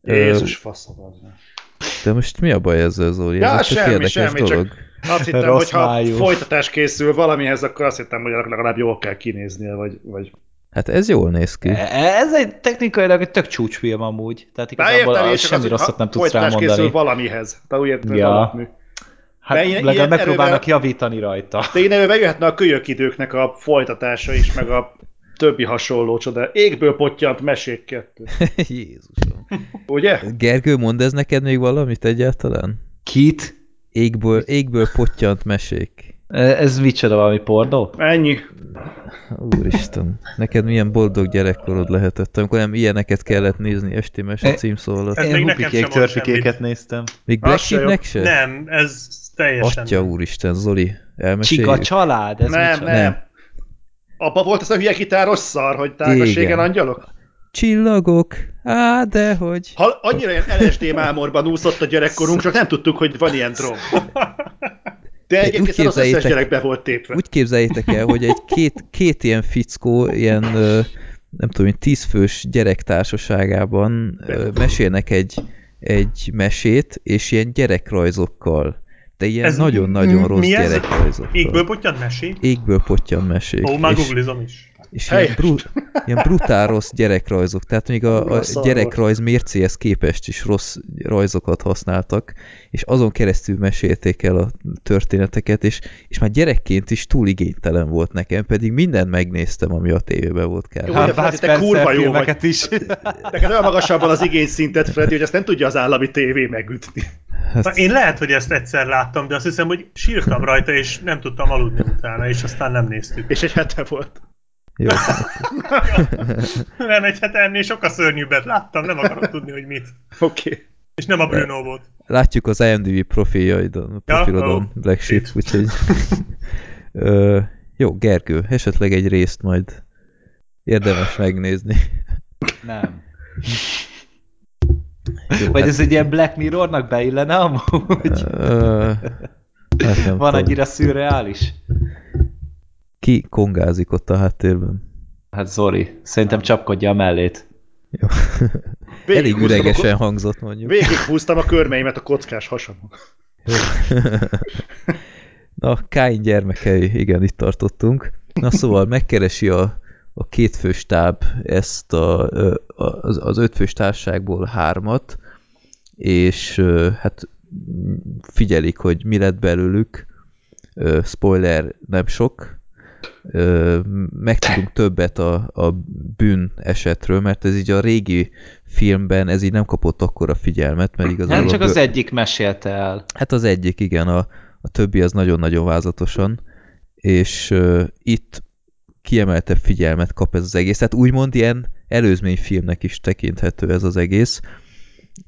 Jézus faszom az. De most mi a baj ezzel, Zoli? Ja, ez semmi, semmi, csak- dolog. Azt hittem, Rossz hogy ha májú. folytatás készül valamihez, akkor azt hittem, hogy legalább jól kell kinéznie, vagy... vagy... Hát ez jól néz ki. E- Ez egy technikailag egy tök csúcsfilm amúgy. Tehát igazából értem, az én semmi hogy rosszat nem tudsz folytatás készül rámondani. valamihez. Tehát úgy értem, Ja. alapmű. Hát De ilyen- legalább ilyen megpróbálnak erővel- javítani rajta. Tényleg bejöhetne a kölyök időknek a folytatása is, meg a többi hasonló csoda. Égből pottyant mesék kettő. (laughs) Jézusom. Ugye? Gergő, mond ez neked még valamit egyáltalán? Kit? Égből, égből pottyant mesék. E, Ez micsoda valami pornó? Ennyi. Úristen, neked milyen boldog gyerekkorod lehetett, amikor nem ilyeneket kellett nézni esti mese E- címszó alatt. Ez Én még nekem hupikék, törpikéket néztem. Még Black se Sheep jó. nek se? Nem, ez teljesen... Atya úristen, Zoli, elmeséljük? Csiga család? Ez nem, micsoda? nem. Nem. Abba volt az a hülye gitáros szar, hogy tágasségen angyalok? Csillagok, á, dehogy. Ha annyira ilyen LSD mámorban úszott a gyerekkorunk, csak nem tudtuk, hogy van ilyen drog. De egyébként az összes gyerek be volt tépve. Úgy képzeljétek el, hogy egy két, két ilyen fickó, ilyen nem tudom, én, tízfős gyerek társaságában ö, mesélnek egy, egy mesét, és ilyen gyerekrajzokkal. De ilyen Ez nagyon-nagyon rossz mi ez? gyerekrajzokkal. Égből potyan mesék? Égből potyan mesék. Ó, már googlizom is. És ilyen, bru, ilyen brutál rossz gyerekrajzok. Tehát még a, a gyerekrajz mércéhez képest is rossz rajzokat használtak, és azon keresztül mesélték el a történeteket, és, és már gyerekként is túl igénytelen volt nekem, pedig mindent megnéztem, ami a tévében volt kell. Jó, Hát Freddy, te kurva jó filmeket is. (laughs) Neked olyan magasabban az igényszintet, Freddy, hogy ezt nem tudja az állami tévé megütni. Hát, Na, én lehet, hogy ezt egyszer láttam, de azt hiszem, hogy sírtam rajta, és nem tudtam aludni utána, és aztán nem néztük. És egy hete volt. Jó. Nem egy hete ennél sokkal szörnyűbbet láttam, nem akarok tudni, hogy mit. Oké. Okay. És nem a Bruno volt. Látjuk az IMDb profiljaidon, profilodon, ó, Black Sheep, úgyhogy... Ö, jó, Gergő, esetleg egy részt majd érdemes megnézni. Nem. Jó, Vagy hát, ez egy ilyen Black Mirrornak beillene amúgy? Ö, hát nem Van tudom. annyira szürreális? Ki kongázik ott a háttérben? Hát Zori, szerintem csapkodja a mellét. Jó. Elég Végighúztam a üregesen ko- hangzott mondjuk. Végighúztamon a körmeimet a kockás hasamon. Na, Káin gyermekei, igen, itt tartottunk. Na szóval megkeresi a, a kétfős táb ezt a, az, az ötfős társaságból hármat, és hát figyelik, hogy mi lett belőlük. Spoiler, nem sok. Ö, Megtudunk többet a, a bűn esetről, mert ez így a régi filmben ez így nem kapott akkora figyelmet, mert igazából... Nem csak az egyik mesélte el. Hát az egyik, igen, a, a többi az nagyon-nagyon vázatosan, és uh, itt kiemeltebb figyelmet kap ez az egész. Tehát úgymond ilyen előzményfilmnek is tekinthető ez az egész,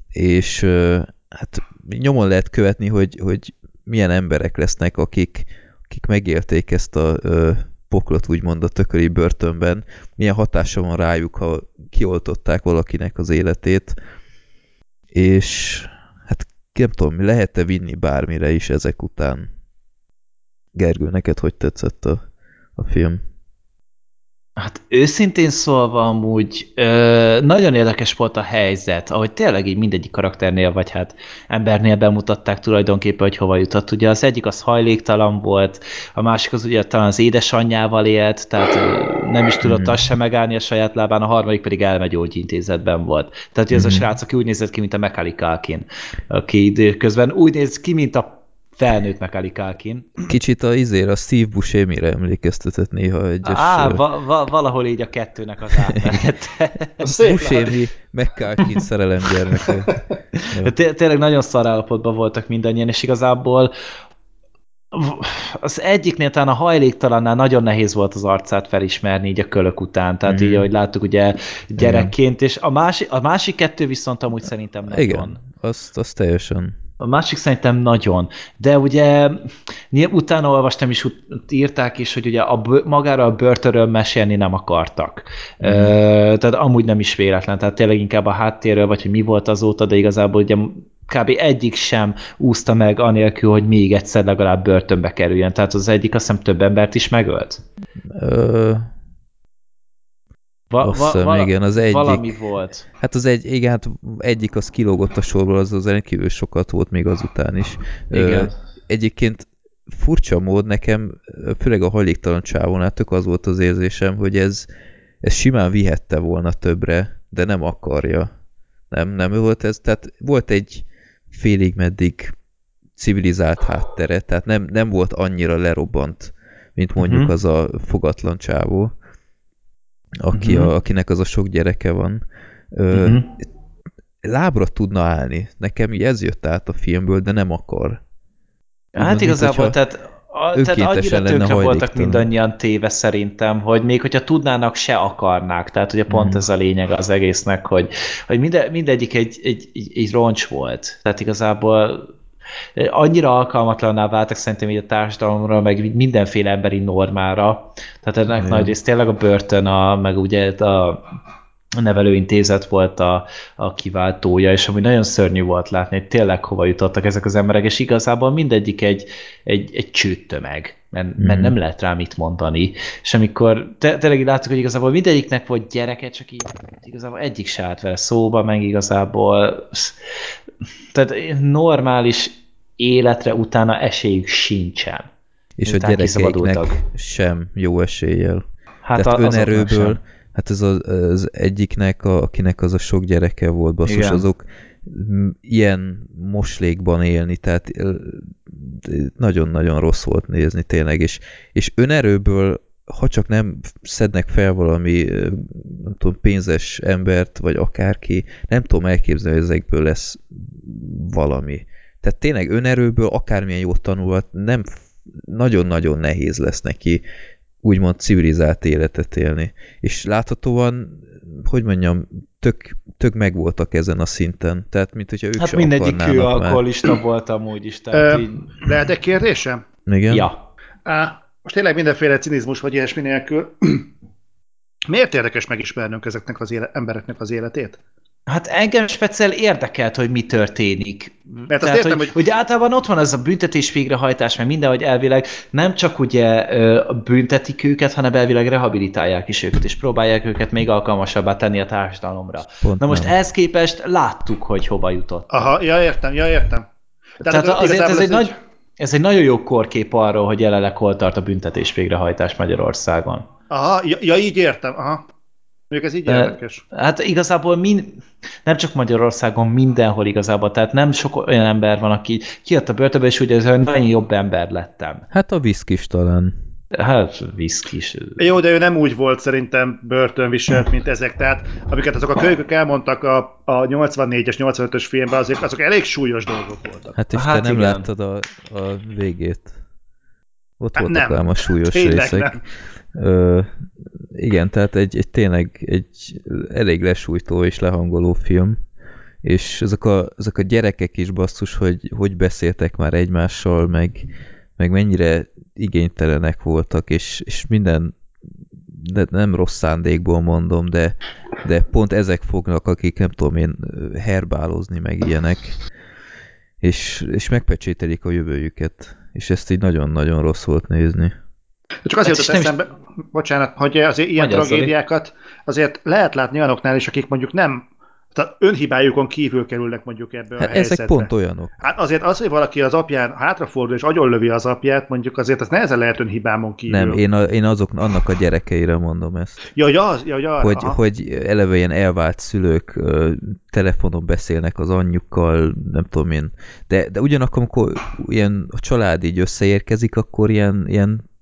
és uh, hát nyomon lehet követni, hogy, hogy milyen emberek lesznek, akik, akik megélték ezt a uh, poklot úgymond a tököli börtönben, milyen hatása van rájuk, ha kioltották valakinek az életét, és hát nem tudom, lehet-e vinni bármire is ezek után? Gergő, neked hogy tetszett a, a film? Hát őszintén szólva amúgy ö, nagyon érdekes volt a helyzet, ahogy tényleg így mindegyik karakternél, vagy hát embernél bemutatták tulajdonképpen, hogy hova jutott. Ugye az egyik az hajléktalan volt, a másik az ugye talán az édesanyjával élt, tehát nem is tudott azt sem megállni a saját lábán, a harmadik pedig elmegyógyintézetben volt. Tehát ez a Mhm. srác, aki úgy nézett ki, mint a Macaulay Culkin, aki időközben úgy néz ki, mint a felnőtt Macaulay Culkin. Kicsit a izére, a Steve Buscemi-re emlékeztetett néha egyes... Á, va, va, valahol így a kettőnek az (laughs) átmenete. Buscemi, McCarkin szerelem gyermeke. Tényleg nagyon szar állapotban voltak mindannyian, és igazából az egyiknél talán a hajléktalannál nagyon nehéz volt az arcát felismerni így a kölök után, tehát Mhm. így, ahogy láttuk ugye gyerekként, és a másik, a másik kettő viszont amúgy szerintem nagyon. Igen, azt, azt teljesen. A másik szerintem nagyon. De ugye utána olvastam is, írták is, hogy ugye a magára a börtönről mesélni nem akartak. Mm. Ö, tehát amúgy nem is véletlen, tehát tényleg inkább a háttérről, vagy hogy mi volt azóta, de igazából ugye kb. egyik sem úszta meg anélkül, hogy még egyszer legalább börtönbe kerüljön. Tehát az egyik azt hiszem több embert is megölt. Ö, Va- hiszem, igen, az egyik- Valami volt. hát az egy, igen, hát egyik az kilógott a sorból, az az rendkívül sokat volt még azután is. Ö, Igen. egyébként furcsa mód nekem, főleg a hajléktalan csávónál tök az volt az érzésem, hogy ez, ez simán vihette volna többre, de nem akarja. Nem, nem volt ez, tehát volt egy félig meddig civilizált háttere, tehát nem, nem volt annyira lerobbant, mint mondjuk Mhm. az a fogatlan csávó, aki Mhm. a, akinek az a sok gyereke van. Ö, Mhm. lábra tudna állni. Nekem így ez jött át a filmből, de nem akar. Hát mint igazából, tehát, a, tehát annyira tönkre voltak mindannyian téve szerintem, hogy még hogyha tudnának, se akarnák. Tehát ugye pont Mhm. ez a lényeg az egésznek, hogy, hogy minde, mindegyik egy, egy, egy, egy roncs volt. Tehát igazából annyira alkalmatlanná váltak szerintem így a társadalomra, meg mindenféle emberi normára. Tehát ennek Igen. nagy rész tényleg a börtön, a, meg ugye a nevelőintézet volt a, a kiváltója, és ami nagyon szörnyű volt látni, hogy tényleg hova jutottak ezek az emberek, és igazából mindegyik egy, egy, egy csőttömeg, mert, mm. mert nem lehet rá mit mondani. És amikor te, tényleg láttuk, hogy igazából mindegyiknek volt gyereke, csak így igazából egyik se állt vele szóba, meg igazából tehát normális életre utána esélyük sincsen. És a gyerekeiknek sem jó eséllyel. Hát Tehát a, önerőből, hát ez az, az egyiknek, a, akinek az a sok gyereke volt, basszus, Igen. azok ilyen moslékban élni, tehát nagyon-nagyon rossz volt nézni tényleg, és, és önerőből ha csak nem szednek fel valami nem tudom, pénzes embert, vagy akárki, nem tudom elképzelni, hogy ezekből lesz valami. Tehát tényleg önerőből akármilyen jót tanulhat, nem nagyon-nagyon nehéz lesz neki úgymond civilizált életet élni. És láthatóan, hogy mondjam, tök, tök megvoltak ezen a szinten. Tehát, mint hogyha ők Hát mindegyik ő alkoholista volt amúgy is. Tehát Ö, így... Lehet egy kérdésem? Igen? Ja. Á, most tényleg mindenféle cinizmus vagy ilyesmi nélkül. (clears throat) Miért érdekes megismernünk ezeknek az éle- embereknek az életét? Hát engem speciál érdekelt, hogy mi történik. Mert azt értem, hogy, hogy... hogy általában ott van ez a büntetés végrehajtás, mert minden, hogy elvileg nem csak ugye büntetik őket, hanem elvileg rehabilitálják is őket, és próbálják őket még alkalmasabbá tenni a társadalomra. Pont Na most nem. ehhez képest láttuk, hogy hova jutott. Aha, ja értem, ja értem. Tehát, Tehát azért ez egy, egy nagy, ez egy nagyon jó korkép arról, hogy jelenleg hol tart a büntetés végrehajtás Magyarországon. Aha, ja, ja így értem, aha. Mondjuk ez így érdekes. Hát igazából mind, nem csak Magyarországon, mindenhol igazából, tehát nem sok olyan ember van, aki kijött a börtönbe, és ugye ez nagyon jobb ember lettem. Hát a viszkis talán. Hát viszkis. Jó, de ő nem úgy volt szerintem börtönviselt, mint ezek. Tehát amiket azok a kölykök elmondtak a, a 84-es, 85-ös filmben, azok, azok elég súlyos dolgok voltak. Hát és hát te nem igen. láttad a, a végét. Ott hát voltak nem. a súlyos Tényleg részek. Nem. Ö, igen, tehát egy, egy tényleg egy elég lesújtó és lehangoló film, és ezek a, ezek a gyerekek is basszus, hogy hogy beszéltek már egymással, meg, meg mennyire igénytelenek voltak, és, és minden de nem rossz szándékból mondom, de, de pont ezek fognak, akik nem tudom én herbálozni, meg ilyenek, és, és megpecsételik a jövőjüket, és ezt így nagyon-nagyon rossz volt nézni. De csak azért jutott eszembe, is... bocsánat, hogy azért ilyen Magyar tragédiákat azért lehet látni olyanoknál is, akik mondjuk nem tehát önhibájukon kívül kerülnek mondjuk ebbe hát a helyzetbe. Ezek pont olyanok. Hát azért az, hogy valaki az apján hátrafordul és agyonlövi az apját, mondjuk azért az nehezen lehet önhibámon kívül. Nem, én, a, én azok, annak a gyerekeire mondom ezt. Ja, az, ja, ja, hogy, hogy eleve ilyen elvált szülők telefonon beszélnek az anyjukkal, nem tudom én. De, de ugyanakkor, amikor ilyen a család így összeérkezik, akkor ilyen, ilyen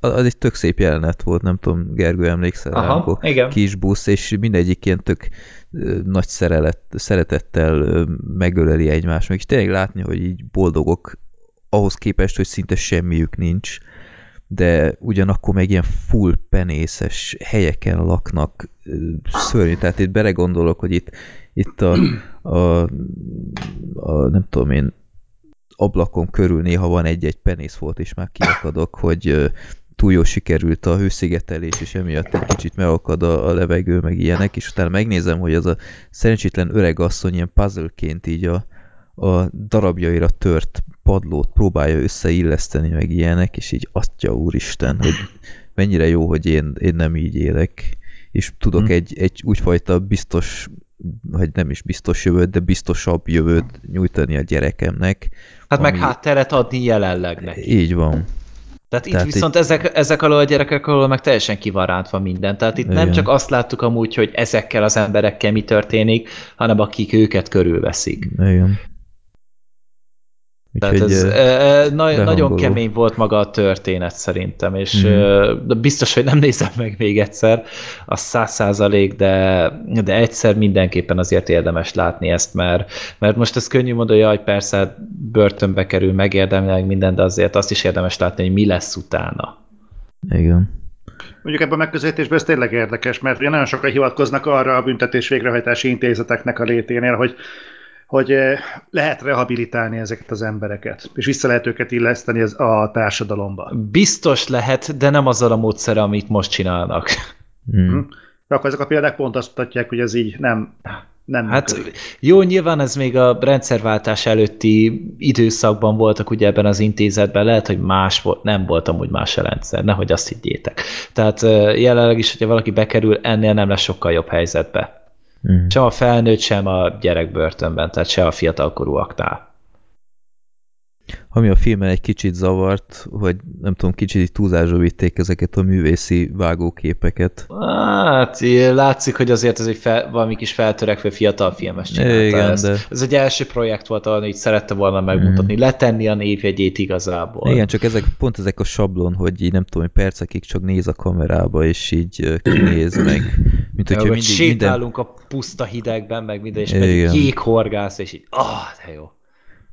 az egy tök szép jelenet volt, nem tudom, Gergő emlékszel Aha, rá, akkor igen. kis busz, és mindegyik ilyen tök nagy szerelet, szeretettel megöleli egymást, meg és tényleg látni, hogy így boldogok ahhoz képest, hogy szinte semmiük nincs, de ugyanakkor meg ilyen full penészes helyeken laknak, szörnyű, tehát itt belegondolok, hogy itt, itt a, a, a nem tudom én, ablakon körül néha van egy-egy penész volt, és már kiakadok, hogy túl jó sikerült a hőszigetelés, és emiatt egy kicsit megakad a, a levegő, meg ilyenek, és utána megnézem, hogy az a szerencsétlen öreg asszony ilyen puzzleként így a, a darabjaira tört padlót próbálja összeilleszteni, meg ilyenek, és így atya úristen, hogy mennyire jó, hogy én, én nem így élek, és tudok hmm. egy, egy úgyfajta biztos, vagy nem is biztos jövőt, de biztosabb jövőt nyújtani a gyerekemnek. Hát ami... meg hátteret adni jelenleg neki. Így van. Tehát, Tehát itt viszont itt... ezek, ezek alól a gyerekek alól meg teljesen kivarántva minden. Tehát itt Igen. nem csak azt láttuk amúgy, hogy ezekkel az emberekkel mi történik, hanem akik őket körülveszik. Igen. Tehát ez e, na, nagyon kemény volt maga a történet szerintem, és mm. e, biztos, hogy nem nézem meg még egyszer, a száz százalék, de, de egyszer mindenképpen azért érdemes látni ezt, mert, mert most ez könnyű mondani, hogy jaj, persze börtönbe kerül, megérdemleg minden, de azért azt is érdemes látni, hogy mi lesz utána. Igen. Mondjuk ebben a megközelítésben ez tényleg érdekes, mert ugye nagyon sokan hivatkoznak arra a büntetés végrehajtási intézeteknek a léténél, hogy hogy eh, lehet rehabilitálni ezeket az embereket, és vissza lehet őket illeszteni az, a társadalomba. Biztos lehet, de nem azzal a módszer, amit most csinálnak. Hmm. akkor ezek a példák pont azt mutatják, hogy ez így nem, nem Hát működik. jó, nyilván ez még a rendszerváltás előtti időszakban voltak ugye ebben az intézetben, lehet, hogy más volt, nem volt amúgy más a rendszer, nehogy azt higgyétek. Tehát ö, jelenleg is, hogyha valaki bekerül, ennél nem lesz sokkal jobb helyzetbe. Mm. Sem a felnőtt, sem a gyerek börtönben, tehát se a fiatalkorúaknál. Ami a filmen egy kicsit zavart, hogy nem tudom, kicsit túlzásra vitték ezeket a művészi vágóképeket. Hát, látszik, hogy azért ez egy fel, valami kis feltörekvő fiatal filmes csinálta Igen, ezt. de- Ez egy első projekt volt, így szerette volna megmutatni, letenni a névjegyét igazából. Igen, csak ezek pont ezek a sablon, hogy így nem tudom, percekig csak néz a kamerába, és így kinéz meg. Mint hogyha hogy mindig minden... sétálunk a puszta hidegben, meg minden, és Igen. pedig jéghorgász, és így, ah, de jó.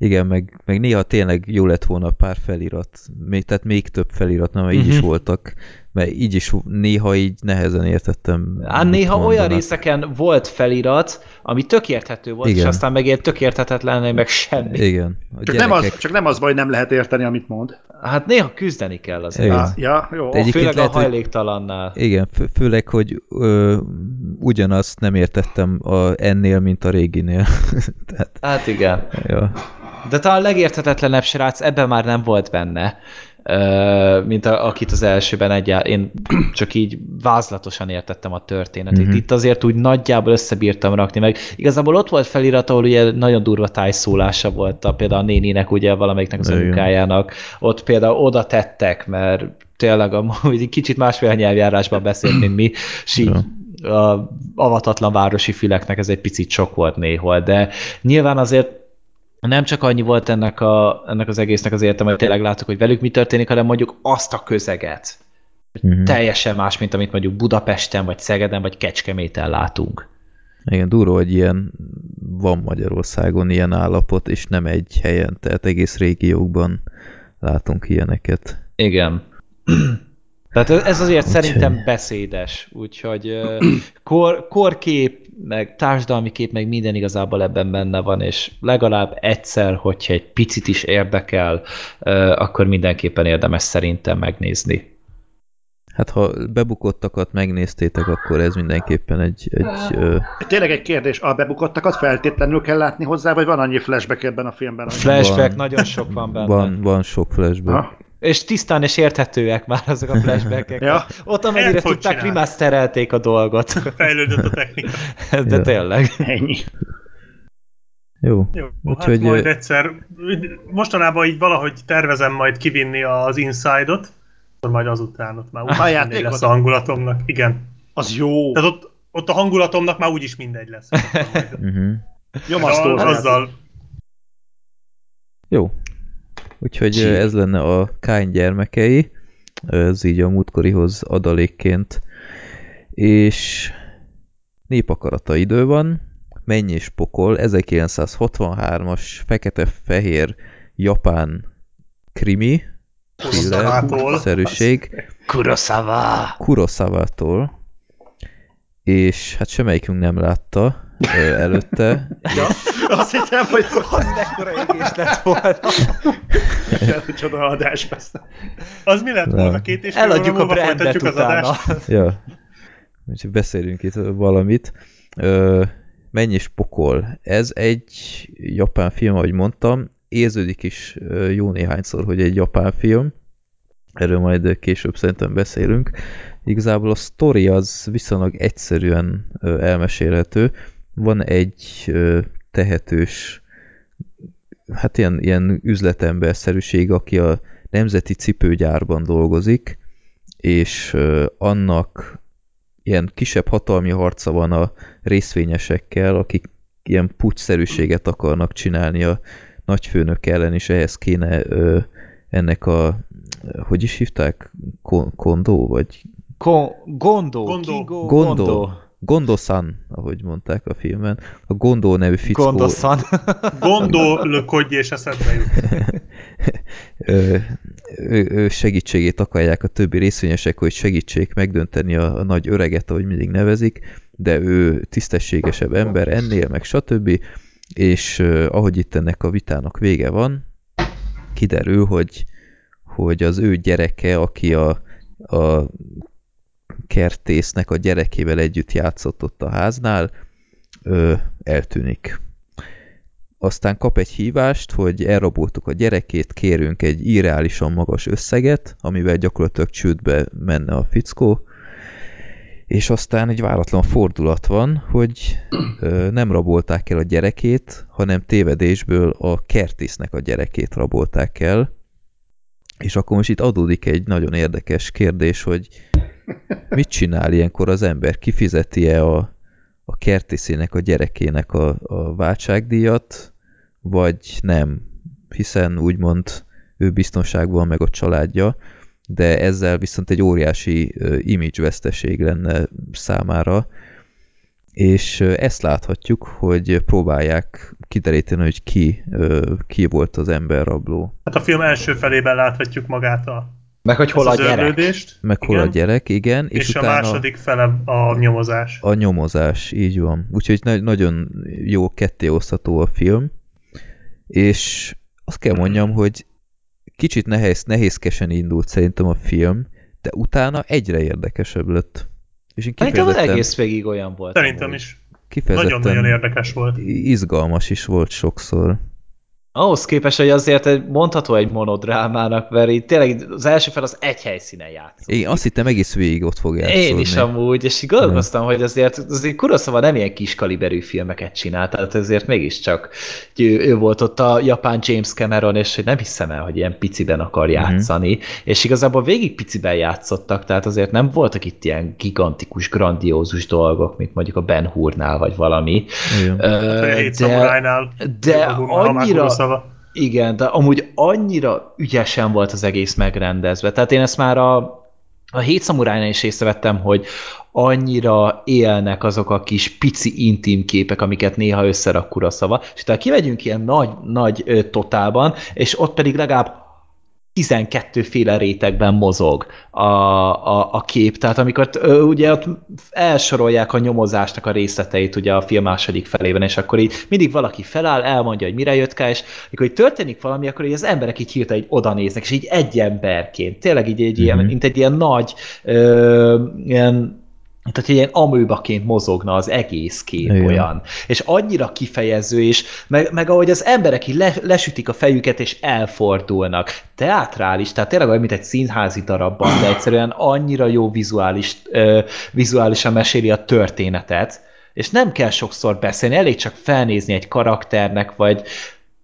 Igen, meg, meg néha tényleg jó lett volna pár felirat, még, tehát még több felirat, nem, mert így is Mhm. voltak, mert így is néha így nehezen értettem. Hát néha olyan mondanak. részeken volt felirat, ami tök érthető volt, Igen. és aztán meg ilyen tök érthetetlen, meg semmi. Igen. Csak, nem az, gyerekek- csak nem az baj, hogy nem lehet érteni, amit mond. Hát néha küzdeni kell azért. Igen. Ja, jó. De Főleg lehet, a hogy- hajléktalannál. Igen, fő, főleg, hogy ö, ugyanazt nem értettem a ennél, mint a réginél. (laughs) Tehát, Hát igen. ja. De talán a legérthetetlenebb srác ebben már nem volt benne, mint a, akit az elsőben egyáltalán, én (clears throat) csak így vázlatosan értettem a történetet. Mhm. Itt azért úgy nagyjából összebírtam rakni meg. Igazából ott volt felirat, ahol ugye nagyon durva tájszólása volt, a, például a néninek, ugye valamelyiknek az anyukájának. Ott például oda tettek, mert tényleg amúgy egy kicsit másféle nyelvjárásban beszélt, mint mi, és így a avatatlan városi füleknek ez egy picit sok volt néhol, de nyilván azért nem csak annyi volt ennek, a, ennek az egésznek az értelme, hogy tényleg láttuk, hogy velük mi történik, hanem mondjuk azt a közeget. Mhm. Teljesen más, mint amit mondjuk Budapesten, vagy Szegeden, vagy Kecskeméten látunk. Igen, durva, hogy ilyen van Magyarországon ilyen állapot, és nem egy helyen, tehát egész régiókban látunk ilyeneket. Igen. (clears throat) Tehát ez azért Úgyhogy- szerintem beszédes, úgyhogy kor, korkép, meg társadalmi kép, meg minden igazából ebben benne van, és legalább egyszer, hogyha egy picit is érdekel, akkor mindenképpen érdemes szerintem megnézni. Hát ha bebukottakat megnéztétek, akkor ez mindenképpen egy, egy ö, Tényleg egy kérdés, a bebukottakat feltétlenül kell látni hozzá, vagy van annyi flashback ebben a filmben? Flashback Van. nagyon sok van (laughs) benne. van, van sok flashback. Ha? És tisztán és érthetőek már azok a flashbackek. (laughs) Ja. Ott amennyire hogy tudták, csinálják? remasterelték a dolgot. (laughs) Fejlődött a technika. (laughs) De Ja. tényleg. Ennyi. Jó. Jó, Úgyhogy, hát majd egyszer, mostanában így valahogy tervezem majd kivinni az Inside-ot, akkor majd azután ott már úgy játékot? lesz a hangulatomnak. Igen. Az jó. Tehát ott, ott a hangulatomnak már úgyis mindegy lesz. Uh-huh. Nyomasztó. Az, azzal Jó. Úgyhogy Csí. ez lenne a Kány gyermekei, ez így a múltkorihoz adalékként. És népakarata idő van, Menj és pokol, 1963-as fekete-fehér japán krimi, szerűség, Kurosawa! Kurosawa-tól, és hát semmelyikünk nem látta ö, előtte, Ja, azt hittem, hogy Az mekkora égés lett volna. csoda adás lesz. Az mi lett volna? Két és fél Eladjuk óra a múlva brandet folytatjuk az utána. adást? Ja. Úgyhogy beszélünk itt valamit. Ö, menj és pokol. Ez egy japán film, ahogy mondtam. Érződik is jó néhányszor, hogy egy japán film. Erről majd később szerintem beszélünk. Igazából a sztori az viszonylag egyszerűen elmesélhető. Van egy ö, tehetős, hát ilyen, ilyen üzletemberszerűség, aki a nemzeti cipőgyárban dolgozik, és ö, annak ilyen kisebb hatalmi harca van a részvényesekkel, akik ilyen pucszerűséget akarnak csinálni a nagyfőnök ellen, és ehhez kéne ö, ennek a, hogy is hívták? Kon- Kondó, vagy Ko-. Kigo, Gondo. Gondo. Gondosan, ahogy mondták a filmen. A Gondó nevű fickó Gondosan. (laughs) Gondolkodj és eszedbe jut. (laughs) ö, ő, ő segítségét akarják a többi részvényesek, hogy segítsék megdönteni a, a nagy öreget, ahogy mindig nevezik, de ő tisztességesebb ember ennél, meg stb. És ö, ahogy itt ennek a vitának vége van, kiderül, hogy, hogy az ő gyereke, aki a, a kertésznek a gyerekével együtt játszott ott a háznál, ö, eltűnik. Aztán kap egy hívást, hogy elraboltuk a gyerekét, kérünk egy irreálisan magas összeget, amivel gyakorlatilag csődbe menne a fickó, és aztán egy váratlan fordulat van, hogy ö, nem rabolták el a gyerekét, hanem tévedésből a kertésznek a gyerekét rabolták el. És akkor most itt adódik egy nagyon érdekes kérdés, hogy mit csinál ilyenkor az ember? Kifizeti-e a, a kertészének a gyerekének a, a váltságdíjat, vagy nem? Hiszen úgymond ő biztonságban meg a családja, de ezzel viszont egy óriási image veszteség lenne számára, és ezt láthatjuk, hogy próbálják kideríteni, hogy ki, ki volt az emberrabló. Hát a film első felében láthatjuk magát a Meg hogy hol a gyerek. Meg hol igen, a gyerek, igen, és, és, a második fele a nyomozás. a nyomozás, így van. Úgyhogy na nagyon jó kettéosztható a film, és azt kell mondjam, hogy kicsit nehéz, nehézkesen indult szerintem a film, de utána egyre érdekesebb lett. És én Szerintem az kifejezetten, egész végig olyan volt. Szerintem is. kifejezetten Nagyon-nagyon érdekes volt. izgalmas is volt sokszor. Ahhoz képest, hogy azért mondható egy monodrámának, mert itt tényleg az első fel az egy helyszínen játszott. Én azt hittem egész végig ott fog játszódni. Én is amúgy, és gondolkoztam, hogy azért, azért Kurosawa nem ilyen kis kaliberű filmeket csinál, tehát azért mégiscsak hogy ő, ő volt ott a japán James Cameron, és hogy nem hiszem el, hogy ilyen piciben akar játszani, és igazából végig piciben játszottak, tehát azért nem voltak itt ilyen gigantikus, grandiózus dolgok, mint mondjuk a Ben Hurnál, vagy valami. Igen. Szamurájnál. de már annyira, Kurosawa. igen, de amúgy annyira ügyesen volt az egész megrendezve. Tehát én ezt már a, a hét szamurájnál is észrevettem, hogy annyira élnek azok a kis pici intim képek, amiket néha összerak Kurosawa, és tehát kimegyünk ilyen nagy, nagy totálban, és ott pedig legalább 12 féle rétegben mozog a, a, a kép, tehát amikor ugye ott elsorolják a nyomozásnak a részleteit ugye a film második felében, és akkor így mindig valaki feláll, elmondja, hogy mire jött ká, és amikor így történik valami, akkor így az emberek így hirtelen így oda néznek, és így egy emberként, tényleg így egy ilyen, Mhm. mint egy ilyen nagy ö, ilyen tehát ilyen amőbaként mozogna az egész kép Igen. olyan. És annyira kifejező, és meg, meg ahogy az emberek így le, lesütik a fejüket, és elfordulnak. Teátrális, tehát tényleg olyan, mint egy színházi darabban, de egyszerűen annyira jó vizuális, ö, vizuálisan meséli a történetet, és nem kell sokszor beszélni, elég csak felnézni egy karakternek, vagy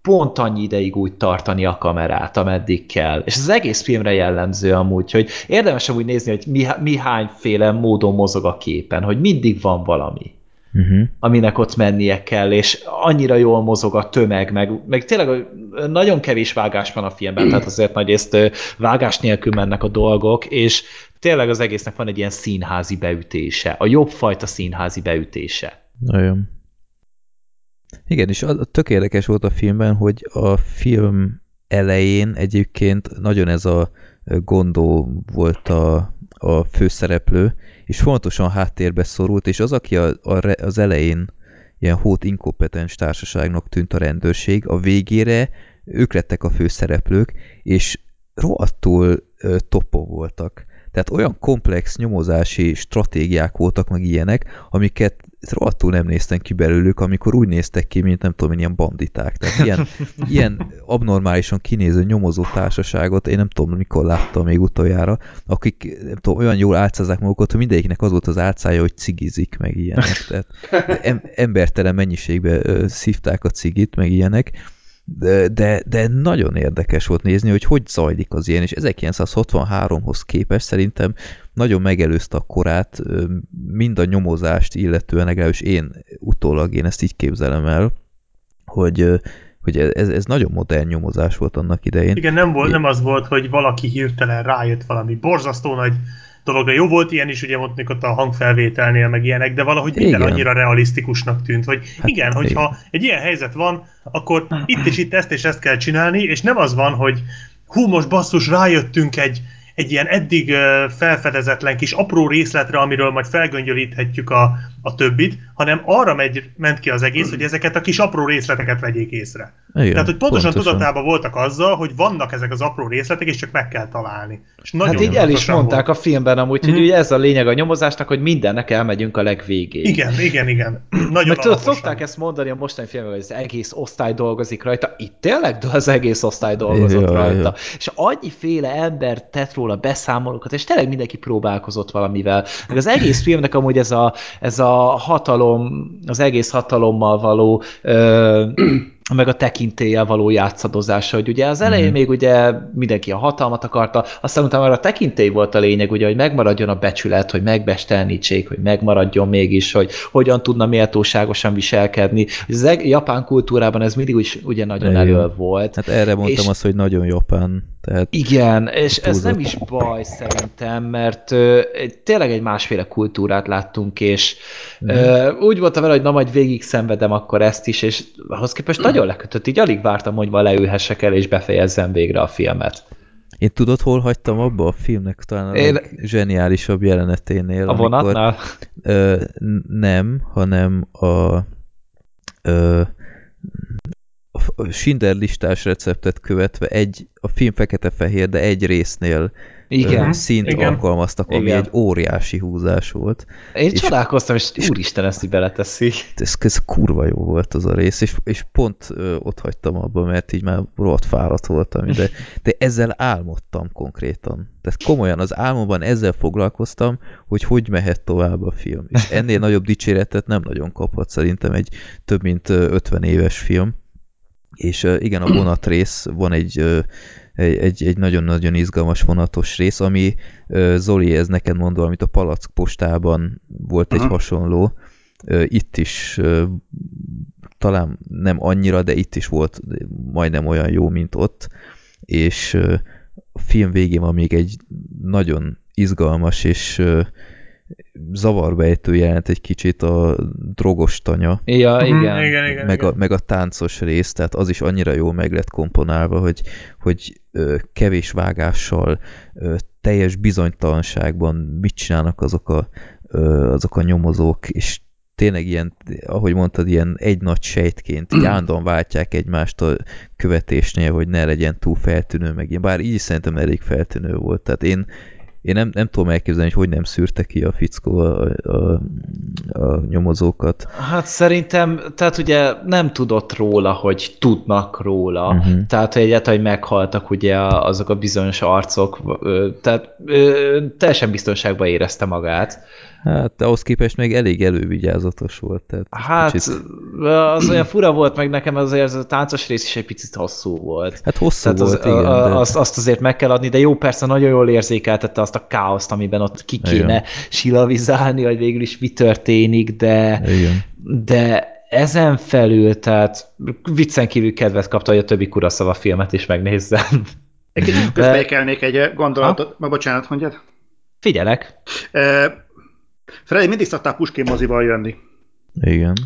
pont annyi ideig úgy tartani a kamerát, ameddig kell. És ez az egész filmre jellemző amúgy, hogy érdemes amúgy nézni, hogy mi, mi hányféle módon mozog a képen, hogy mindig van valami Uh-huh. aminek ott mennie kell, és annyira jól mozog a tömeg, meg, meg tényleg nagyon kevés vágás van a filmben, tehát azért nagy részt ö, vágás nélkül mennek a dolgok, és tényleg az egésznek van egy ilyen színházi beütése, a jobb fajta színházi beütése. Nagyon. Igen, és az, tök érdekes volt a filmben, hogy a film elején egyébként nagyon ez a gondó volt a, a főszereplő, és fontosan háttérbe szorult, és az, aki a, a, az elején ilyen hót inkompetens társaságnak tűnt a rendőrség, a végére ők lettek a főszereplők, és rohadtul ö, topon voltak. Tehát olyan komplex nyomozási stratégiák voltak, meg ilyenek, amiket rohadtul nem néztem ki belőlük, amikor úgy néztek ki, mint nem tudom, ilyen banditák. Tehát ilyen, (laughs) ilyen abnormálisan kinéző nyomozó társaságot én nem tudom, mikor láttam még utoljára, akik nem tudom, olyan jól álcázzák magukat, hogy mindegyiknek az volt az álcája, hogy cigizik, meg ilyenek. Tehát (laughs) em, embertelen mennyiségbe szívták a cigit, meg ilyenek, de, de, de nagyon érdekes volt nézni, hogy hogy zajlik az ilyen, és 1963-hoz képest szerintem nagyon megelőzte a korát, mind a nyomozást illetően, legalábbis én utólag én ezt így képzelem el, hogy, hogy ez, ez nagyon modern nyomozás volt annak idején. Igen, nem, volt, nem az volt, hogy valaki hirtelen rájött valami borzasztó nagy dologra. Jó volt ilyen is, ugye mondjuk ott a hangfelvételnél, meg ilyenek, de valahogy minden Igen. annyira realisztikusnak tűnt, hogy Hát, igen, hogyha egy ilyen helyzet van, akkor itt és itt ezt és ezt kell csinálni, és nem az van, hogy hú, most basszus, rájöttünk egy, egy ilyen eddig felfedezetlen kis apró részletre, amiről majd felgöngyölíthetjük a, a többit, hanem arra megy, ment ki az egész, hogy ezeket a kis apró részleteket vegyék észre. Igen, Tehát, hogy pontosan, pontosan. tudatában voltak azzal, hogy vannak ezek az apró részletek, és csak meg kell találni. És nagyon Hát így el is mondták volt. a filmben amúgy, hogy Mhm. ugye ez a lényeg a nyomozásnak, hogy mindennek elmegyünk a legvégéig. Igen, igen, igen. (clears throat) Nagyon Meg tudod, alaposan. szokták ezt mondani a mostani filmben, hogy az egész osztály dolgozik rajta. Itt tényleg az egész osztály dolgozott Ja, rajta. ja. És annyiféle ember tett róla beszámolókat, és tényleg mindenki próbálkozott valamivel. Meg az egész filmnek amúgy ez a, ez a hatalom, az egész hatalommal való ö, meg a tekintéllyel való játszadozása, hogy ugye az elején Mhm. még ugye mindenki a hatalmat akarta, aztán utána már a tekintély volt a lényeg, ugye, hogy megmaradjon a becsület, hogy megbestelnítsék, hogy megmaradjon mégis, hogy hogyan tudna méltóságosan viselkedni. Az japán kultúrában ez mindig úgy, ugye nagyon Igen. elő volt. Hát erre mondtam És- azt, hogy nagyon japán. Tehát Igen, és ez nem is baj szerintem, mert ö, tényleg egy másféle kultúrát láttunk, és ö, úgy voltam vele, hogy na majd végig szenvedem akkor ezt is, és ahhoz képest nagyon lekötött, így alig vártam, hogy ma leülhessek el, és befejezzem végre a filmet. én tudod, hol hagytam abba a filmnek talán a Én- zseniálisabb jeleneténél, A vonatnál? Ö, nem, hanem a ö, a Schindler listás receptet követve egy, a film fekete-fehér, de egy résznél Igen. ö, szint Igen. alkalmaztak, ami Igen. egy óriási húzás volt. Én és- csodálkoztam, és, úristen, ezt így beleteszi. Ez, ez kurva jó volt az a rész, és, és pont ö, ott hagytam abba, mert így már rohadt fáradt voltam, de, de ezzel álmodtam konkrétan. Tehát komolyan az álmomban ezzel foglalkoztam, hogy hogy mehet tovább a film. És ennél nagyobb dicséretet nem nagyon kaphat szerintem egy több mint ö, 50 éves film. És igen, a vonat rész van egy egy, egy, egy nagyon-nagyon izgalmas vonatos rész, ami Zoli, ez neked mond valamit, a Palack postában volt egy Aha. hasonló, Ö, itt is talán nem annyira, de itt is volt majdnem olyan jó, mint ott, és a film végén van még egy nagyon izgalmas és zavarbejtő jelent egy kicsit a drogos tanya, Ja, Mhm, igen. igen, igen, meg, a, igen. meg a táncos rész, tehát az is annyira jól meg lett komponálva, hogy, hogy kevés vágással, teljes bizonytalanságban mit csinálnak azok a, azok a nyomozók, és tényleg ilyen, ahogy mondtad, ilyen egy nagy sejtként így állandóan váltják egymást a követésnél, hogy ne legyen túl feltűnő, meg ilyen, bár így szerintem elég feltűnő volt, tehát én, én nem, nem tudom elképzelni, hogy hogy nem szűrte ki a fickó a, a, a nyomozókat. Hát szerintem, tehát ugye nem tudott róla, hogy tudnak róla, uh-huh. tehát hogy egyáltalán, hogy meghaltak ugye azok a bizonyos arcok, tehát teljesen biztonságban érezte magát. Hát, ahhoz képest még elég elővigyázatos volt. Tehát Hát kicsit- az olyan fura volt, meg nekem azért az a táncos rész is egy picit hosszú volt. hát hosszú Tehát az, volt, igen, a, de... azt, azt azért meg kell adni, de jó, persze nagyon jól érzékeltette azt a káoszt, amiben ott ki kéne Igen. silavizálni, hogy végül is mi történik, de, Igen. de ezen felül, tehát viccen kívül kedvet kapta, hogy a többi Kuroszava filmet is megnézzem. Egy kicsit közbeékelnék egy gondolatot. Ma bocsánat, mondjad. Figyelek. Freddy mindig szoktál Puskin mozival jönni. Igen.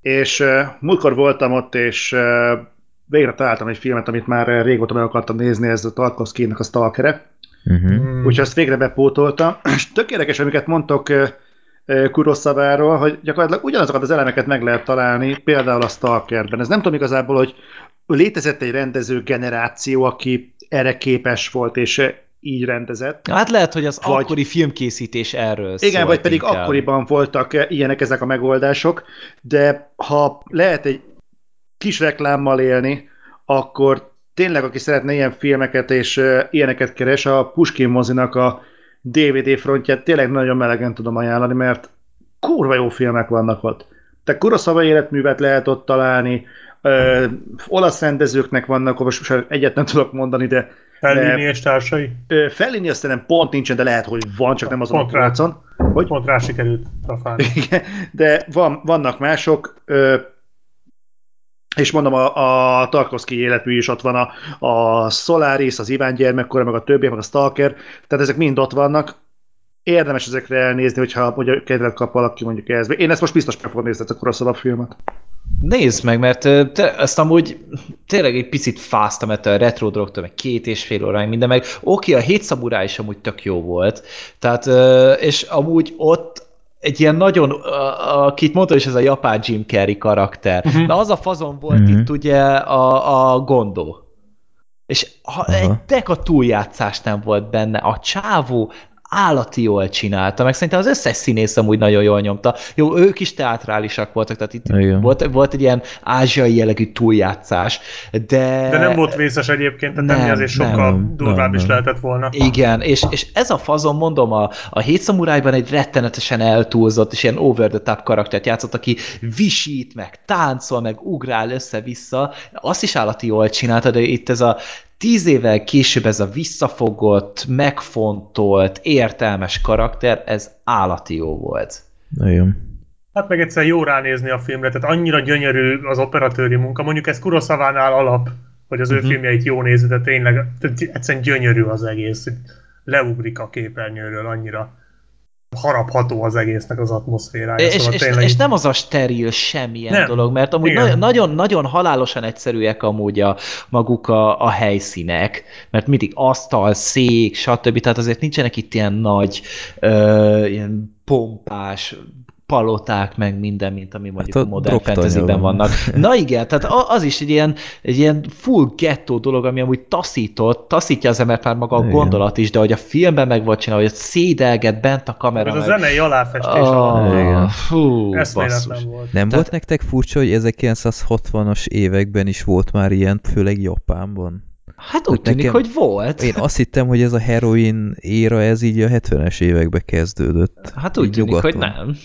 És uh, múltkor voltam ott, és uh, végre találtam egy filmet, amit már régóta meg akartam nézni, ez a Tarkovsky-nak a Stalkere. Uh-huh. Úgyhogy azt végre bepótoltam. (clears throat) És tök érdekes, amiket mondtok uh, Kuroszaváról, hogy gyakorlatilag ugyanazokat az elemeket meg lehet találni, például a Stalkerben. Ez nem tudom igazából, hogy létezett egy rendező generáció, aki erre képes volt, és így rendezett. Hát lehet, hogy az Vagy- akkori filmkészítés erről Igen, vagy pedig inkább. akkoriban voltak eh, ilyenek ezek a megoldások, de ha lehet egy kis reklámmal élni, akkor tényleg, aki szeretne ilyen filmeket és uh, ilyeneket keres, a Puskin mozinak a DVD frontját tényleg nagyon melegen tudom ajánlani, mert kurva jó filmek vannak ott. Tehát Kuroszava életművet lehet ott találni, ö, olasz rendezőknek vannak, most egyet nem tudok mondani, de Fellini és társai. Fellini azt nem pont nincsen, de lehet, hogy van, csak nem azon Pont a polcon. Hogy? Pont rá sikerült trafálni. (laughs) Igen, de van, vannak mások, ö, és mondom, a, a Tarkovsky életmű is ott van, a, a Solaris, az Iván gyermekkora, meg a többi, meg a Stalker, tehát ezek mind ott vannak. Érdemes ezekre elnézni, hogyha mondja, kedvet kap valaki mondjuk ez. Én ezt most biztos meg fogom nézni, ezt a Kuroszava filmet. Nézd meg, mert te, ezt amúgy tényleg egy picit fáztam ettől a retro drogtól, meg két és fél óráig minden, meg oké, a hét szaburá is amúgy tök jó volt, tehát, és amúgy ott egy ilyen nagyon, a- akit mondta is ez a japán Jim Carrey karakter, uh-huh. na az a fazon volt uh-huh. itt ugye a, a gondó. És ha Aha. egy deka túljátszás nem volt benne, a csávó állati jól csinálta, meg szerintem az összes színész amúgy nagyon jól nyomta. Jó, ők is teátrálisak voltak, tehát itt Igen. volt, volt egy ilyen ázsiai jellegű túljátszás, de... De nem volt vészes egyébként, tehát Nem, nem, azért sokkal nem, durvább nem, is nem. lehetett volna. Igen, és, és ez a fazon, mondom, a, a hét szamurájban egy rettenetesen eltúlzott és ilyen over the top karaktert játszott, aki visít, meg táncol, meg ugrál össze-vissza. Azt is állati jól csinálta, de itt ez a tíz évvel később ez a visszafogott, megfontolt, értelmes karakter, ez állati jó volt. Nagyon. Hát meg egyszer jó ránézni a filmre, tehát annyira gyönyörű az operatőri munka. Mondjuk ez Kuroszavánál alap, hogy az ő Mhm. filmjeit jó nézni, de tényleg tehát egyszerűen gyönyörű az egész. hogy Leugrik a képernyőről annyira harapható az egésznek az atmoszférája. És, szóval és, tényleg és nem az a steril semmilyen Nem. dolog, mert amúgy Igen. nagyon, nagyon, nagyon halálosan egyszerűek amúgy a, maguk a, a helyszínek, mert mindig asztal, szék, stb. Tehát azért nincsenek itt ilyen nagy, ö, ilyen pompás paloták, meg minden, mint ami mondjuk Hát a a modern fantasyben van. vannak. (laughs) Na igen, tehát a- az is egy ilyen, egy ilyen full gettó dolog, ami amúgy taszított, taszítja az embert már maga a Igen. gondolat is, de hogy a filmben meg volt csinálva, hogy ott szédelget bent a kamera. ez a meg- zenei aláfestés Ah, Igen. Fú, basszus. volt. Nem Tehát- volt nektek furcsa, hogy 1960-as években is volt már ilyen, főleg Japánban? Hát úgy tűnik, nekem- hogy volt. Én azt hittem, hogy ez a heroin éra, ez így a 70-es évekbe kezdődött. Hát úgy tűnik, hogy nyugaton. nem.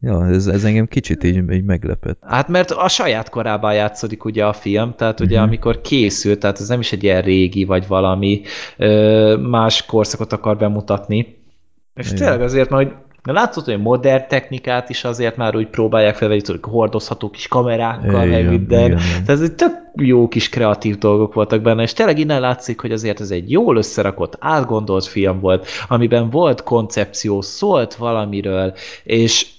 Ja, ez, ez engem kicsit így, így meglepett. Hát mert a saját korában játszódik ugye a film, tehát ugye Mhm. amikor készült, tehát ez nem is egy ilyen régi vagy valami ö, más korszakot akar bemutatni. És Igen. tényleg azért, mert hogy látszott, hogy modern technikát is azért már úgy próbálják felvenni, tudod, hordozható kis kamerákkal, meg minden. Tehát ez egy tök jó kis kreatív dolgok voltak benne, és tényleg innen látszik, hogy azért ez egy jól összerakott, átgondolt film volt, amiben volt koncepció, szólt valamiről, és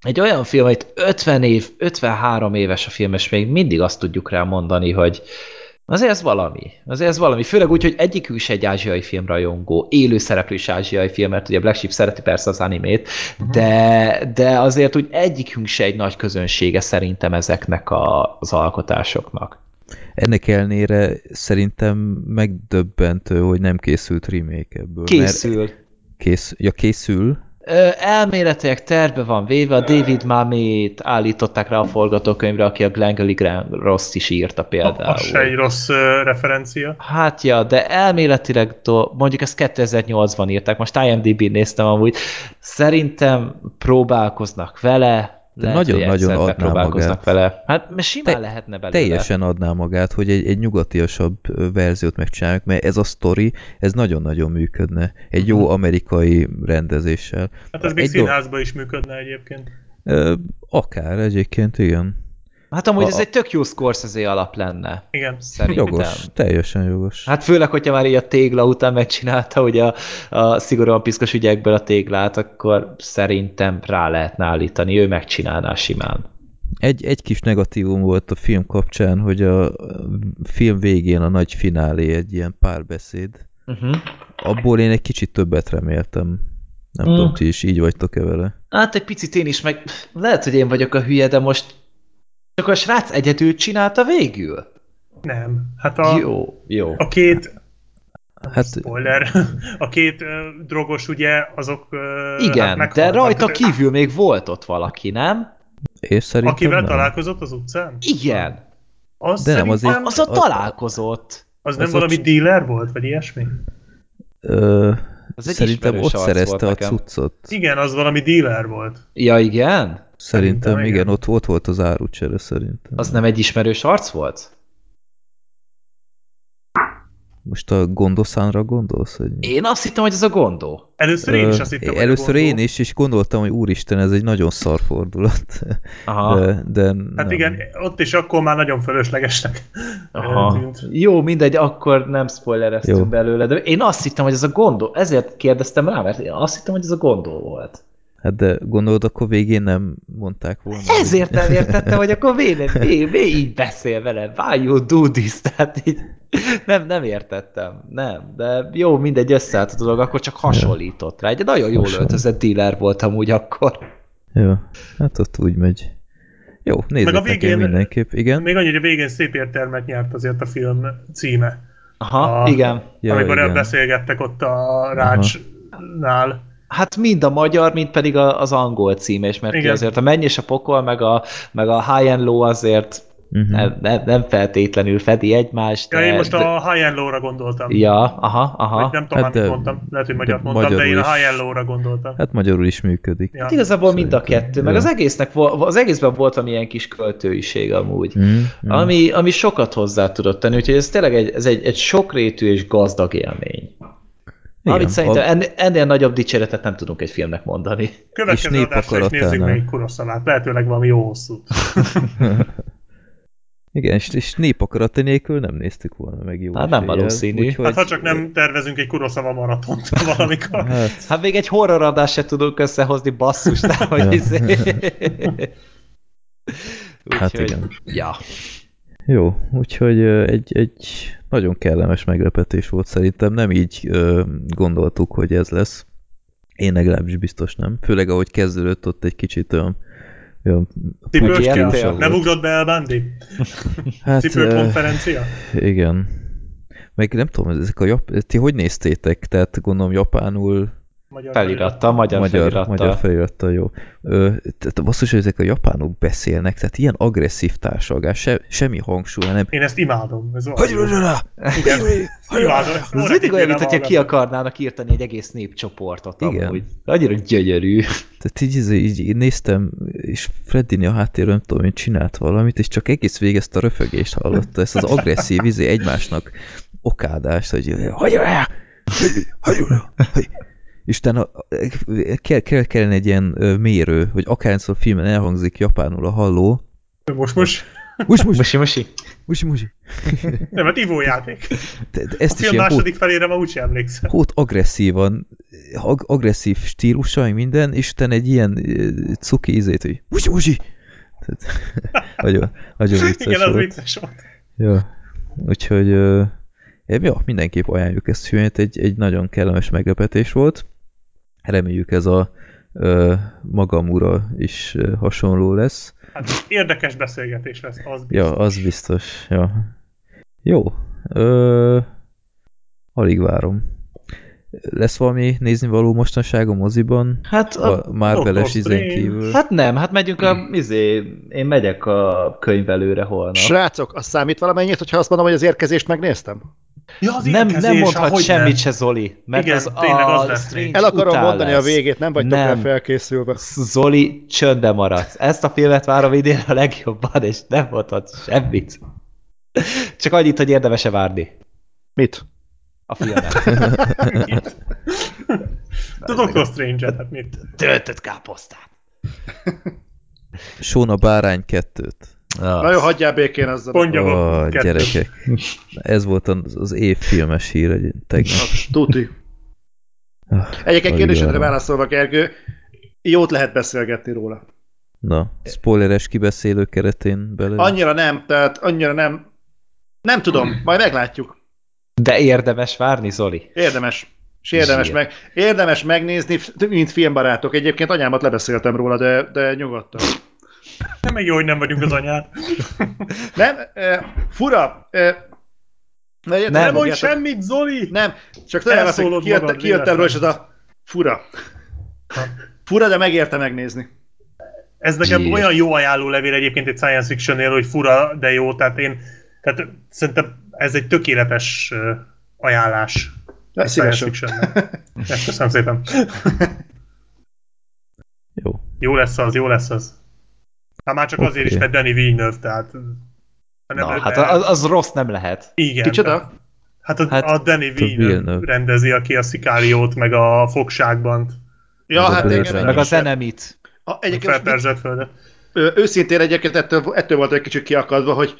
egy olyan film, hogy 50 év, 53 éves a film, és még mindig azt tudjuk rá mondani, hogy azért ez valami. Azért ez valami. Főleg úgy, hogy egyikük is egy ázsiai filmrajongó, élő szereplő is ázsiai film, mert ugye Black Sheep szereti persze az animét, de, de azért úgy egyikünk se egy nagy közönsége szerintem ezeknek a, az alkotásoknak. Ennek ellenére szerintem megdöbbentő, hogy nem készült remake ebből. Készül. Kész, ja, készül, elméletileg terve van véve, a David Mamet állították rá a forgatókönyvre, aki a Glenn Graham Ross is írta például. Az se egy rossz referencia. Hát ja, de elméletileg, mondjuk ezt 2008-ban írták, most IMDb-n néztem amúgy, szerintem próbálkoznak vele, nagyon-nagyon egyszer adná magát. vele. Hát mert simán Te- lehetne belőle. teljesen adná magát, hogy egy, egy nyugatiasabb verziót megcsináljuk, mert ez a sztori, ez nagyon-nagyon működne. Egy jó Mhm. amerikai rendezéssel. Hát ez még Egy színházban is működne egyébként. Akár egyébként, igen. Hát amúgy A- ez egy tök jó Scorsese alap lenne. Igen. Szerintem. Jogos, teljesen jogos. Hát főleg, hogyha már így a tégla után megcsinálta, hogy a, a szigorúan piszkos ügyekből a téglát, akkor szerintem rá lehetne állítani, ő megcsinálná simán. Egy, egy kis negatívum volt a film kapcsán, hogy a film végén a nagy finálé egy ilyen párbeszéd. Uh-huh. Abból én egy kicsit többet reméltem. Nem Mm. tudom, ti is így vagytok-e vele. Hát egy picit én is, meg lehet, hogy én vagyok a hülye, de most csak a srác egyedül csinálta végül? Nem. Hát a, Jó, jó. a két Hát spoiler, a két ö, drogos ugye, azok ö, Igen, hát de rajta kívül még volt ott valaki, nem? és szerintem Akivel nem. találkozott az utcán? Igen, Az De nem, azért- az ott az- találkozott. az nem az valami ott- dealer volt, vagy ilyesmi? Ö, Az egy szerintem ott szerezte a nekem. cuccot. Igen, az valami dealer volt. Ja, igen? Szerintem, Szerintem igen, ott, ott volt az árucsere szerintem. Az nem egy ismerős arc volt? Most a Gondoszánra gondolsz? Hogy... Én azt hittem, hogy ez a gondó. Először én is azt hittem, hogy Először én is, és gondoltam, hogy úristen, ez egy nagyon szar fordulat. Aha. De, de Hát nem. igen, ott is akkor már nagyon fölöslegesnek Aha. (laughs) tűnt. Jó, mindegy, akkor nem spoilereztünk Jó. belőle, de én azt hittem, hogy ez a gondol. Ezért kérdeztem rá, mert én azt hittem, hogy ez a gondol volt. Hát de gondolod, akkor végén nem mondták volna. Ezért nem értettem, hogy akkor miért, miért, miért így beszél vele? Why you do this? Tehát így nem, nem értettem. Nem, de jó, mindegy összeállt a dolog, akkor csak hasonlított rá. Egy nagyon jól Hasonlít. öltözött dealer volt amúgy akkor. Jó, hát ott úgy megy. Jó, nézzétek Meg a végén- mindenképp. Igen? Még annyi, hogy a végén szép értelmet nyert azért a film címe. Aha, A- igen. Ja, amikor igen. beszélgettek ott a rácsnál. Hát mind a magyar, mind pedig a, az angol címe is, mert Igen. azért a menny és a pokol, meg a, meg a high and low azért Uh-huh. nem, nem, nem feltétlenül fedi egymást. Ja, de- én most de- a High and Low-ra gondoltam. Ja, aha, Vagy aha. nem tudom, Hát hát de- mondtam. Lehet, hogy magyar de mondtam, de magyarul én a. High and Low-ra gondoltam. Hát magyarul is működik. Ja. Hát igazából mind a kettő, meg ja. az egésznek az egészben volt valamilyen kis költőiség amúgy. Mm, mm. Ami, ami sokat hozzá tudott tenni, úgyhogy ez tényleg egy, ez egy, egy sokrétű és gazdag élmény. Igen, Amit szerintem a- ennél, ennél nagyobb dicséretet nem tudunk egy filmnek mondani. Következő és adásra is nézzük meg Kuroszavát. Lehetőleg valami jó hosszú. (laughs) Igen, és, és népakarata nélkül nem néztük volna meg jó Hát nem valószínű. úgyhogy- Hát ha csak nem tervezünk egy Kuroszava maratont (laughs) valamikor. Hát, Hát még egy horror adást se tudunk összehozni, basszus, (laughs) nem, Ja. hogy izé. Hát Úgyhogy- igen. Ja. Jó, úgyhogy egy, egy nagyon kellemes meglepetés volt szerintem, nem így ö, gondoltuk, hogy ez lesz. Én legalábbis biztos nem. Főleg ahogy kezdődött ott egy kicsit olyan, olyan Cipős Ilyen kell? tél. Nem ugrott be el Bandi? Hát, Cipőkonferencia? igen. Meg nem tudom, ezek a jap... ti hogy néztétek? Tehát gondolom japánul Magyar Feliratta, magyar, magyar, feliratta. magyar felirattal jó. Ö, tehát basszus, hogy ezek a japánok beszélnek, tehát ilyen agresszív társalgás, se, semmi hangsúly, hanem Én ezt imádom. Ez Hogy rá! Imádom. Ez mindig olyan, mintha ki akarnának írtani egy egész népcsoportot Igen. amúgy. Annyira gyönyörű. Tehát így, így, így, így néztem, és Freddy a háttérről nem tudom, hogy csinált valamit, és csak egész végig ezt a röfögést hallotta, ezt az agresszív izé egymásnak okádást, hogy hagyja el! Hagyja el! Isten, a- kell, kell, kellene egy ilyen mérő, hogy akárszor filmen elhangzik japánul a halló, Most, most. musi, musi, Musi, musi. musi, musi. Nem, hát ivójáték. De, de A ezt is film ilyen hót, második felére ma úgyse emlékszem. hót agresszívan, ag agresszív stílusa, meg minden, és utána egy ilyen cuki ízét, hogy musi, musi. Tehát, (laughs) nagyon, nagyon vicces Igen, az volt. vicces volt. Ja. Úgyhogy ja, mindenképp ajánljuk ezt a filmet, egy, egy nagyon kellemes meglepetés volt. Reméljük ez a ö, Magamura is hasonló lesz. Hát érdekes beszélgetés lesz, az biztos. Ja, az biztos. Ja. Jó. Ö, alig várom. Lesz valami nézni való mostanság a moziban? Hát, a, A Marveles izén kívül. hát nem, hát megyünk a, izé, én megyek a könyvelőre holnap. Srácok, az számít valamennyit, hogyha azt mondom, hogy az érkezést megnéztem? Ja, az nem, nem mondhat ahogy semmit nem. se, Zoli, mert Igen, az tényleg az a lesz Strange. El akarom után mondani lesz. a végét, nem vagytok rá Nem. felkészülve. (laughs) Zoli, csöndbe maradsz. Ezt a filmet várom idén a legjobban, és nem mondhatsz semmit. Csak annyit, hogy érdemes-e várni Mit? a filmet. A Doctor Strange-et, hát mit? Töltött káposztát. Sóna Bárány kettőt. Na jó, hagyjál békén azzal. Mondja Ó, oh, gyerekek. Ez volt az, az év filmes hír egy tegnap. Tuti. Ah, Egyébként kérdésedre válaszolva, Gergő, jót lehet beszélgetni róla. Na, spoileres kibeszélő keretén bele. Annyira nem, tehát annyira nem. Nem tudom, majd meglátjuk. De érdemes várni, Zoli. Érdemes. És érdemes, Zsír. meg, érdemes megnézni, mint filmbarátok. Egyébként anyámat lebeszéltem róla, de, de nyugodtan. Nem meg jó, hogy nem vagyunk az anyád. (laughs) Nem, e, fura. E, ne, Nem Nem mondj semmit, Zoli! Nem, csak tudom, hogy Elszólod kijött, kijöttem róla, és véletlenül. a fura. Fura, de megérte megnézni. Ez nekem Zsír. olyan jó ajánló levél egyébként egy science fictionnél, hogy fura, de jó, tehát én tehát szerintem ez egy tökéletes ajánlás. Egy science szívesen. fictionnek. Köszönöm szépen. (laughs) Jó. Jó lesz az, jó lesz az. Hát már csak Oké. azért is, mert Danny Villeneuve, tehát... ha nem Na, hát az, az rossz nem lehet. Igen. Kicsoda? Hát a, Hát- a Danny Villeneuve Villeneuve. rendezi, aki a Szikáriót, meg a fogságban, Ja, hát igen. Meg a zenemit. A, a egyébként felperzselt földet. Őszintén egyébként ettől, ettől volt egy kicsit kiakadva, hogy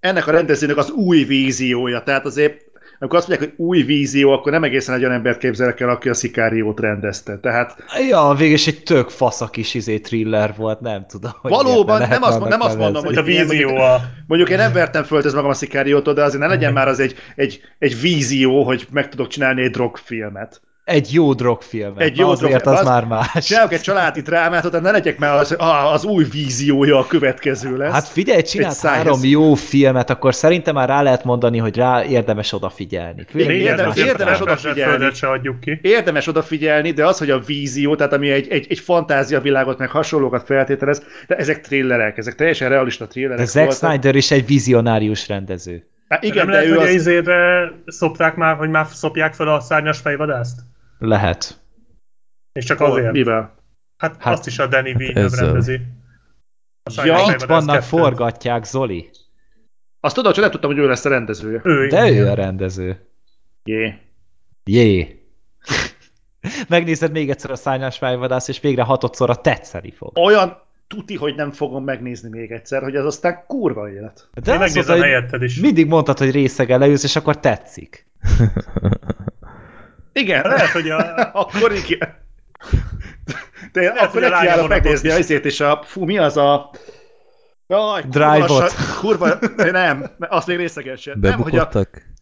ennek a rendezőnek az új víziója, tehát azért amikor azt mondják, hogy új vízió, akkor nem egészen egy olyan embert képzelek el, aki a szikáriót rendezte. Tehát Ja, végül is egy tök fasz a kis izé thriller volt, nem tudom. Hogy Valóban, nem azt- nem azt mondom, Hogy a vízió a... Mondjuk én nem vertem föl ez magam a szikáriótól, de azért ne legyen már az egy, egy, egy vízió, hogy meg tudok csinálni egy drogfilmet. Egy jó drogfilmet. Egy jó azért drogfilm, az, az- már más. Csinálok egy családi drámát, utána ne legyek már az, az új víziója a következő lesz. Hát figyelj, csinált szájhez. három jó filmet, akkor szerintem már rá lehet mondani, hogy rá érdemes odafigyelni. Érdemes- érdemes odafigyelni. Se adjuk ki. Érdemes odafigyelni, de az, hogy a vízió, tehát ami egy, egy, egy fantáziavilágot, meg hasonlókat feltételez, de ezek thrillerek, ezek teljesen realista thrillerek De Zack voltak. Snyder is egy vizionárius rendező. Hát Igen, igen, nem de lehet, ő hogy az... az... izére szopták már, hogy már szopják fel a szárnyas fejvadászt? Lehet. És csak azért? Mivel? Hát, Hát- hát azt is a Danny Villeneuve ezzel. rendezi. A Ja, itt vannak, forgatják, Zoli. Azt tudod, csak nem tudtam, hogy ő lesz a rendezője. Ő, De igen. ő a rendező. Jé. Jé. (laughs) Megnézed még egyszer a szárnyas fejvadász, és végre hatodszorra tetszeni fog. Olyan tuti, hogy nem fogom megnézni még egyszer, hogy az aztán kurva élet. De Én megnézem mondta, helyetted is. mindig mondtad, hogy részegen leülsz, és akkor tetszik. (laughs) Igen, Lehet, hogy a... (laughs) akkor igen. De én akkor hogy a nekiállok lányom megnézni is. azért, és a... Fú, mi az a... Jaj, kurva Drive-ot. lassan- Kurva, nem, azt még részegen sem. Nem, hogy a,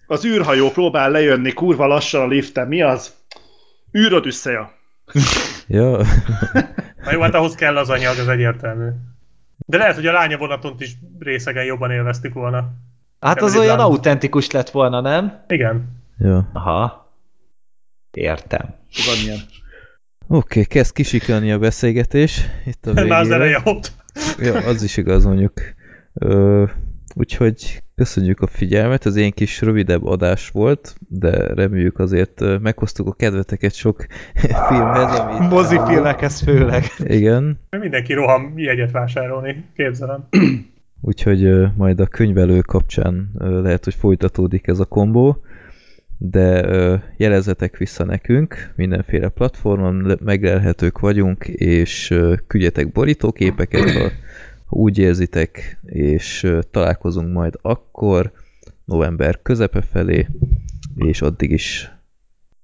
az űrhajó próbál lejönni kurva lassan a liften. Mi az? űrodüsszeja. Ja. (laughs) Na jó, hát ahhoz kell az anyag, az egyértelmű. De lehet, hogy a lánya vonaton is részegen jobban élveztük volna. Hát az Emily olyan autentikus lett volna, nem? Igen. ja. Aha. Értem. Van ilyen. Oké, okay, kezd kisiklani a beszélgetés. Itt a (laughs) Már az végére. eleje ott. Ja, az is igaz mondjuk. Ö, úgyhogy köszönjük a figyelmet, ez ilyen kis rövidebb adás volt, de reméljük azért meghoztuk a kedveteket sok (laughs) filmhez, amit... (laughs) Mozifilmekhez főleg. Igen, Mindenki roham jegyet vásárolni, képzelem. úgyhogy majd a könyvelő kapcsán lehet, hogy folytatódik ez a kombó, de ö, jelezzetek vissza nekünk, mindenféle platformon le- meglelhetők vagyunk, és ö, küldjetek borítóképeket, ha, ha úgy érzitek, és ö, találkozunk majd akkor, november közepe felé, és addig is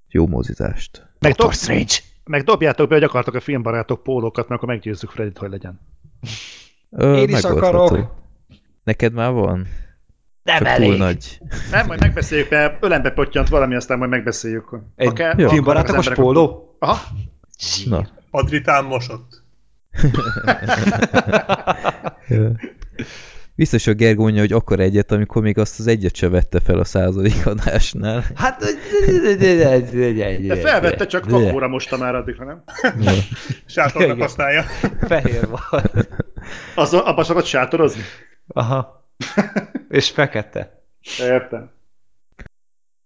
jó mozizást. Meg, dob, Strange. meg dobjátok be, hogy akartok a filmbarátok pólókat, mert akkor meggyőzzük Fredit, hogy legyen. Ö, Én is megoldható. akarok. Neked már van? Nem Csak elég. túl nagy. Nem, majd megbeszéljük, mert ölembe pottyant valami, aztán majd megbeszéljük. Egy kell, jó. filmbarátokos emberek- póló? Aha. Na. Adritán mosott. (laughs) Biztos a Gergó mondja, hogy akar egyet, amikor még azt az egyet se vette fel a századik adásnál. Hát... De felvette, csak vakóra mosta már addigra, nem? (laughs) Sátornak használja. Fehér volt. Az, abban szokott sátorozni? Aha. (laughs) És fekete. Értem.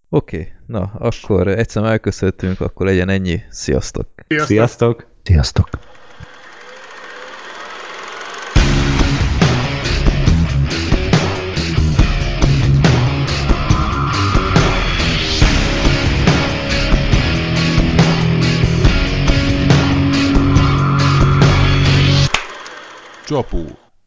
Oké, okay. na, akkor egyszer elköszöntünk, akkor legyen ennyi. Sziasztok! Sziasztok. Sziasztok. Csapó.